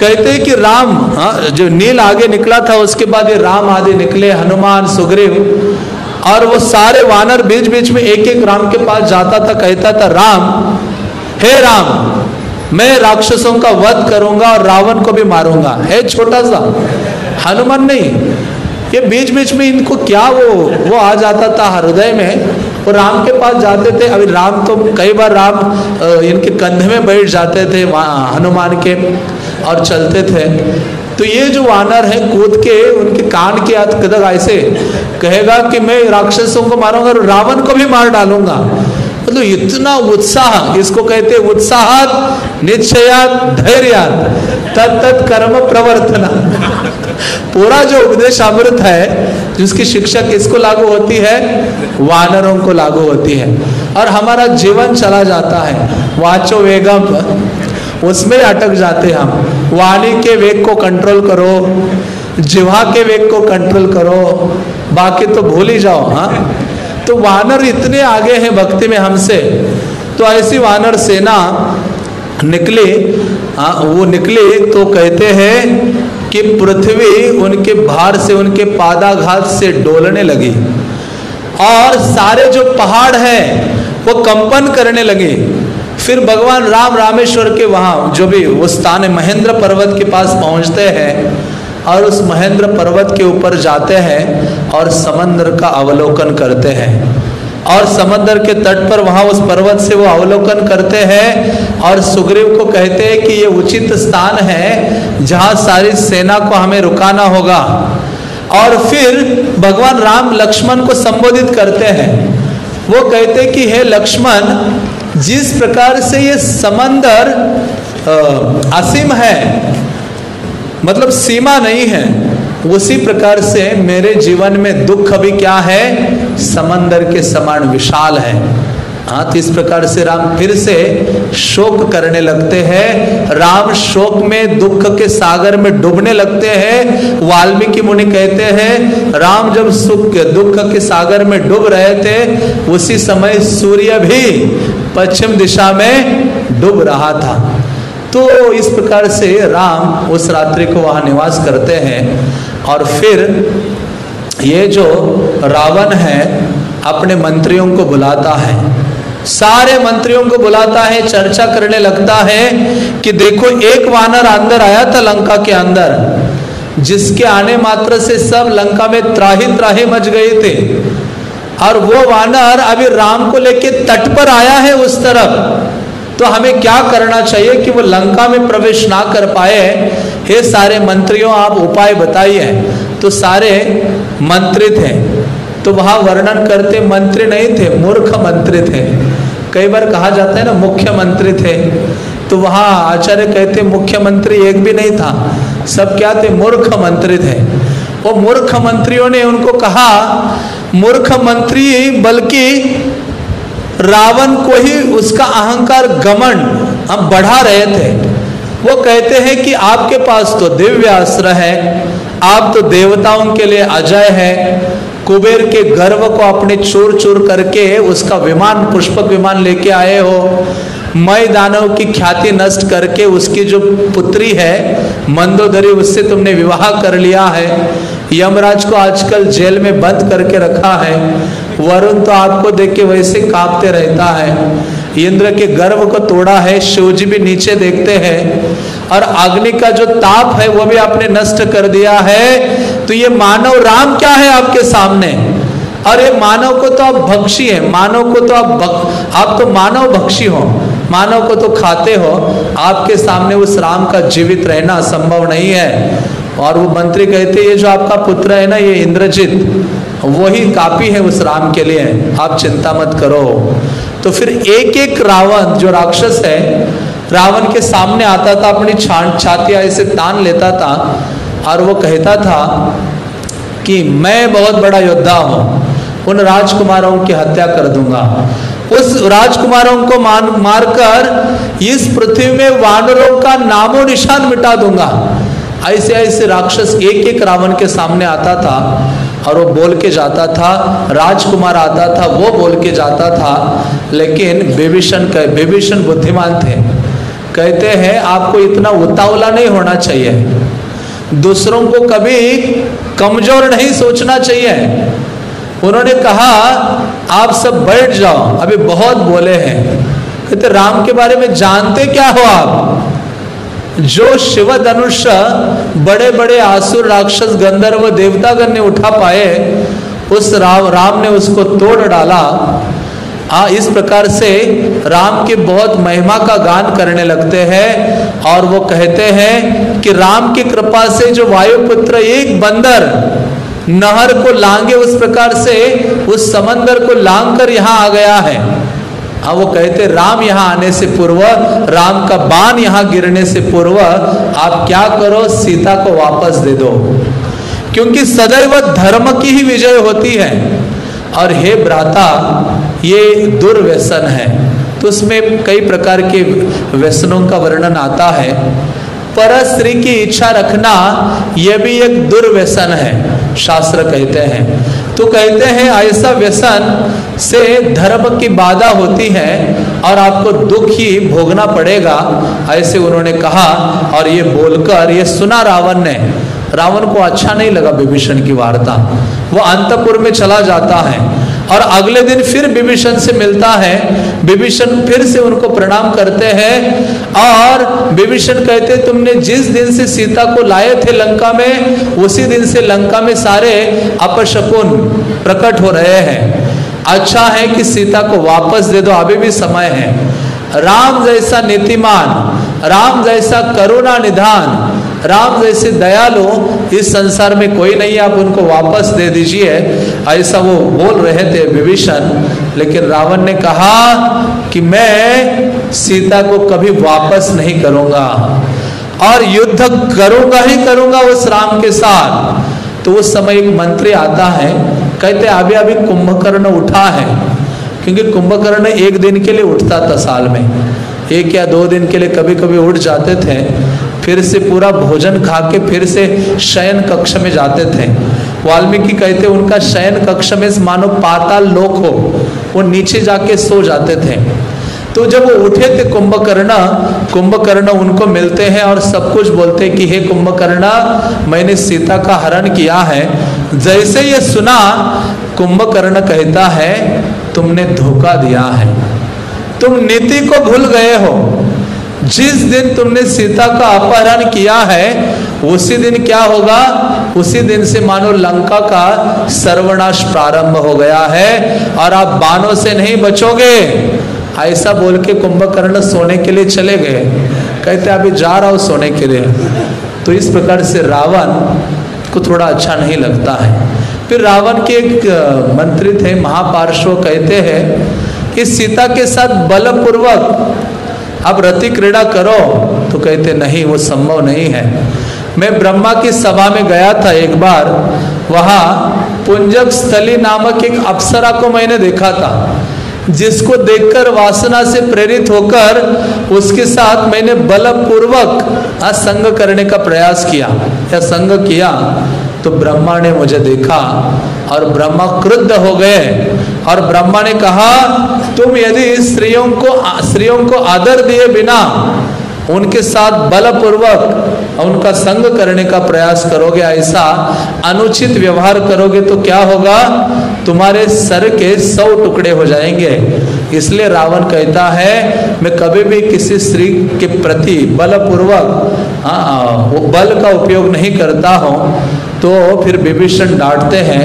कहते हैं कि राम हाँ, जो नील आगे निकला था उसके बाद ये राम आदि निकले हनुमान सुग्रीव और वो सारे वानर बीच बीच में एक एक राम के पास जाता था कहता था राम हे राम मैं राक्षसों का वध करूँगा और रावण को भी मारूँगा। है छोटा सा हनुमान नहीं ये बीच बीच में इनको क्या वो वो आ जाता था हृदय में वो राम के पास जाते थे। अभी राम तो कई बार राम इनके कंधे में बैठ जाते थे हनुमान के और चलते थे। तो ये जो वानर है कूद के, उनके कान के हाथ कदक ऐसे कहेगा कि मैं राक्षसों को मारूँगा और रावण को भी मार डालूँगा। मतलब तो इतना उत्साह, इसको कहते उत्साह निश्चयात तत्त कर्म प्रवर्तना। पूरा जो उपदेश अमृत है, जिसकी शिक्षा किसको लागू होती है? वानरों को लागू होती है। और हमारा जीवन चला जाता है। वाचो वेगम। उसमें अटक जाते हम। वाणी के वेग को कंट्रोल करो। जिवा के वेग को कंट्रोल करो। बाकी तो भूल ही जाओ हाँ? तो वानर इतने आगे हैं भक्ति में हमसे। तो ऐसी वानर सेना निकले हाँ वो निकले तो कहते हैं कि पृथ्वी उनके भार से, उनके पादाघात से डोलने लगी। और सारे जो पहाड़ हैं, वो कंपन करने लगे। फिर भगवान राम रामेश्वर के वहाँ जो भी, वो स्थान है, महेंद्र पर्वत के पास पहुँचते हैं और उस महेंद्र पर्वत के ऊपर जाते हैं और समंदर का अवलोकन करते हैं। और समंदर के तट पर वहाँ उस पर्वत से वो अवलोकन करते हैं और सुग्रीव को कहते हैं कि ये उचित स्थान है जहाँ सारी सेना को हमें रुकाना होगा। और फिर भगवान राम लक्ष्मण को संबोधित करते हैं। वो कहते कि, हे लक्ष्मण, जिस प्रकार से ये समंदर असीम है मतलब सीमा नहीं है उसी प्रकार से मेरे जीवन में दुख भी क्या है? समंदर के समान विशाल है। हाँ तो इस प्रकार से राम फिर से शोक करने लगते हैं। राम शोक में, दुख के सागर में डूबने लगते हैं। वाल्मीकि मुनि कहते हैं, राम जब सुख, दुख के सागर में डूब रहे थे, उसी समय सूर्य भी पश्चिम दिशा में डूब रहा था। तो इस प्रकार से राम उस रात्रि को वहाँ निवास करते हैं। और फिर ये जो रावण है अपने मंत्रियों को बुलाता है। सारे मंत्रियों को बुलाता है, चर्चा करने लगता है कि देखो एक वानर अंदर आया था लंका के अंदर, जिसके आने मात्र से सब लंका में त्राही त्राही मच गए थे। और वो वानर अभी राम को लेके तट पर आया है उस तरफ़। तो हमें क्या करना चाहिए कि वो लंका में प्रवेश ना कर पाए हे सारे मंत्रियों, आप उपाय बताइए। तो सारे मंत्री थे तो वहाँ वर्णन करते मंत्री नहीं थे, मूर्ख मंत्री थे। कई बार कहा जाता है ना, मुख्यमंत्री थे। तो वहाँ आचार्य कहते, मुख्यमंत्री एक भी नहीं था। सब क्या थे, मूर्ख मंत्री थे। वो मूर्ख मंत्रियों ने उनको कहा, मूर्ख मंत्री बल्कि रावण को ही उसका अहंकार गमन हम बढ़ा रहे थे। वो कहते हैं कि आपके पास तो दिव्य अस्त्र है, आप तो देवताओं के लिए अजय है। कुबेर के गर्व को अपने चूर चूर करके उसका विमान, पुष्पक विमान लेके आए हो। मय दानव की ख्याति नष्ट करके उसकी जो पुत्री है, मंदोदरी, उससे तुमने विवाह कर लिया है। यमराज को आजकल जेल में बंद करके रखा है। वरुण तो आपको देख के वैसे कांपते रहता है। इंद्र के गर्व को तोड़ा है शिवजी भी नीचे देखते हैं और अग्नि का जो ताप है वो भी आपने नष्ट कर दिया है। तो ये मानव राम क्या है आपके सामने? और ये मानव को तो आप भक्षी है मानव को तो आप भक, आप तो मानव भक्षी हो मानव को तो खाते हो आपके सामने उस राम का जीवित रहना संभव नहीं है। और वो मंत्री कहते ये जो आपका पुत्र है ना ये इंद्रजित वही काफ़ी है उस राम के लिए आप चिंता मत करो। तो फिर एक एक रावण, जो राक्षस है, रावण के सामने आता था, अपनी छातियाँ ऐसे तान लेता था, और वो कहता था कि मैं बहुत बड़ा योद्धा हूँ, उन राजकुमारों की हत्या कर दूँगा। उस राजकुमारों को मान मारकर इस पृथ्वी में वानरों का नामो निशान मिटा दूँगा। ऐसे ऐसे राक्षस एक एक रावण के सामने आता था, और वो बोल के जाता था, राजकुमार आता था, वो बोल के जाता था लेकिन बेबीषण बेबीषण बुद्धिमान थे। कहते हैं, आपको इतना उतावला नहीं होना चाहिए। दूसरों को कभी कमज़ोर नहीं सोचना चाहिए। उन्होंने कहा, आप सब बैठ जाओ। अभी बहुत बोले हैं। कहते, राम के बारे में जानते क्या हो आप? जो शिव धनुष बड़े बड़े आसुर राक्षस गंधर्व देवतागण ने उठा पाए, उस राम राम ने उसको तोड़ डाला। आ, इस प्रकार से राम के बहुत महिमा का गान करने लगते हैं और वो कहते हैं कि राम की कृपा से जो वायुपुत्र एक बंदर नहर को लांगे उस प्रकार से उस समंदर को लांग कर यहाँ आ गया है। हाँ वो कहते राम यहाँ आने से पूर्व राम का बाण यहाँ गिरने से पूर्व आप क्या करो सीता को वापस दे दो। क्योंकि सदैव धर्म की ही विजय होती है। और हे भ्राता ये दुर्व्यसन है। तो उसमें कई प्रकार के व्यसनों का वर्णन आता है। पर स्त्री की इच्छा रखना यह भी एक दुर्व्यसन है, शास्त्र कहते हैं। तो कहते हैं, ऐसा व्यसन से धर्म की बाधा होती है और आपको दुख ही भोगना पड़ेगा, ऐसे उन्होंने कहा और ये बोलकर, ये सुना रावण ने। रावण को अच्छा नहीं लगा विभीषण की वार्ता। वो अंतपुर में चला जाता है। और अगले दिन फिर विभीषण से मिलता है। विभीषण फिर से उनको प्रणाम करते हैं और विभीषण कहते, तुमने जिस दिन से सीता को लाए थे लंका में, उसी दिन से लंका में सारे अपशकुन प्रकट हो रहे हैं। अच्छा है कि सीता को वापस दे दो, अभी भी समय है। राम जैसा नीतिमान, राम जैसा करुणा निधान राम जैसे दयालु इस संसार में कोई नहीं, आप उनको वापस दे दीजिए। ऐसा वो बोल रहे थे विभीषण, लेकिन रावण ने कहा कि मैं सीता को कभी वापस नहीं करूँगा और युद्ध करूँगा ही करूँगा उस राम के साथ। तो उस समय एक मंत्री आता है, कहते, अभी अभी कुंभकर्ण उठा है। क्योंकि कुंभकर्ण एक दिन के लिए उठता था साल में। एक या दो दिन के लिए कभी कभी उठ जाते थे। फिर से पूरा भोजन खा के फिर से शयन कक्ष में जाते थे। वाल्मीकि कहते, उनका शयन कक्ष में मानो पाताल लोक हो, वो नीचे जाके सो जाते थे। तो जब वो उठे थे कुंभकर्ण कुंभकर्ण उनको मिलते हैं और सब कुछ बोलते कि, हे कुंभकर्ण, मैंने सीता का हरण किया है। जैसे ये सुना, कुंभकर्ण कहता है, तुमने धोखा दिया है। तुम नीति को भूल गए हो। जिस दिन तुमने सीता का अपहरण किया है, उसी दिन क्या होगा? उसी दिन से मानो लंका का सर्वनाश प्रारंभ हो गया है और आप बानों से नहीं बचोगे। ऐसा बोल के कुंभकर्ण सोने के लिए चले गए। कहते, अभी जा रहा हूँ सोने के लिए। तो इस प्रकार से रावण को थोड़ा अच्छा नहीं लगता है। फिर रावण के एक मंत्री थे, महापार्श्व, कहते हैं कि सीता के साथ बलपूर्वक अब रति क्रीड़ा करो। तो कहते, नहीं, वो संभव नहीं है। मैं ब्रह्मा की सभा में गया था एक बार। वहाँ पुंजक स्थली नामक एक अप्सरा को मैंने देखा था, जिसको देखकर वासना से प्रेरित होकर उसके साथ मैंने बलपूर्वक असंग करने का प्रयास किया। या संग किया तो ब्रह्मा ने मुझे देखा और ब्रह्मा क्रुद्ध हो गए। और ब्रह्मा ने कहा, तुम यदि स्त्रियों को स्त्रियों को आदर दिए बिना उनके साथ बलपूर्वक उनका संग करने का प्रयास करोगे, ऐसा अनुचित व्यवहार करोगे तो क्या होगा? तुम्हारे सर के सौ टुकड़े हो जाएँगे। इसलिए रावण कहता है, मैं कभी भी किसी स्त्री के प्रति बलपूर्वक बल का उपयोग नहीं करता हूँ। तो फिर विभीषण डांटते हैं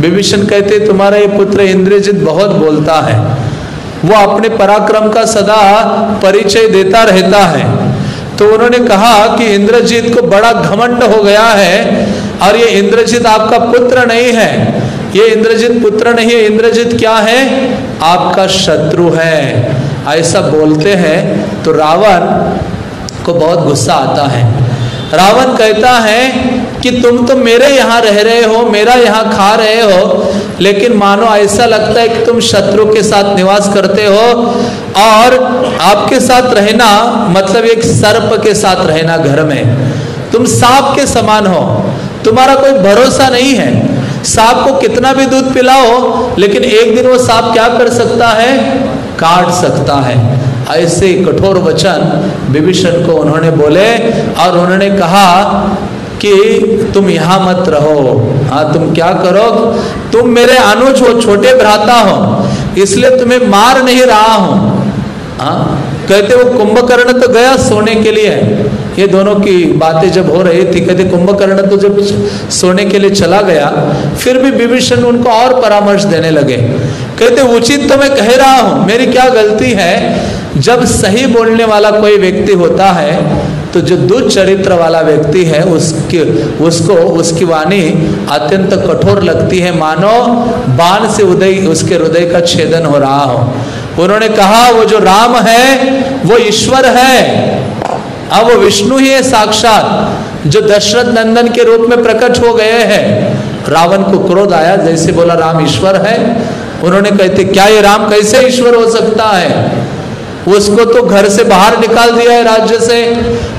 विभीषण कहते, तुम्हारा ये पुत्र इंद्रजित बहुत बोलता है। वो अपने पराक्रम का सदा परिचय देता रहता है। तो उन्होंने कहा कि इंद्रजीत को बड़ा घमंड हो गया है, और ये इंद्रजीत आपका पुत्र नहीं है। ये इंद्रजीत पुत्र नहीं है, इंद्रजीत क्या है? आपका शत्रु है। ऐसा बोलते हैं तो रावण को बहुत गुस्सा आता है। रावण कहता है कि तुम तो मेरे यहाँ रह रहे हो, मेरा यहाँ खा रहे हो, लेकिन मानो ऐसा लगता है कि तुम शत्रु के साथ निवास करते हो और आपके साथ रहना मतलब एक सर्प के साथ रहना घर में। तुम सांप के समान हो। तुम्हारा कोई भरोसा नहीं है। सांप को कितना भी दूध पिलाओ, लेकिन एक दिन वो सांप क्या कर सकता है? काट सकता है। ऐसे कठोर वचन विभीषण को उन्होंने बोले और उन्होंने कहा कि तुम यहाँ मत रहो। हाँ तुम क्या करो? तुम मेरे अनुज हो, छोटे भ्राता हो, इसलिए तुम्हें मार नहीं रहा हूँ। हाँ कहते वो कुंभकर्ण तो गया सोने के लिए। ये दोनों की बातें जब हो रही थी, कहते कुंभकर्ण तो जब सोने के लिए चला गया, फिर भी विभीषण उनको और परामर्श देने लगे। कहते, उचित तो मैं कह रहा हूँ, मेरी क्या गलती है? जब सही बोलने वाला कोई व्यक्ति होता है तो जो दुचरित्र वाला व्यक्ति है, उसके, उसको, उसकी वाणी अत्यंत कठोर लगती है। मानो बाण से उदय, उसके हृदय का छेदन हो रहा हो। उन्होंने कहा, वो जो राम है, वो ईश्वर है। अब वो विष्णु ही है साक्षात, जो दशरथ नंदन के रूप में प्रकट हो गए हैं। रावण को क्रोध आया, जैसे बोला, राम ईश्वर है। उन्होंने कहते क्या ये राम कैसे ईश्वर हो सकता है? उसको तो घर से बाहर निकाल दिया है राज्य से।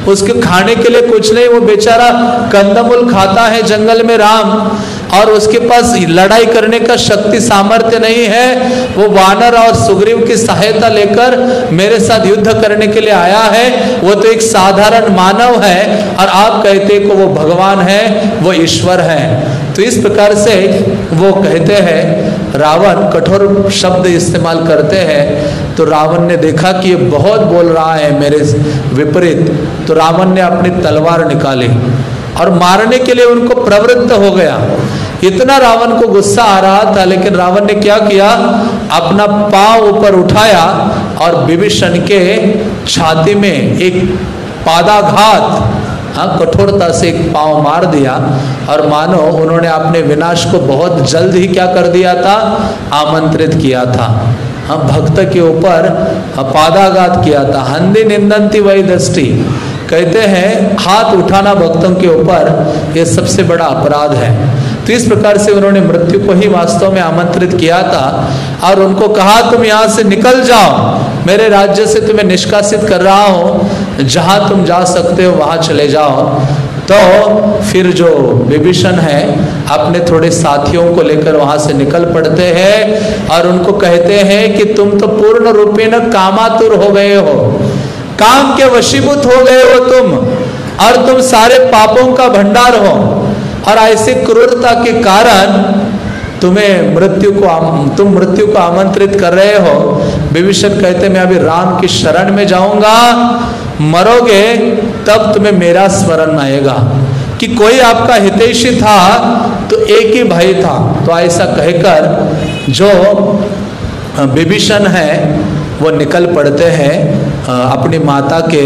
उसके खाने के लिए कुछ नहीं, वो बेचारा कंदमूल खाता है जंगल में राम, और उसके पास लड़ाई करने का शक्ति सामर्थ्य नहीं है। वो वानर और सुग्रीव की सहायता लेकर मेरे साथ युद्ध करने के लिए आया है। वो तो एक साधारण मानव है, और आप कहते को वो भगवान है, वो ईश्वर है। तो इस प्रकार से वो कहते हैं, रावण कठोर शब्द इस्तेमाल करते हैं। तो रावण ने देखा कि ये बहुत बोल रहा है मेरे विपरीत। तो रावण ने अपनी तलवार निकाली और मारने के लिए उनको प्रवृत्त हो गया। इतना रावण को गुस्सा आ रहा था, लेकिन रावण ने क्या किया? अपना पाँव ऊपर उठाया और विभीषण के छाती में एक पादाघात हाँ कठोरता से एक पाँव मार दिया और मानो उन्होंने अपने विनाश को बहुत जल्द ही क्या कर दिया था? आमंत्रित किया था। हाँ भक्त के ऊपर पादाघात किया था। हंदी निंदंती वही दृष्टि। कहते हैं, हाथ उठाना भक्तों के ऊपर ये सबसे बड़ा अपराध है। तो इस प्रकार से उन्होंने मृत्यु को ही वास्तव में आमंत्रित किया था और उनको कहा, तुम यहाँ से निकल जाओ। मेरे राज्य से तुम्हें निष्कासित कर रहा हूँ। जहाँ तुम जा सकते हो, वहाँ चले जाओ। तो फिर जो विभीषण है, अपने थोड़े साथियों को लेकर वहाँ से निकल पड़ते हैं और उनको कहते हैं कि तुम तो पूर्ण रूपे न कामातुर हो गए हो। काम के वशीभूत हो गए हो तुम और तुम सारे पापों का भंडार हो। और ऐसी क्रूरता के कारण तुम्हें मृत्यु को तुम मृत्यु को आमंत्रित कर रहे हो। विभीषण कहते, मैं अभी राम की शरण में जाऊँगा। मरोगे तब तुम्हें मेरा स्मरण आएगा कि कोई आपका हितैषी था तो एक ही भाई था। तो ऐसा कहकर जो विभीषण है, वो निकल पड़ते हैं अपनी माता के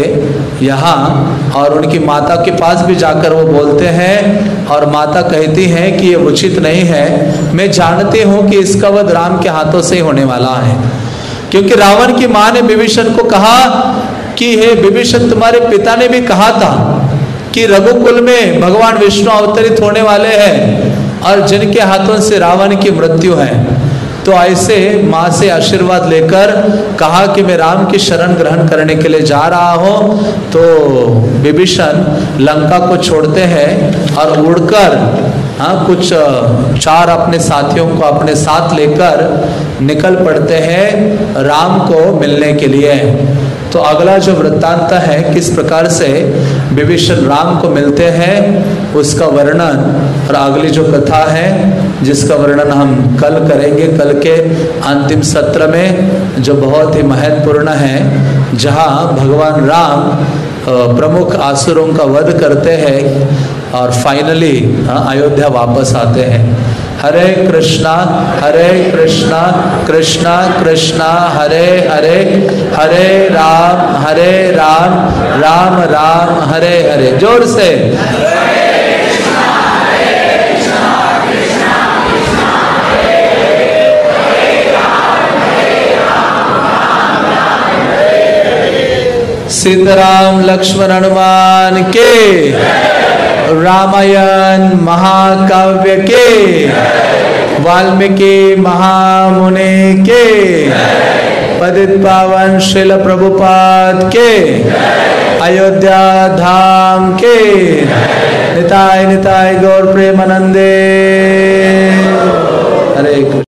यहाँ, और उनकी माता के पास भी जाकर वो बोलते हैं, और माता कहती हैं कि ये उचित नहीं है। मैं जानती हूँ कि इसका वध राम के हाथों से होने वाला है। क्योंकि रावण की माँ ने विभीषण को कहा कि हे। विभीषण तुम्हारे पिता ने भी कहा था कि रघुकुल में भगवान विष्णु अवतरित होने वाले हैं और जिनके हाथों से रावण की मृत्यु है। तो ऐसे माँ से आशीर्वाद लेकर कहा कि मैं राम की शरण ग्रहण करने के लिए जा रहा हूँ। तो विभीषण लंका को छोड़ते हैं और उड़कर हाँ कुछ चार अपने साथियों को अपने साथ लेकर निकल पड़ते हैं राम को मिलने के लिए। तो अगला जो वृत्तांत है, किस प्रकार से विभीषण राम को मिलते हैं, उसका वर्णन और अगली जो कथा है, जिसका वर्णन हम कल करेंगे, कल के अंतिम सत्र में, जो बहुत ही महत्वपूर्ण है, जहाँ भगवान राम प्रमुख आसुरों का वध करते हैं और फाइनली अयोध्या वापस आते हैं। हरे कृष्णा हरे कृष्णा कृष्णा कृष्णा, हरे हरे हरे राम हरे राम राम राम, हरे हरे। ज़ोर से। सीताराम लक्ष्मण हनुमान के। रामायण महाकाव्य के। वाल्मीकि महामुनि के। पदित पावन शिल प्रभुपाद के। अयोध्या धाम के। निताय निताय गौर प्रेमानंदे। हरे